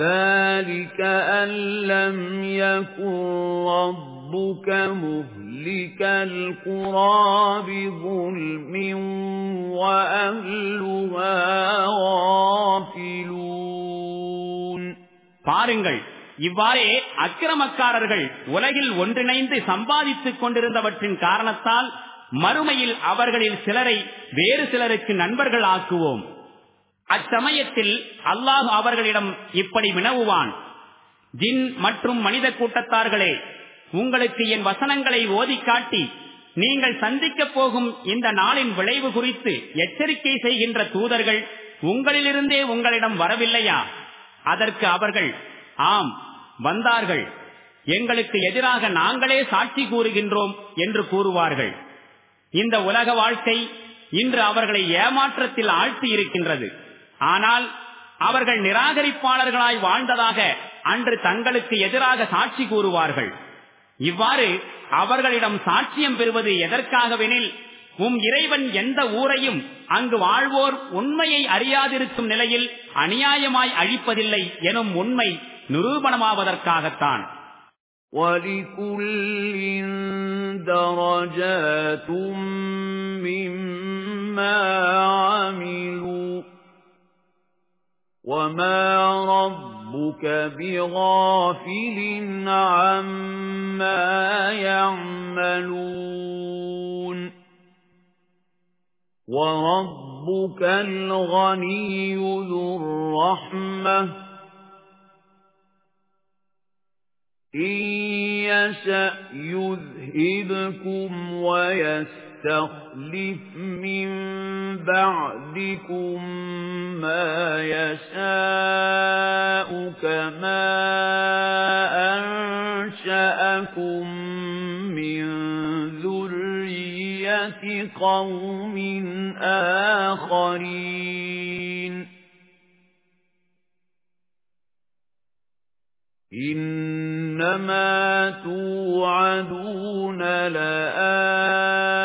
ذَلِكَ أَن لَّمْ يَكُن رَّبُّكَ مُهْلِكَ الْقُرَىٰ بِظُلْمٍ وَأَهْلُهَا غَافِلُونَ பாருங்கள் இவ்வாறே அக்கிரமக்காரர்கள்
உலகில் ஒன்றிணைந்து சம்பாதித்துக் கொண்டிருந்தவற்றின் காரணத்தால் மறுமையில் அவர்களில் சிலரை வேறு சிலருக்கு நண்பர்கள் ஆக்குவோம் அச்சமயத்தில் அல்லாஹு அவர்களிடம் இப்படி வினவுவான் ஜின் மற்றும் மனித கூட்டத்தார்களே உங்களுக்கு என் வசனங்களை ஓதி காட்டி நீங்கள் சந்திக்க போகும் இந்த நாளின் விளைவு குறித்து எச்சரிக்கை செய்கின்ற தூதர்கள் உங்களிலிருந்தே உங்களிடம் வரவில்லையா அதற்கு அவர்கள் ஆம் வந்தார்கள் எங்களுக்கு எதிராக நாங்களே சாட்சி கூறுகின்றோம் என்று கூறுவார்கள் இந்த உலக வாழ்க்கை இன்று அவர்களை ஏமாற்றத்தில் ஆழ்த்தி இருக்கின்றது ஆனால் அவர்கள் நிராகரிப்பாளர்களாய் வாழ்ந்ததாக அன்று தங்களுக்கு எதிராக சாட்சி கூறுவார்கள் இவ்வாறு அவர்களிடம் சாட்சியம் பெறுவது எதற்காகவெனில் உம் இறைவன் எந்த ஊரையும் அங்கு வாழ்வோர் உண்மையை அறியாதிருக்கும் நிலையில் அநியாயமாய் அழிப்பதில்லை எனும் உண்மை நிரூபணமாவதற்காகத்தான்
وَمَا رَبُّكَ بِغَافِلٍ عَمَّا يَعْمَلُونَ وَرَبُّكَ الْغَنِيُّ ذُو الرَّحْمَةِ إِن يَشَأْ يُذْهِبْكُمْ وَيَسْتَغْفِرْ يَسْتَخْلِفْ مِن بَعْدِكُم مَّا يَشَاءُ كَمَا أَنشَأَكُم مِّن ذُرِّيَّةِ قَوْمٍ آخَرِينَ إِنَّمَا تُوعَدُونَ لَآتٍ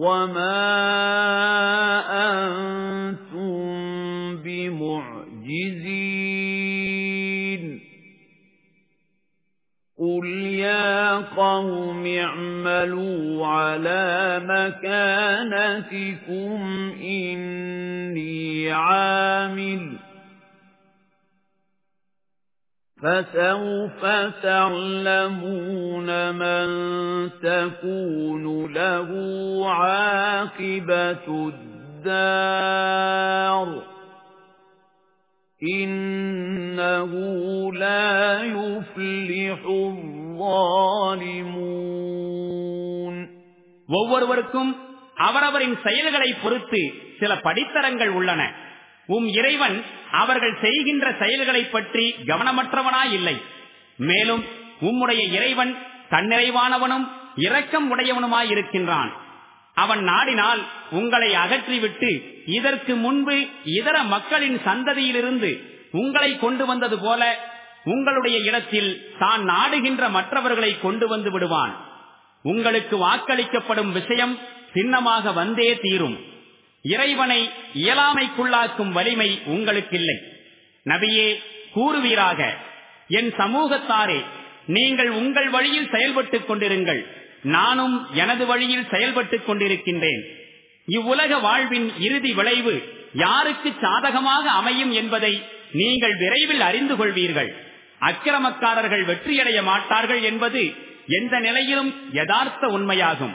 وَمَا أَنْتُمْ بِمُعْجِزِينَ قُلْ يَا قَوْمِ اعْمَلُوا عَلَى مَكَانَتِكُمْ إِنِّي عَامِلٌ فَسَوْفَ تَعْلَمُونَ مَنْ تَكُونُ لَهُ عَاقِبَةُ الدَّارِ إِنَّهُ لَا يُفْلِحُ الظَّالِمُونَ
ஒவ்வொருவருக்கும் அவரவரின் செயல்களை பொறுத்து சில படித்தரங்கள் உள்ளன உம் இறைவன் அவர்கள் செய்கின்ற செயல்களை பற்றி கவனமற்றவனா இல்லை மேலும் உம்முடைய இறைவன் தன்னிறைவானவனும் இரக்கம் உடையவனுமாய் இருக்கின்றான் அவன் நாடினால் உங்களை அகற்றிவிட்டு இதற்கு முன்பு இதர மக்களின் சந்ததியிலிருந்து உங்களை கொண்டு வந்தது போல உங்களுடைய இடத்தில் தான் நாடுகின்ற மற்றவர்களை கொண்டு வந்து விடுவான் உங்களுக்கு வாக்களிக்கப்படும் விஷயம் சின்னமாக வந்தே தீரும் இறைவனை இயலாமைக்குள்ளாக்கும் வலிமை உங்களுக்கு இல்லை நபியே கூறுவீராக என் சமூகத்தாரே நீங்கள் உங்கள் வழியில் செயல்பட்டுக் கொண்டிருங்கள் நானும் எனது வழியில் செயல்பட்டுக் கொண்டிருக்கின்றேன் இவ்வுலக வாழ்வின் இறுதி விளைவு யாருக்கு சாதகமாக அமையும் என்பதை நீங்கள் விரைவில் அறிந்து கொள்வீர்கள் அக்கிரமக்காரர்கள் வெற்றியடைய மாட்டார்கள் என்பது எந்த நிலையிலும் யதார்த்த உண்மையாகும்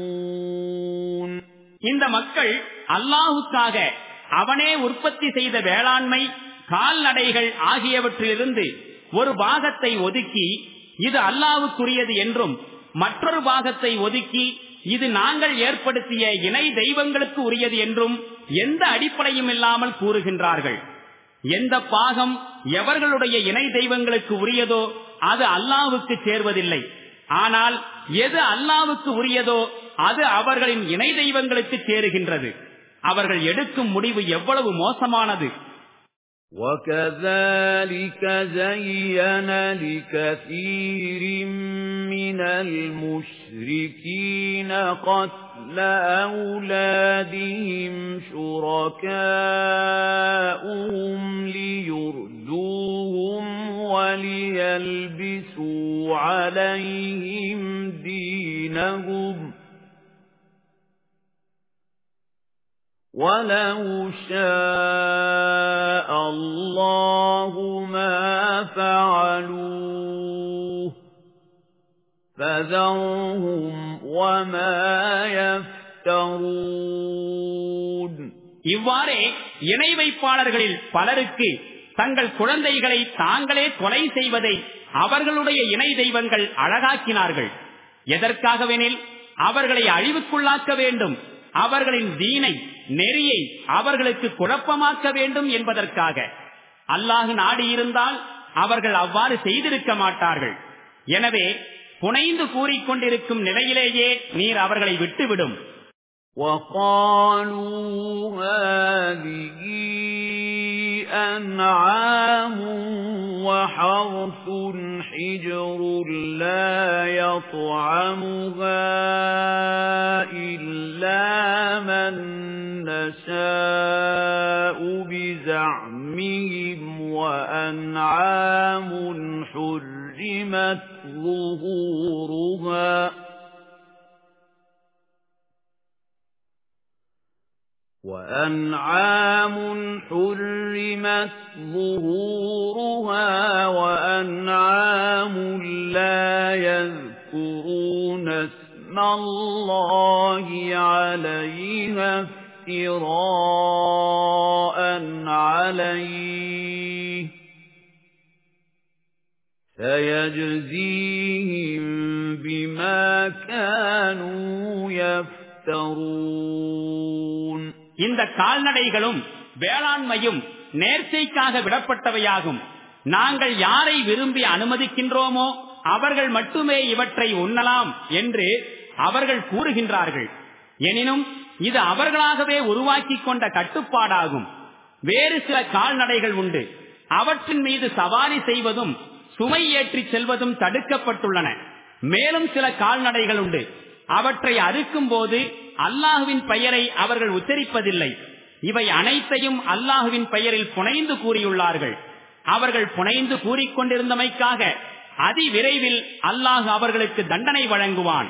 இந்த
மக்கள் அல்லாஹுக்காக அவனே உற்பத்தி செய்த வேளாண்மை கால்நடைகள் ஆகியவற்றிலிருந்து ஒரு பாகத்தை ஒதுக்கி இது அல்லாவுக்குரியது என்றும் மற்றொரு பாகத்தை ஒதுக்கி இது நாங்கள் ஏற்படுத்திய இணை தெய்வங்களுக்கு உரியது என்றும் எந்த அடிப்படையும் இல்லாமல் கூறுகின்றார்கள் எந்த பாகம் எவர்களுடைய இணை தெய்வங்களுக்கு உரியதோ அது அல்லாவுக்கு சேர்வதில்லை ஆனால் எது அல்லாவுக்கு உரியதோ அது அவர்களின் இணை தெய்வங்களுக்கு சேருகின்றது அவர்கள் எடுக்கும் முடிவு எவ்வளவு மோசமானது
وَكَذَلِكَ زَيَّنَ لِكَثِيرٍ من المشركين قَتْلَ لأولادهم شُرَكَاؤُهُمْ لِيُرْدُوهُمْ وَلِيَلْبِسُوا عَلَيْهِمْ دِينَهُمْ وَلَوْ شَاءَ اللَّهُ مَا فَعَلُوهُ فَذَرْهُمْ وَمَا يَفْتَرُونَ
இவ்வாறே இணை வைப்பாளர்களில் பலருக்கு தங்கள் குழந்தைகளை தாங்களே கொலை செய்வதை அவர்களுடைய இணை தெய்வங்கள் அழகாக்கினார்கள் எதற்காகவெனில் அவர்களை அழிவுக்குள்ளாக்க வேண்டும் அவர்களின் தீனை நெறியை அவர்களுக்கு குழப்பமாக்க வேண்டும் என்பதற்காக அல்லாஹு நாடியிருந்தால் அவர்கள் அவ்வாறு செய்திருக்க மாட்டார்கள் எனவே புனைந்து கூறிக்கொண்டிருக்கும் நிலையிலேயே நீர் அவர்களை விட்டுவிடும் وقالوا
هذه أنعام وحرث حجر لا يطعمها إلا من نشاء بزعمهم وأنعام حرمت ظهورها وأنعام حرمت ظهورها وأنعام لا يذكرون اسم الله عليها افتراء عليه سَيَجْزِيهِمْ بِمَا كَانُوا يَفْتَرُونَ
இந்த கால்நடைகளும் வேளாண்மையும் நேர்ச்சைக்காக விடப்பட்டவையாகும் நாங்கள் யாரை விரும்பி அனுமதிக்கின்றோமோ அவர்கள் மட்டுமே இவற்றை உண்ணலாம் என்று அவர்கள் கூறுகின்றார்கள் எனினும் இது அவர்களாகவே உருவாக்கி கொண்ட கட்டுப்பாடாகும் வேறு சில கால்நடைகள் உண்டு அவற்றின் மீது சவாரி செய்வதும் சுமை ஏற்றி செல்வதும் தடுக்கப்பட்டுள்ளன மேலும் சில கால்நடைகள் உண்டு அவற்றை அறுக்கும் போது அல்லாஹுவின் பெயரை அவர்கள் உச்சரிப்பதில்லை இவை அனைத்தையும் அல்லாஹுவின் பெயரில் புனைந்து கூறியுள்ளார்கள் அவர்கள் புனைந்து கூறிக்கொண்டிருந்தமைக்காக அதிவிரைவில் அல்லாஹ் அவர்களுக்கு
தண்டனை வழங்குவான்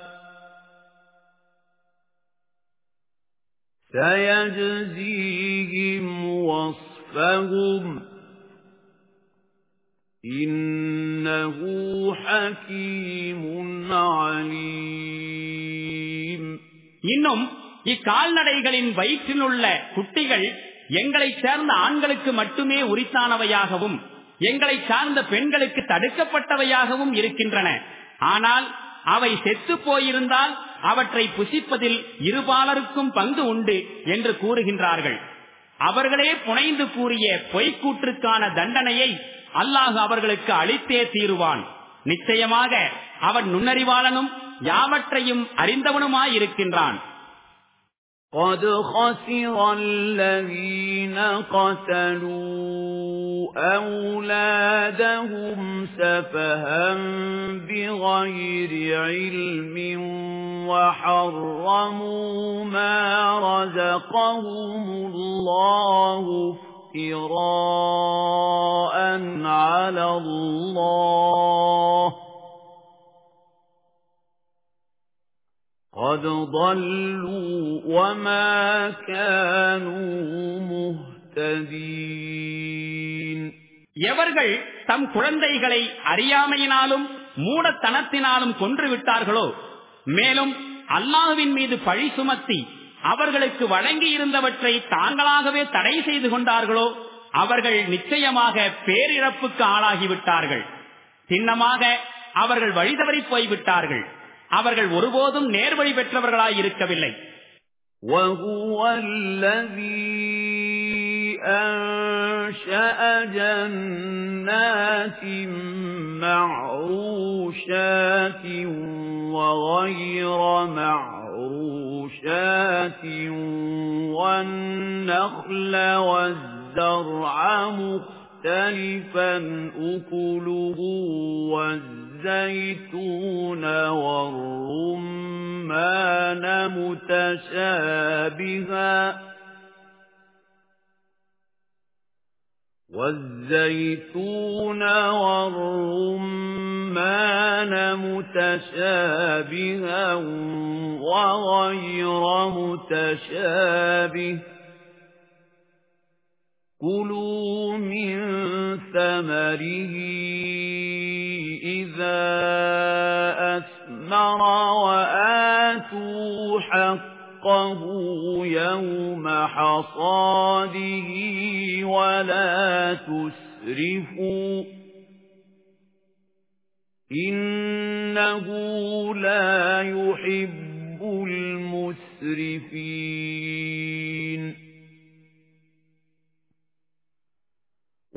سيجزيهم وصفهم إنه حكيم عليم இன்னும் இக்கால்நடைகளின் வயிற்றில் உள்ள
குட்டிகள் எங்களை சேர்ந்த ஆண்களுக்கு மட்டுமே உரித்தானவையாகவும் எங்களை சார்ந்த பெண்களுக்கு தடுக்கப்பட்டவையாகவும் இருக்கின்றன ஆனால் அவை செத்து போயிருந்தால் அவற்றை புசிப்பதில் இருபாலருக்கும் பங்கு உண்டு என்று கூறுகின்றார்கள் அவர்களே புனைந்து கூறிய பொய்க்கூற்றுக்கான தண்டனையை அல்லாஹ் அவர்களுக்கு அளித்தே தீருவான் நிச்சயமாக அவன் நுண்ணறிவாளனும் யாவற்றையும் அறிந்தவனுமாயிருக்கின்றான் قَدْ خَسِرَ
الَّذِينَ قَتَلُوا أَوْلَادَهُمْ سَفَهًا بِغَيْرِ عِلْمٍ وَحَرَّمُوا مَا رَزَقَهُمُ اللَّهُ افْتِرَاءً عَلَى اللَّهِ قَدْ ضَلُّوا وَمَا كَانُوا مُهْتَدِينَ எவர்கள்
தம் குழந்தைகளை அறியாமையினாலும் மூடத்தனத்தினாலும் கொன்று விட்டார்களோ மேலும் அல்லாஹ்வின் மீது பழி சுமத்தி அவர்களுக்கு வழங்கி இருந்தவற்றை தாங்களாகவே தடை செய்து கொண்டார்களோ அவர்கள் நிச்சயமாக பேரிழப்புக்கு ஆளாகிவிட்டார்கள் சின்னமாக அவர்கள் வழிதவறி போய்விட்டார்கள் அவர்கள் ஒருபோதும் நேர்வழி
பெற்றவர்களாய் இருக்கவில்லை
وهو
الذي أنشأ جنات معروشات وغير معروشات والنخل والزرع مختلفا أكله والزرع وَالزَّيْتُونَ وَالرُّمَّانَ مُتَشَابِهًا وَالزَّيْتُونَ وَالرُّمَّانَ مُتَشَابِهًا وَغَيْرَ مُتَشَابِهٍ كُلُوا مِن ثَمَرِهِ إِذَا أَثْمَرَ وَآتُوا حَقَّهُ يَوْمَ حَصَادِهِ وَلَا تُسْرِفُوا إِنَّهُ لَا يُحِبُّ الْمُسْرِفِينَ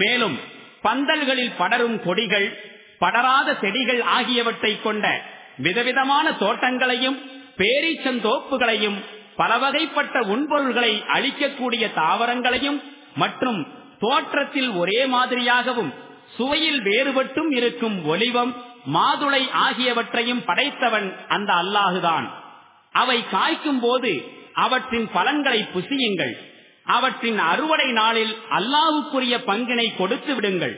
மேலும் பந்தல்களில் படரும் கொடிகள் படராத செடிகள் ஆகியவற்றை கொண்ட விதவிதமான தோட்டங்களையும் பேரீச்சந்தோப்புகளையும் பலவகைப்பட்ட உண்பொருள்களை அளிக்கக்கூடிய தாவரங்களையும் மற்றும் தோற்றத்தில் ஒரே மாதிரியாகவும் சுவையில் வேறுபட்டும் இருக்கும் ஒலிவம் மாதுளை ஆகியவற்றையும் படைத்தவன் அந்த அல்லாஹுதான் அவை காய்க்கும் போது அவற்றின் பலன்களை புசியுங்கள் அவற்றின் அறுவடை நாளில் அல்லாவுக்குரிய பங்கினை கொடுத்து விடுங்கள்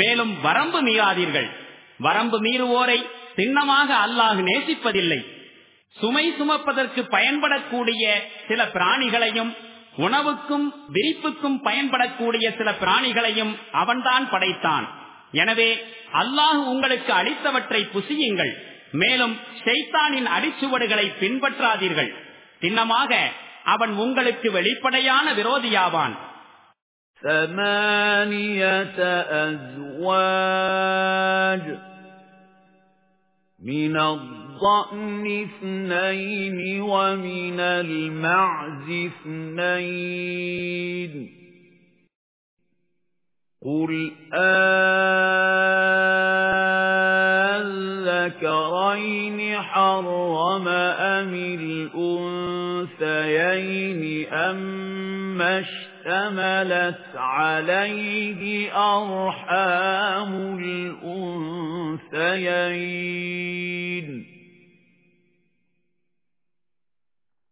மேலும் வரம்பு மீறாதீர்கள் வரம்பு மீறுவோரை சின்னமாக அல்லாஹ் நேசிப்பதில்லை சுமை சுமப்பதற்கு பயன்படக்கூடிய சில பிராணிகளையும் உணவுக்கும் விரிப்புக்கும் பயன்படக்கூடிய சில பிராணிகளையும் அவன்தான் படைத்தான் எனவே அல்லாஹ் உங்களுக்கு அளித்தவற்றை புசியுங்கள் மேலும் செய்தானின் அடிச்சுவடுகளை பின்பற்றாதீர்கள் சின்னமாக அவன் உங்களுக்கு வெளிப்படையான விரோதியாவான்
ثمانية أزواج من الضأن اثنين ومن المعز اثنين قُلْ أَذَكَرَيْنِ حَرَّمَ أَمِ الْأُنْثَيَيْنِ أَمَّا اشْتَمَلَتْ عَلَيْهِ أَرْحَامُ الْأُنْثَيَيْنِ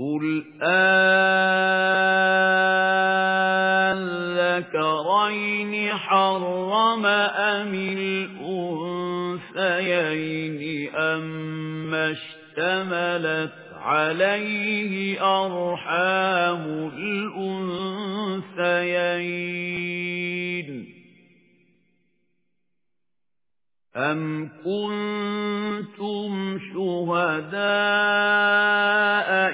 قُلْ أَذَكَرَيْنِ حَرَّمَ أَمِ الْأُنثَيَيْنِ أَمَّا اشْتَمَلَتْ عَلَيْهِ أَرْحَامُ الْأُنثَيَيْنِ أَمْ كُنْتُمْ شُهَدَاءَ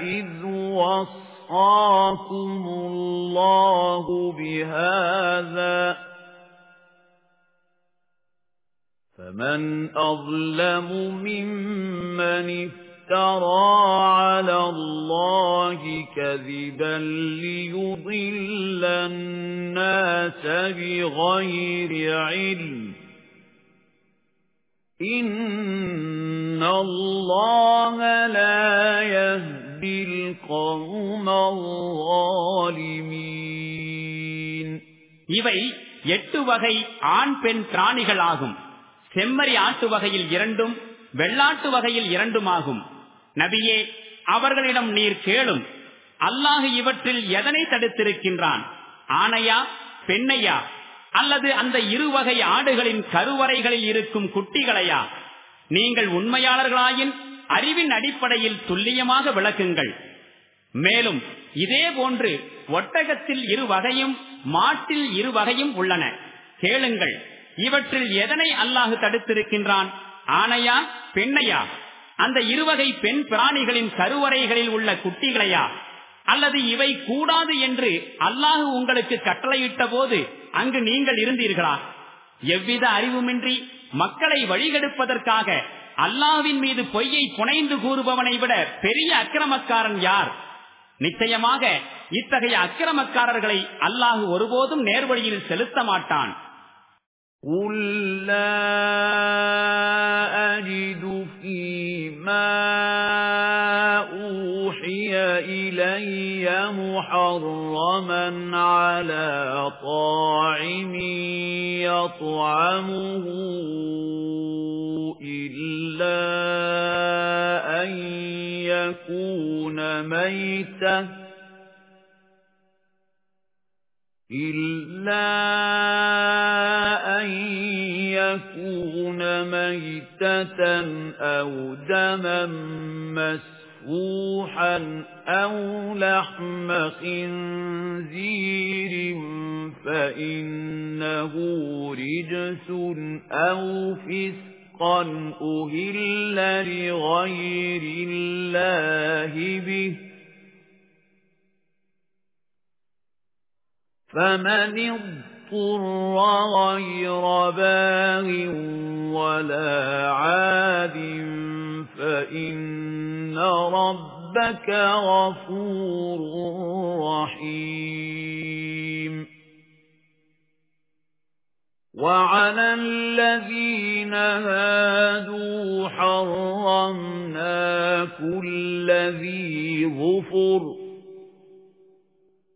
إِذْ وَصَّاكُمُ اللَّهُ بِهَذَا فَمَنْ أَظْلَمُ مِمَّنِ افترى على الله كذبا ليضل الناس بغير علم இவை
எட்டு வகை ஆண் பெண் பிராணிகள் ஆகும் செம்மறி ஆட்டு வகையில் இரண்டும் வெள்ளாட்டு வகையில் இரண்டுமாகும் நபியே அவர்களிடம் நீர் கேளும் அல்லாஹ் இவற்றில் எதனை தடுத்திருக்கின்றான் ஆணையா பெண்ணையா அல்லது அந்த இருவகை ஆடுகளின் கருவறைகளில் இருக்கும் குட்டிகளையா நீங்கள் உண்மையாளர்களாயின் அறிவின் அடிப்படையில் துல்லியமாக விளக்குங்கள் மேலும் இதே போன்று ஒட்டகத்தில் இரு வகையும் மாட்டில் இரு வகையும் உள்ளன கேளுங்கள் இவற்றில் எதனை அல்லாஹு தடுத்திருக்கின்றான் ஆணையா பெண்ணையா அந்த இருவகை பெண் பிராணிகளின் கருவறைகளில் உள்ள குட்டிகளையா அல்லது இவை கூடாது என்று அல்லாஹு உங்களுக்கு கட்டளையிட்ட போது அங்கு நீங்கள் இருந்தீர்களா எவ்வித அறிவுமின்றி மக்களை வழிகெடுப்பதற்காக அல்லாவின் மீது பொய்யை புனைந்து கூறுபவனை விட பெரிய அக்கிரமக்காரன் யார் நிச்சயமாக இத்தகைய அக்கிரமக்காரர்களை அல்லாஹு ஒருபோதும் நேர்வழியில்
செலுத்த மாட்டான் أُوحِيَ إِلَيَّ مُحَرَّمًا عَلَى طَاعِمٍ يَطْعَمُهُ إِلَّا أَن يَكُونَ مَيْتَةً إِلَّا أَن يَكُونَ مَيْتَةً أَوْ دَمًا مَّسْفُوحًا مذبوحا أو لحم خنزير فإنه رجس أو فسقا أهل لغير الله به فمن اضطر غير باغ ولا عادٍ فَإِنَّ رَبَّكَ غَفُورٌ رَّحِيمٌ وَعَلَى الَّذِينَ هَادُوا حَرَّمْنَا كُلَّ ذِي ظُفُرٍ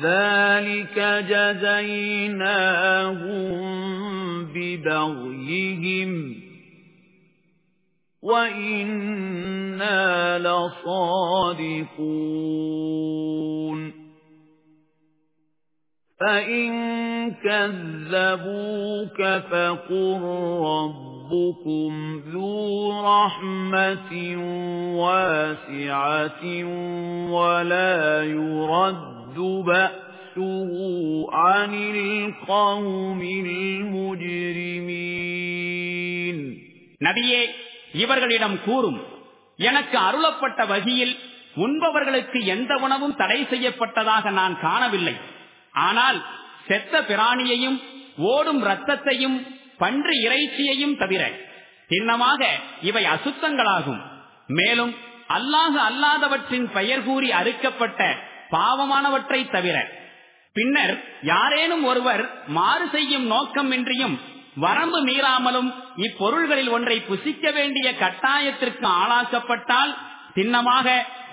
ذَلِكَ جَزَيْنَاهُمْ بِبَغْيِهِمْ وَإِنَّا لَصَادِقُونَ فَإِن كَذَّبُوكَ فَقُل رَّبُّكُمْ ذُو رَحْمَةٍ وَاسِعَةٍ وَلَا يُرَدُّ يَرُدُّ بَأْسُهُ عَنِ الْقَوْمِ الْمُجْرِمِينَ
நபியே இவர்களிடம் கூறும் எனக்கு அருளப்பட்ட வகையில் உண்பவர்களுக்கு எந்த உணவும் தடை செய்யப்பட்டதாக நான் காணவில்லை ஆனால் செத்த பிராணியையும் ஓடும் ரத்தத்தையும் பன்று இறைச்சியையும் தவிர சின்னமாக இவை அசுத்தங்களாகும் மேலும் அல்லாஹ அல்லாதவற்றின் பெயர் கூறி அறுக்கப்பட்ட பாவமானவற்றை தவிர பின்னர் யாரேனும் ஒருவர் மாறு செய்யும் நோக்கமின்றியும் வரம்பு மீறாமலும் இப்பொருள்களில் ஒன்றை புசிக்க வேண்டிய கட்டாயத்திற்கு ஆளாக்கப்பட்டால் சின்னமாக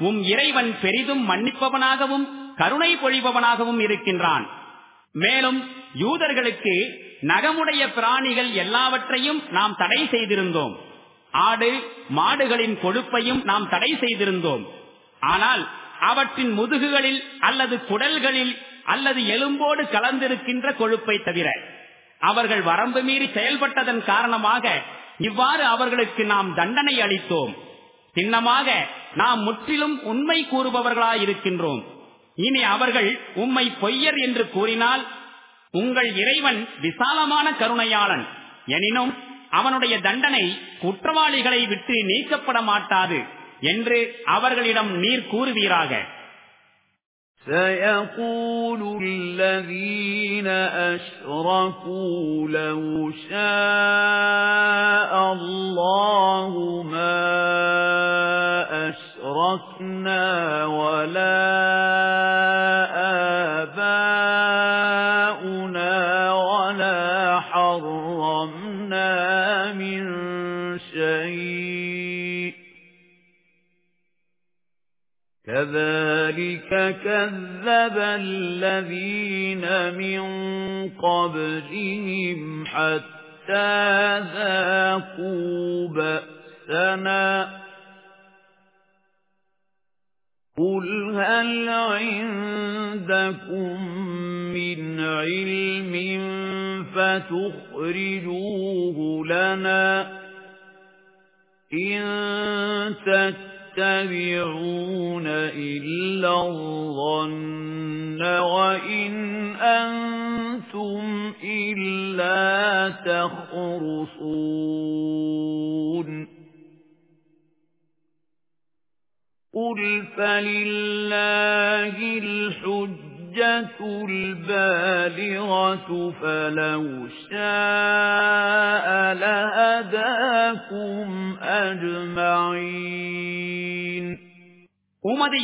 உம் இறைவன் பெரிதும் மன்னிப்பவனாகவும் கருணை பொழிபவனாகவும் இருக்கின்றான் மேலும் யூதர்களுக்கு நகமுடைய பிராணிகள் எல்லாவற்றையும் நாம் தடை செய்திருந்தோம் ஆடு மாடுகளின் கொழுப்பையும் நாம் தடை செய்திருந்தோம் ஆனால் அவற்றின் முதுகுகளில் அல்லது குடல்களில் அல்லது எலும்போடு கலந்திருக்கின்ற கொழுப்பை தவிர அவர்கள் வரம்பு மீறி செயல்பட்டதன் காரணமாக இவ்வாறு அவர்களுக்கு நாம் தண்டனை அளித்தோம் சின்னமாக நாம் முற்றிலும் உண்மை கூறுபவர்களாயிருக்கின்றோம் இனி அவர்கள் உம்மை பொய்யர் என்று கூறினால் உங்கள் இறைவன் விசாலமான கருணையாளன் எனினும் அவனுடைய தண்டனை குற்றவாளிகளை விட்டு நீக்கப்பட மாட்டாது என்று அவர்களிடம் நீர் கூறுவீராக
سيقول الذين أشركوا لو شاء الله ما أشركنا ولا أشركنا كَذَلِكَ كَذَّبَ الَّذِينَ مِن قَبْلِهِمْ حَتَّى ذَاقُوا بَأْسَنَا قُلْ هَلْ عِندَكُمْ مِنْ عِلْمٍ فَتُخْرِجُوهُ لَنَا إِن تَتَّبِعُونَ يَتَّبِعُونَ إِلَّا الظَّنَّ وَإِنْ أَنْتُمْ إِلَّا تَخْرُصُونَ قُلْ فَلِلَّهِ الْحُجَّةُ உமது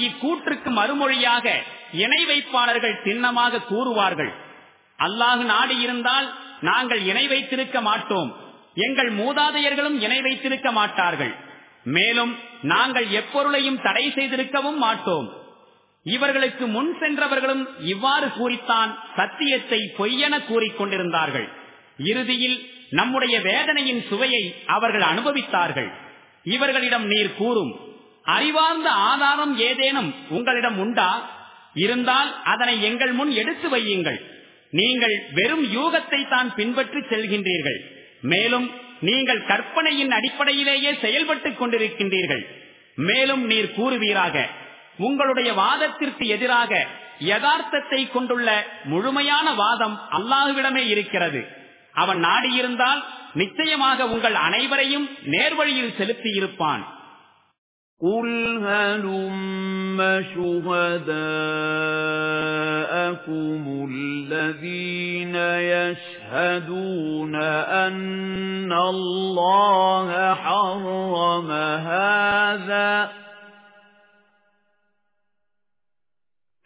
இக்கூற்றுக்கு மறுமொழியாக
இணை வைப்பாளர்கள் சின்னமாக கூறுவார்கள் அல்லாஹு நாடு இருந்தால் நாங்கள் இணை வைத்திருக்க மாட்டோம் எங்கள் மூதாதையர்களும் இணை வைத்திருக்க மாட்டார்கள் மேலும் நாங்கள் எப்பொருளையும் தடை செய்திருக்கவும் மாட்டோம் இவர்களுக்கு முன் சென்றவர்களும் இவ்வாறு கூறித்தான் சத்தியத்தை பொய்யென கூறிக்கொண்டிருந்தார்கள் இறுதியில் நம்முடைய வேதனையின் சுவையை அவர்கள் அனுபவித்தார்கள் இவர்களிடம் நீர் கூறும் அறிவார்ந்த ஆதாரம் ஏதேனும் உங்களிடம் உண்டா இருந்தால் அதனை எங்கள் முன் எடுத்து வையுங்கள் நீங்கள் வெறும் யூகத்தை தான் பின்பற்றி செல்கின்றீர்கள் மேலும் நீங்கள் கற்பனையின் அடிப்படையிலேயே செயல்பட்டுக் கொண்டிருக்கின்றீர்கள் மேலும் நீர் கூறுவீராக உங்களுடைய வாதத்திற்கு எதிராக யதார்த்தத்தை கொண்டுள்ள முழுமையான வாதம் அல்லாஹுவிடமே இருக்கிறது அவன் நாடியிருந்தால் நிச்சயமாக உங்கள் அனைவரையும் நேர்வழியில் செலுத்தி
இருப்பான் قل هلم شهداءكم الذين يشهدون أن الله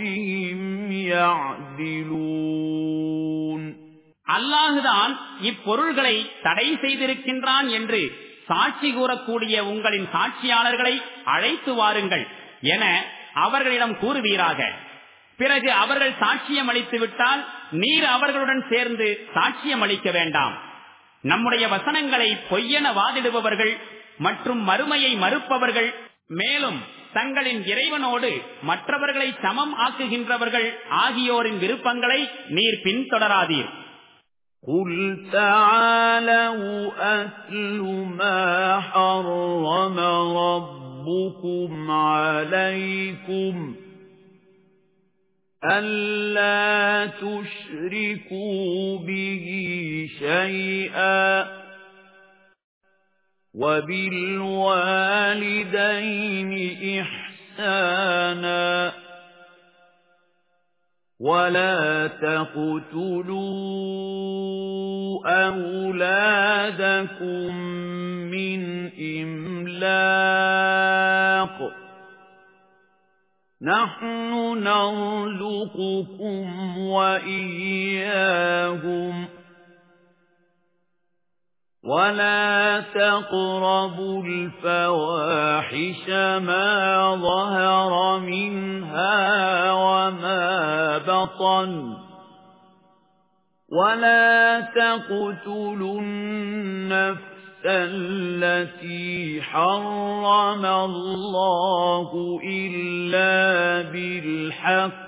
رَبِّهِمْ
அல்லாஹுதான் இப்பொருள்களை தடை செய்திருக்கின்றான் என்று சாட்சி கூறக்கூடிய உங்களின் சாட்சியாளர்களை அழைத்து வாருங்கள் என அவர்களிடம் கூறுவீராக பிறகு அவர்கள் சாட்சியம் அளித்து விட்டால் நீர் அவர்களுடன் சேர்ந்து சாட்சியம் அளிக்க வேண்டாம் நம்முடைய வசனங்களை பொய்யென வாதிடுபவர்கள் மற்றும் மறுமையை மறுப்பவர்கள் மேலும் தங்களின் இறைவனோடு மற்றவர்களை சமம் ஆக்குகின்றவர்கள் ஆகியோரின் விருப்பங்களை நீர் பின்தொடராதீர் قُلْ
تَعَالَوْا أَتْلُ مَا حَرَّمَ رَبُّكُمْ عَلَيْكُمْ أَلَّا تُشْرِكُوا بِهِ شَيْئًا وَبِالْوَالِدَيْنِ إِحْسَانًا وَلَا تَقْتُلُوا أَوْلَادَكُمْ مِنْ إِمْلَاقٍ نَحْنُ نَرْزُقُكُمْ وَإِيَّاهُمْ ۖ وَلَا تَقْرَبُوا الْفَوَاحِشَ مَا ظَهَرَ مِنْهَا وَمَا بَطَنَ وَلَا تَقْتُلُوا النَّفْسَ الَّتِي حَرَّمَ اللَّهُ إِلَّا بِالْحَقِّ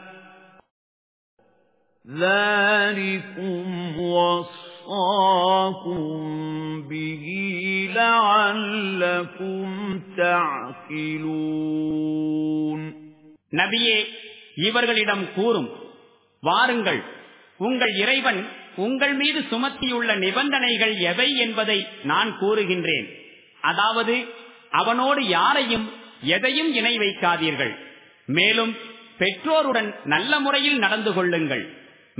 ذَلِكُمْ وَصَّاكُم وَصَّاكُم بِهِ لَعَلَّكُمْ تَعْقِلُونَ நபியே இவர்களிடம்
கூறும் வாருங்கள் உங்கள் இறைவன் உங்கள் மீது சுமத்தியுள்ள நிபந்தனைகள் எவை என்பதை நான் கூறுகின்றேன் அதாவது அவனோடு யாரையும் எதையும் இணை வைக்காதீர்கள் மேலும் பெற்றோருடன் நல்ல முறையில் நடந்து கொள்ளுங்கள்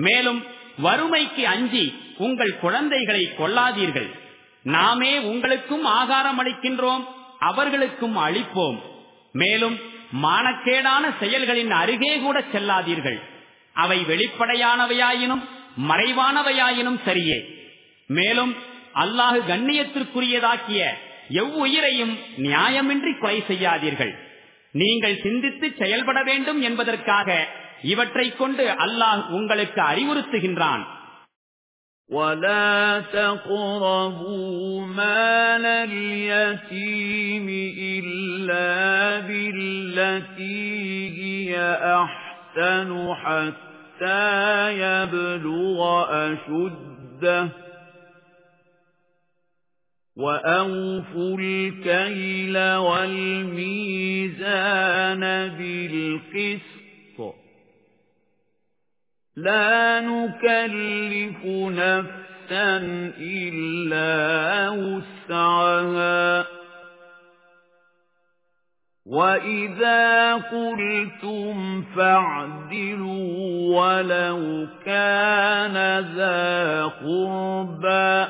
மேலும் வறுமைக்கு அஞ்சி உங்கள் குழந்தைகளை கொள்ளாதீர்கள் நாமே உங்களுக்கும் ஆகாரம் அளிக்கின்றோம் அவர்களுக்கும் அளிப்போம் மேலும் மானக்கேடான செயல்களின் அருகே கூட செல்லாதீர்கள் அவை வெளிப்படையானவையாயினும் மறைவானவையாயினும் சரியே மேலும் அல்லாஹு கண்ணியத்திற்குரியதாக்கிய எவ்வுயிரையும் நியாயமின்றி கொலை செய்யாதீர்கள் நீங்கள் சிந்தித்து செயல்பட வேண்டும் என்பதற்காக இவற்றை
கொண்டு அல்லாஹ் உங்களுக்கு அறிவுறுத்துகின்றான் ولا تقربوا مال اليتيم إلا بالتي هي أحسن حتى يبلغ أشده وأوفوا الكيل والميزان بالقسط لا نكلف نفسا إلا وسعها وَإِذَا قُلْتُمْ فَاعْدِلُوا وَلَوْ كَانَ ذَا قربا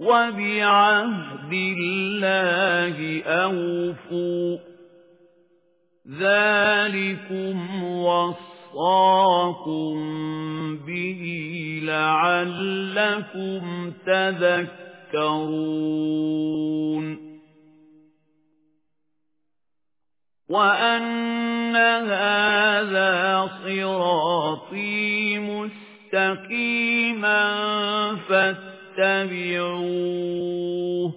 وَبِعَهْدِ اللَّهِ أَوْفُوا ذَلِكُمْ وَصْفٌ وَصَّاكُم بِهِ لَعَلَّكُمْ تَذَكَّرُونَ وَأَنَّ هَذَا صِرَاطِي مُسْتَقِيمًا فَاتَّبِعُوهُ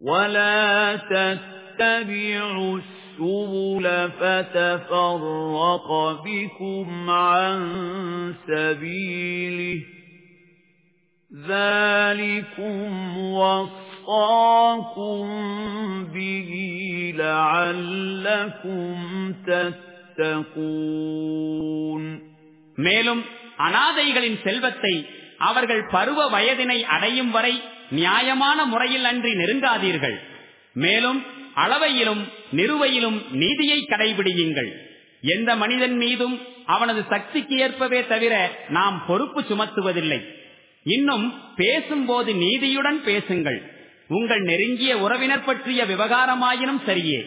وَلَا تَتَّبِعُوا السُّبُلَ فَتَفَرَّقَ بِكُمْ عَن سَبِيلِهِ ذَلِكُمْ وَصَّاكُم بِهِ لَعَلَّكُمْ تَتَّقُونَ
மேலும் அநாதைகளின் செல்வத்தை அவர்கள் பருவ வயதினை அடையும் வரை நியாயமான முறையில் அன்றி நெருங்காதீர்கள் மேலும் அளவையிலும் நிறுவையிலும் நீதியை கடைபிடியுங்கள் எந்த மனிதன் மீதும் அவனது சக்திக்கு ஏற்பவே தவிர நாம் பொறுப்பு சுமத்துவதில்லை இன்னும் பேசும்போது நீதியுடன் பேசுங்கள் உங்கள் நெருங்கிய உறவினர் பற்றிய விவகாரமாயினும் சரியே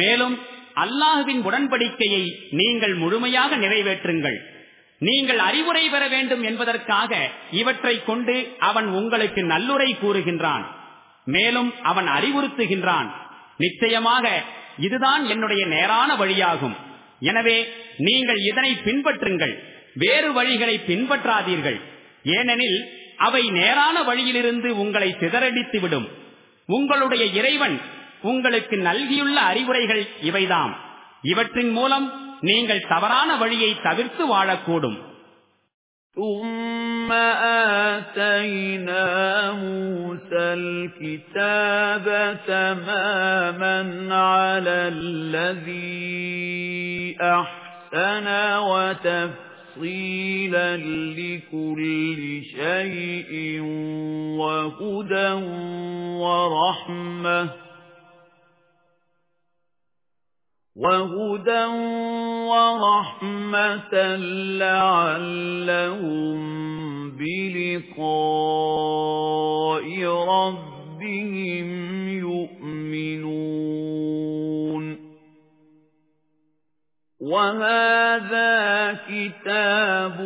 மேலும் அல்லாஹுவின் உடன்படிக்கையை நீங்கள் முழுமையாக நிறைவேற்றுங்கள் நீங்கள் அறிவுரை பெற வேண்டும் என்பதற்காக இவற்றை கொண்டு அவன் உங்களுக்கு நல்லுரை கூறுகின்றான் மேலும் அவன் அறிவுறுத்துகின்றான் நிச்சயமாக இதுதான் என்னுடைய நேரான வழியாகும் எனவே நீங்கள் இதனை பின்பற்றுங்கள் வேறு வழிகளை பின்பற்றாதீர்கள் ஏனெனில் அவை நேரான வழியிலிருந்து உங்களை சிதறடித்துவிடும் உங்களுடைய இறைவன் உங்களுக்கு நல்கியுள்ள அறிவுரைகள் இவைதாம் இவற்றின் மூலம் நீங்கள் தவறான வழியை தவிர்த்து வாழக்கூடும்
ثُمَّ آتَيْنَا مُوسَى الْكِتَابَ تَمَامًا عَلَى الَّذِي أَحْسَنَ وَتَفْصِيلًا لِكُلِّ شَيْءٍ وَهُدًى وَرَحْمَةً وَهُدًى وَرَحْمَةً لَّعَلَّهُم بِلِقَاءِ رَبِّهِمْ يُؤْمِنُونَ وَهَذَا كِتَابٌ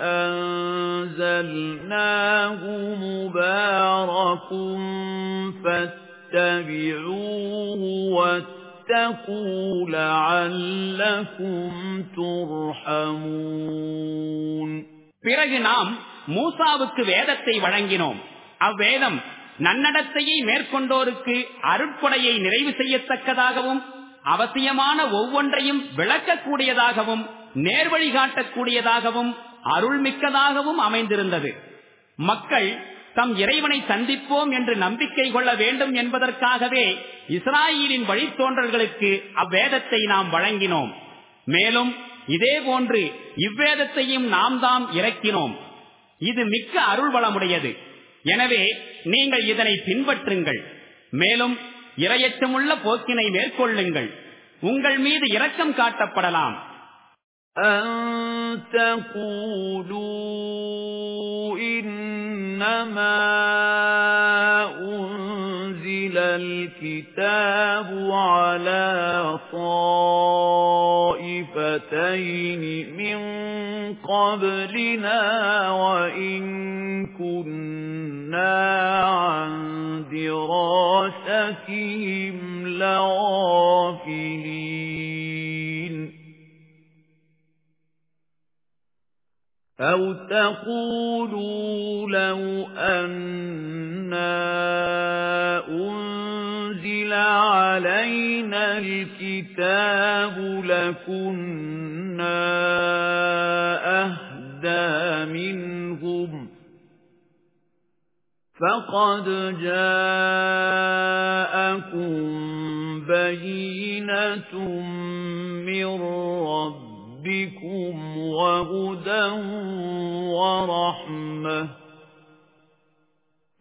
أَنزَلْنَاهُ مُبَارَكٌ فَاتَّبِعُوهُ وَاتَّقُوا وَاتَّقُوا لَعَلَّكُمْ تُرْحَمُونَ பிறகு நாம் மூசாவுக்கு
வேதத்தை வழங்கினோம் அவ்வேதம் நன்னடத்தையை மேற்கொண்டோருக்கு அருட்கொடையை நிறைவு செய்யத்தக்கதாகவும் அவசியமான ஒவ்வொன்றையும் விளக்கக்கூடியதாகவும் நேர்வழிகாட்டக்கூடியதாகவும் அருள்மிக்கதாகவும் அமைந்திருந்தது மக்கள் தம் இறைவனை சந்திப்போம் என்று நம்பிக்கை கொள்ள வேண்டும் என்பதற்காகவே இஸ்ராயலின் வழித்தோன்றல்களுக்கு அவ்வேதத்தை நாம் வழங்கினோம் மேலும் இதே போன்று இவ்வேதத்தையும் நாம் தாம் இறக்கினோம் இது மிக்க அருள் வளமுடையது எனவே நீங்கள் இதனை பின்பற்றுங்கள் மேலும் இரையற்றமுள்ள போக்கினை மேற்கொள்ளுங்கள் உங்கள் மீது இரக்கம் காட்டப்படலாம்
أن تقولوا مَا أُنْزِلَ الْكِتَابُ عَلَى طَائِفَتَيْنِ مِنْ قَبْلِنَا وَإِنْ كُنَّا عَنْ دِرَاسَتِهِمْ لَغَافِلِينَ أَوْ تَقُولُوا لَوْ أَنَّا أُنْزِلَ عَلَيْنَا الْكِتَابُ لَكُنَّا أَهْدَى مِنْهُمْ فَقَدْ جَاءَكُمْ بَيِّنَةٌ مِنْ رَبِّكُمْ رَبِّكُمْ وَهُدًى وَرَحْمَةً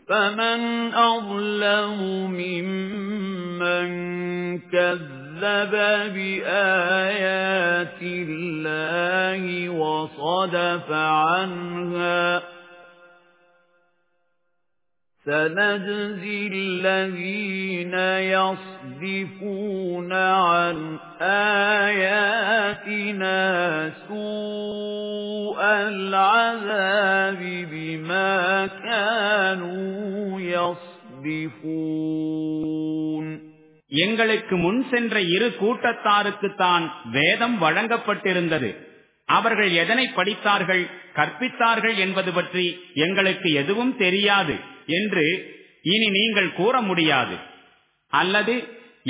فَمَنْ أَظْلَمُ مِمَّنْ كَذَّبَ بِآيَاتِ اللَّهِ وَصَدَفَ عَنْهَا سَنَجْزِي الَّذِينَ يَصْدَفُونَ يَصْدِفُونَ عَن آيَاتِنَا سُوءَ الْعَذَابِ بِمَا كَانُوا يَصْدِفُونَ
எங்களுக்கு முன் சென்ற இரு கூட்டத்தாருக்கு தான் வேதம் வழங்கப்பட்டிருந்தது அவர்கள் எதனை படித்தார்கள் கற்பித்தார்கள் என்பது பற்றி எங்களுக்கு எதுவும் தெரியாது என்று இனி நீங்கள் கூற முடியாது அல்லது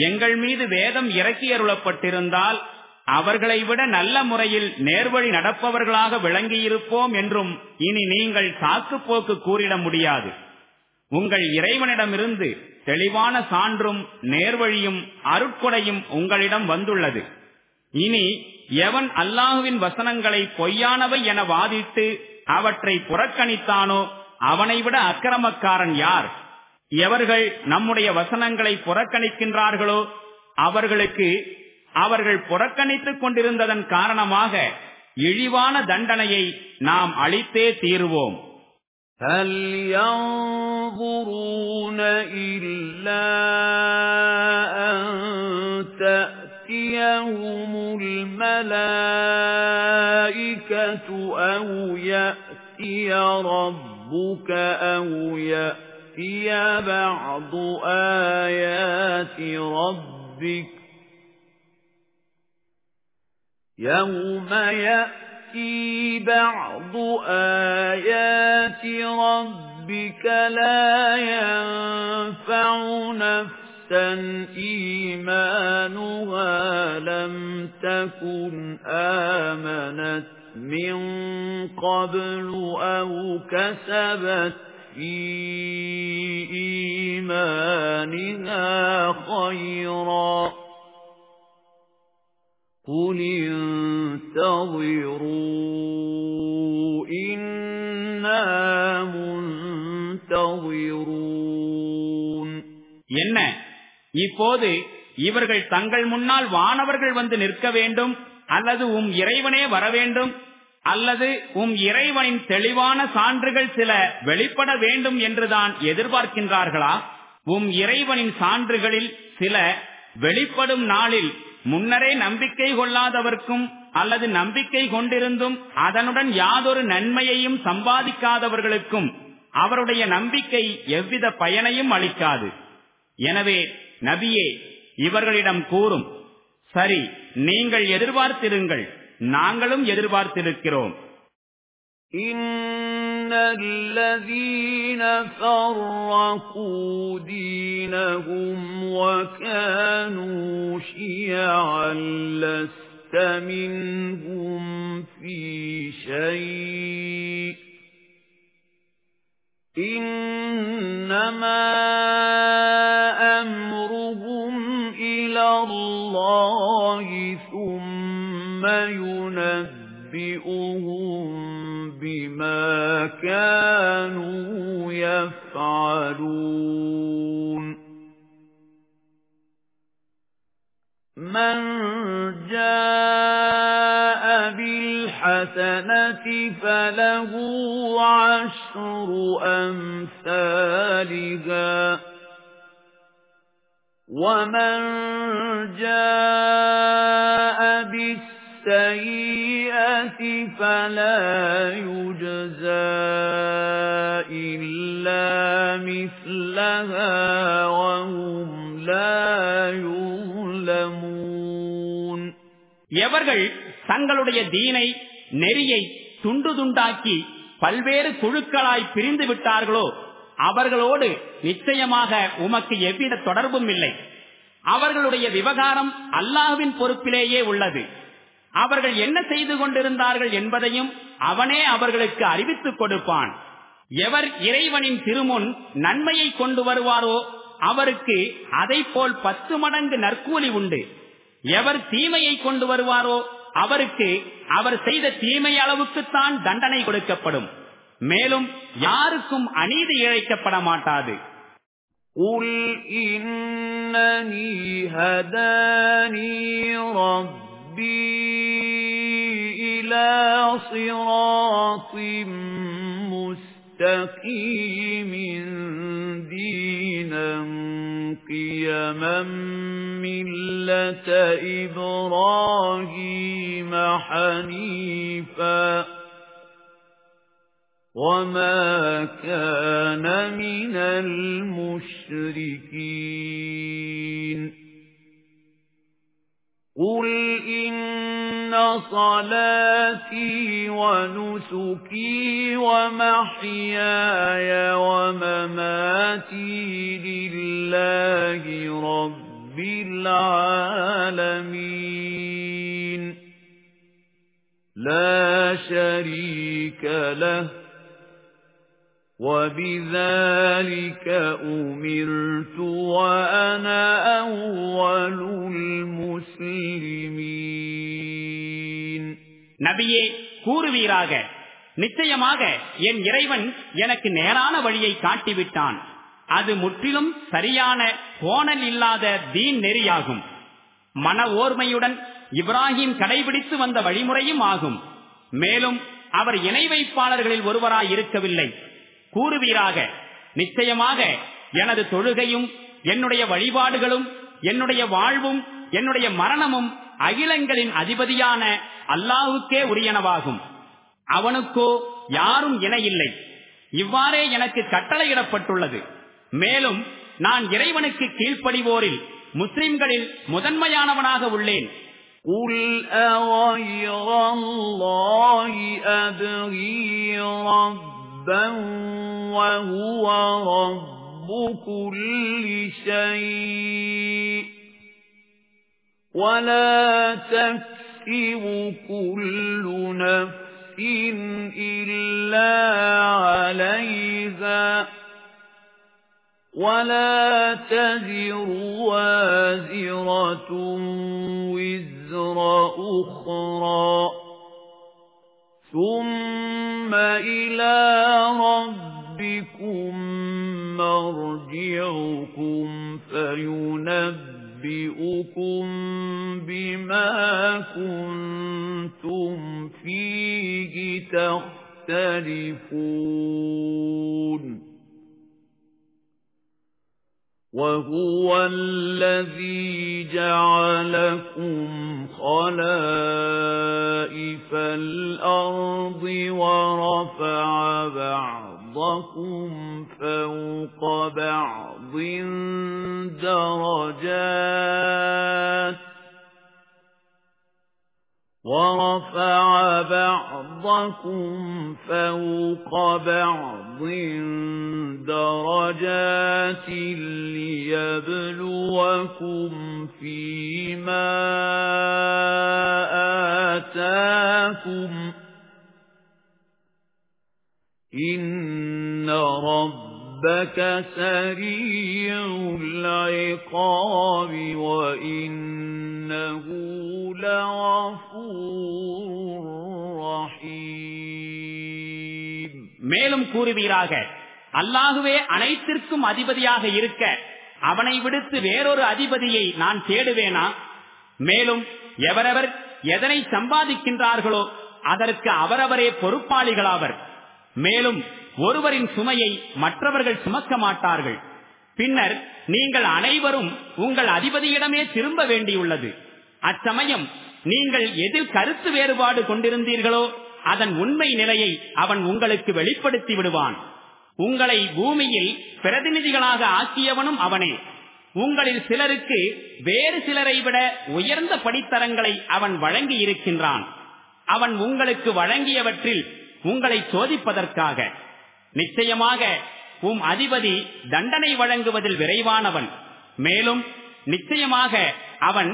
எங்கள் மீது வேதம் இறக்கியருளப்பட்டிருந்தால் அவர்களை விட நல்ல முறையில் நேர்வழி நடப்பவர்களாக விளங்கியிருப்போம் என்றும் இனி நீங்கள் சாக்கு போக்கு கூறிட முடியாது உங்கள் இறைவனிடமிருந்து தெளிவான சான்றும் நேர்வழியும் அருட்கொடையும் உங்களிடம் வந்துள்ளது இனி எவன் அல்லாஹுவின் வசனங்களை பொய்யானவை என வாதிட்டு அவற்றை புறக்கணித்தானோ அவனை விட அக்கிரமக்காரன் யார் எவர்கள் நம்முடைய வசனங்களை புறக்கணிக்கின்றார்களோ அவர்களுக்கு அவர்கள் புறக்கணித்துக் கொண்டிருந்ததன் காரணமாக இழிவான தண்டனையை நாம் அளித்தே தீருவோம்
هل ينظرون إلا أن تأتيهم الملائكة يَأْتِيَ بَعْضُ آيَاتِ رَبِّكَ يَوْمَ يَأْتِي بَعْضُ آيَاتِ رَبِّكَ لَا يَنفَعُ نَفْسًا إِيمَانُهَا لَمْ تَكُنْ آمَنَتْ مِنْ قَبْلُ أَوْ كَسَبَتْ في إيمانها خيرا قل انتظروا إنا منتظرون
என்ன இப்போது இவர்கள் தங்கள் முன்னால் வானவர்கள் வந்து நிற்க வேண்டும் அல்லது உம் இறைவனே வர வேண்டும் அல்லது உம் இறைவனின் தெளிவான சான்றுகள் சில வெளிப்பட வேண்டும் என்றுதான் எதிர்பார்க்கின்றார்களா உம் இறைவனின் சான்றுகளில் சில வெளிப்படும் நாளில் முன்னரே நம்பிக்கை கொள்ளாதவர்க்கும் அல்லது நம்பிக்கை கொண்டிருந்தும் அதனுடன் யாதொரு நன்மையையும் சம்பாதிக்காதவர்களுக்கும் அவருடைய நம்பிக்கை எவ்வித பயனையும் அளிக்காது எனவே நபியே இவர்களிடம் கூறும் சரி நீங்கள் எதிர்பார்த்திருங்கள் நாங்களும் எதிர்பார்த்திருக்கிறோம்
إِنَّ الَّذِينَ فَرَّقُوا دِينَهُمْ وَكَانُوا شِيَعًا لَّسْتَ مِنْهُمْ فِي شَيْءٍ إِنَّمَا أَمْرُهُمْ إِلَى اللَّهِ ثُمَّ ثُمَّ يُنَبِّئُهُم بِمَا كَانُوا يَفْعَلُونَ مَن جَاءَ بِالْحَسَنَةِ فَلَهُ عَشْرُ أَمْثَالِهَا وَمَن جَاءَ بِالسَّيِّئَةِ السَّيِّئَةِ فَلَا يُجْزَى إِلَّا مِثْلَهَا وَهُمْ لَا يُظْلَمُونَ எவர்கள் தங்களுடைய
தீனை நெறியை துண்டு துண்டாக்கி பல்வேறு குழுக்களாய் பிரிந்து விட்டார்களோ அவர்களோடு நிச்சயமாக உமக்கு எவ்வித தொடர்பும் இல்லை அவர்களுடைய விவகாரம் அல்லாஹுவின் பொறுப்பிலேயே உள்ளது அவர்கள் என்ன செய்து கொண்டிருந்தார்கள் என்பதையும் அவனே அவர்களுக்கு அறிவித்துக் கொடுப்பான் எவர் இறைவனின் திருமுன் நன்மையை கொண்டு வருவாரோ அவருக்கு அதை போல் பத்து மடங்கு நற்கூலி உண்டு எவர் தீமையை கொண்டு வருவாரோ அவருக்கு அவர் செய்த தீமை அளவுக்குத்தான் தண்டனை கொடுக்கப்படும் மேலும் யாருக்கும் அநீதி இழைக்கப்பட மாட்டாது
உள் இன்னி ஹதனி رَبِّي إِلَى صِرَاطٍ مُسْتَقِيمٍ دِينًا قِيَمًا مِلَّةَ إِبْرَاهِيمَ حَنِيفًا وَمَا كَانَ مِنَ الْمُشْرِكِينَ قُلْ إِنَّ صَلَاتِي وَنُسُكِي وَمَحْيَايَ وَمَمَاتِي لِلَّهِ رَبِّ الْعَالَمِينَ لَا شَرِيكَ لَهُ وَبِذَلِكَ أُمِرْتُ وَأَنَا أَوَّلُ الْمُسْلِمِينَ
நபியே கூறுவீராக நிச்சயமாக என் இறைவன் எனக்கு நேரான வழியை காட்டிவிட்டான் அது முற்றிலும் சரியான கோணல் இல்லாத தீன் நெறியாகும் மன ஓர்மையுடன் இப்ராஹிம் கடைபிடித்து வந்த வழிமுறையும் ஆகும் மேலும் அவர் இணை வைப்பாளர்களில் ஒருவராய் இருக்கவில்லை கூறுவீராக நிச்சயமாக எனது தொழுகையும் என்னுடைய வழிபாடுகளும் என்னுடைய வாழ்வும் என்னுடைய மரணமும் அகிலங்களின் அதிபதியான அல்லாஹுக்கே உரியனவாகும் அவனுக்கோ யாரும் இணையில்லை இவ்வாறே எனக்கு கட்டளையிடப்பட்டுள்ளது மேலும் நான் இறைவனுக்கு கீழ்ப்படிவோரில்
முஸ்லிம்களில் முதன்மையானவனாக உள்ளேன் قُلْ أَوَيْرَ اللَّهِ أَبْغِي رب رَبًّا وَهُوَ رَبُّ كُلِّ شَيْءٍ وَلَا تَكْسِبُ كُلُّ نَفْسٍ إِلَّا عَلَيْهَا وَلَا تَزِرُ وَازِرَةٌ وِزْرَ أُخْرَى ثُمَّ إِلَى رَبِّكُمْ مَرْجِعُكُمْ فَيُنَبِّئُكُم بِمَا كُنتُمْ فِيهِ تَخْتَلِفُونَ وَهُوَ الَّذِي جَعَلَكُمْ خَلَائِفَ الْأَرْضِ وَرَفَعَ بَعْضَكُمْ فَوْقَ بَعْضٍ دَرَجَاتٍ وَرَفَعَ بَعْضَكُمْ فَوْقَ بَعْضٍ دَرَجَاتٍ لِيَبْلُوَكُمْ فِي مَا آتَاكُمْ إِنَّ رَبَّكُمْ رَبَّكَ سَرِيعُ الْعِقَابِ وَإِنَّهُ لَغَفُورٌ رَّحِيمٌ மேலும் கூறுவீராக
அல்லாஹுவே அனைத்திற்கும் அதிபதியாக இருக்க அவனை விடுத்து வேறொரு அதிபதியை நான் தேடுவேனா மேலும் எவரவர் எதனை சம்பாதிக்கின்றார்களோ அதற்கு அவரவரே பொறுப்பாளிகளாவர் மேலும் ஒருவரின் சுமையை மற்றவர்கள் சுமக்க மாட்டார்கள் பின்னர் நீங்கள் அனைவரும் உங்கள் அதிபதியிடமே திரும்ப வேண்டியுள்ளது அச்சமயம் நீங்கள் எதில் கருத்து வேறுபாடு கொண்டிருந்தீர்களோ அதன் உண்மை நிலையை அவன் உங்களுக்கு வெளிப்படுத்தி விடுவான் உங்களை பூமியில் பிரதிநிதிகளாக ஆக்கியவனும் அவனே உங்களில் சிலருக்கு வேறு சிலரை விட உயர்ந்த படித்தரங்களை அவன் வழங்கி இருக்கின்றான் அவன் உங்களுக்கு வழங்கியவற்றில் உங்களை சோதிப்பதற்காக நிச்சயமாக உம் அதிபதி தண்டனை வழங்குவதில் விரைவானவன் மேலும் நிச்சயமாக அவன்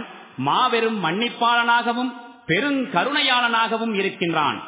மாபெரும் மன்னிப்பாளனாகவும் பெருங்கருணையாளனாகவும் இருக்கின்றான்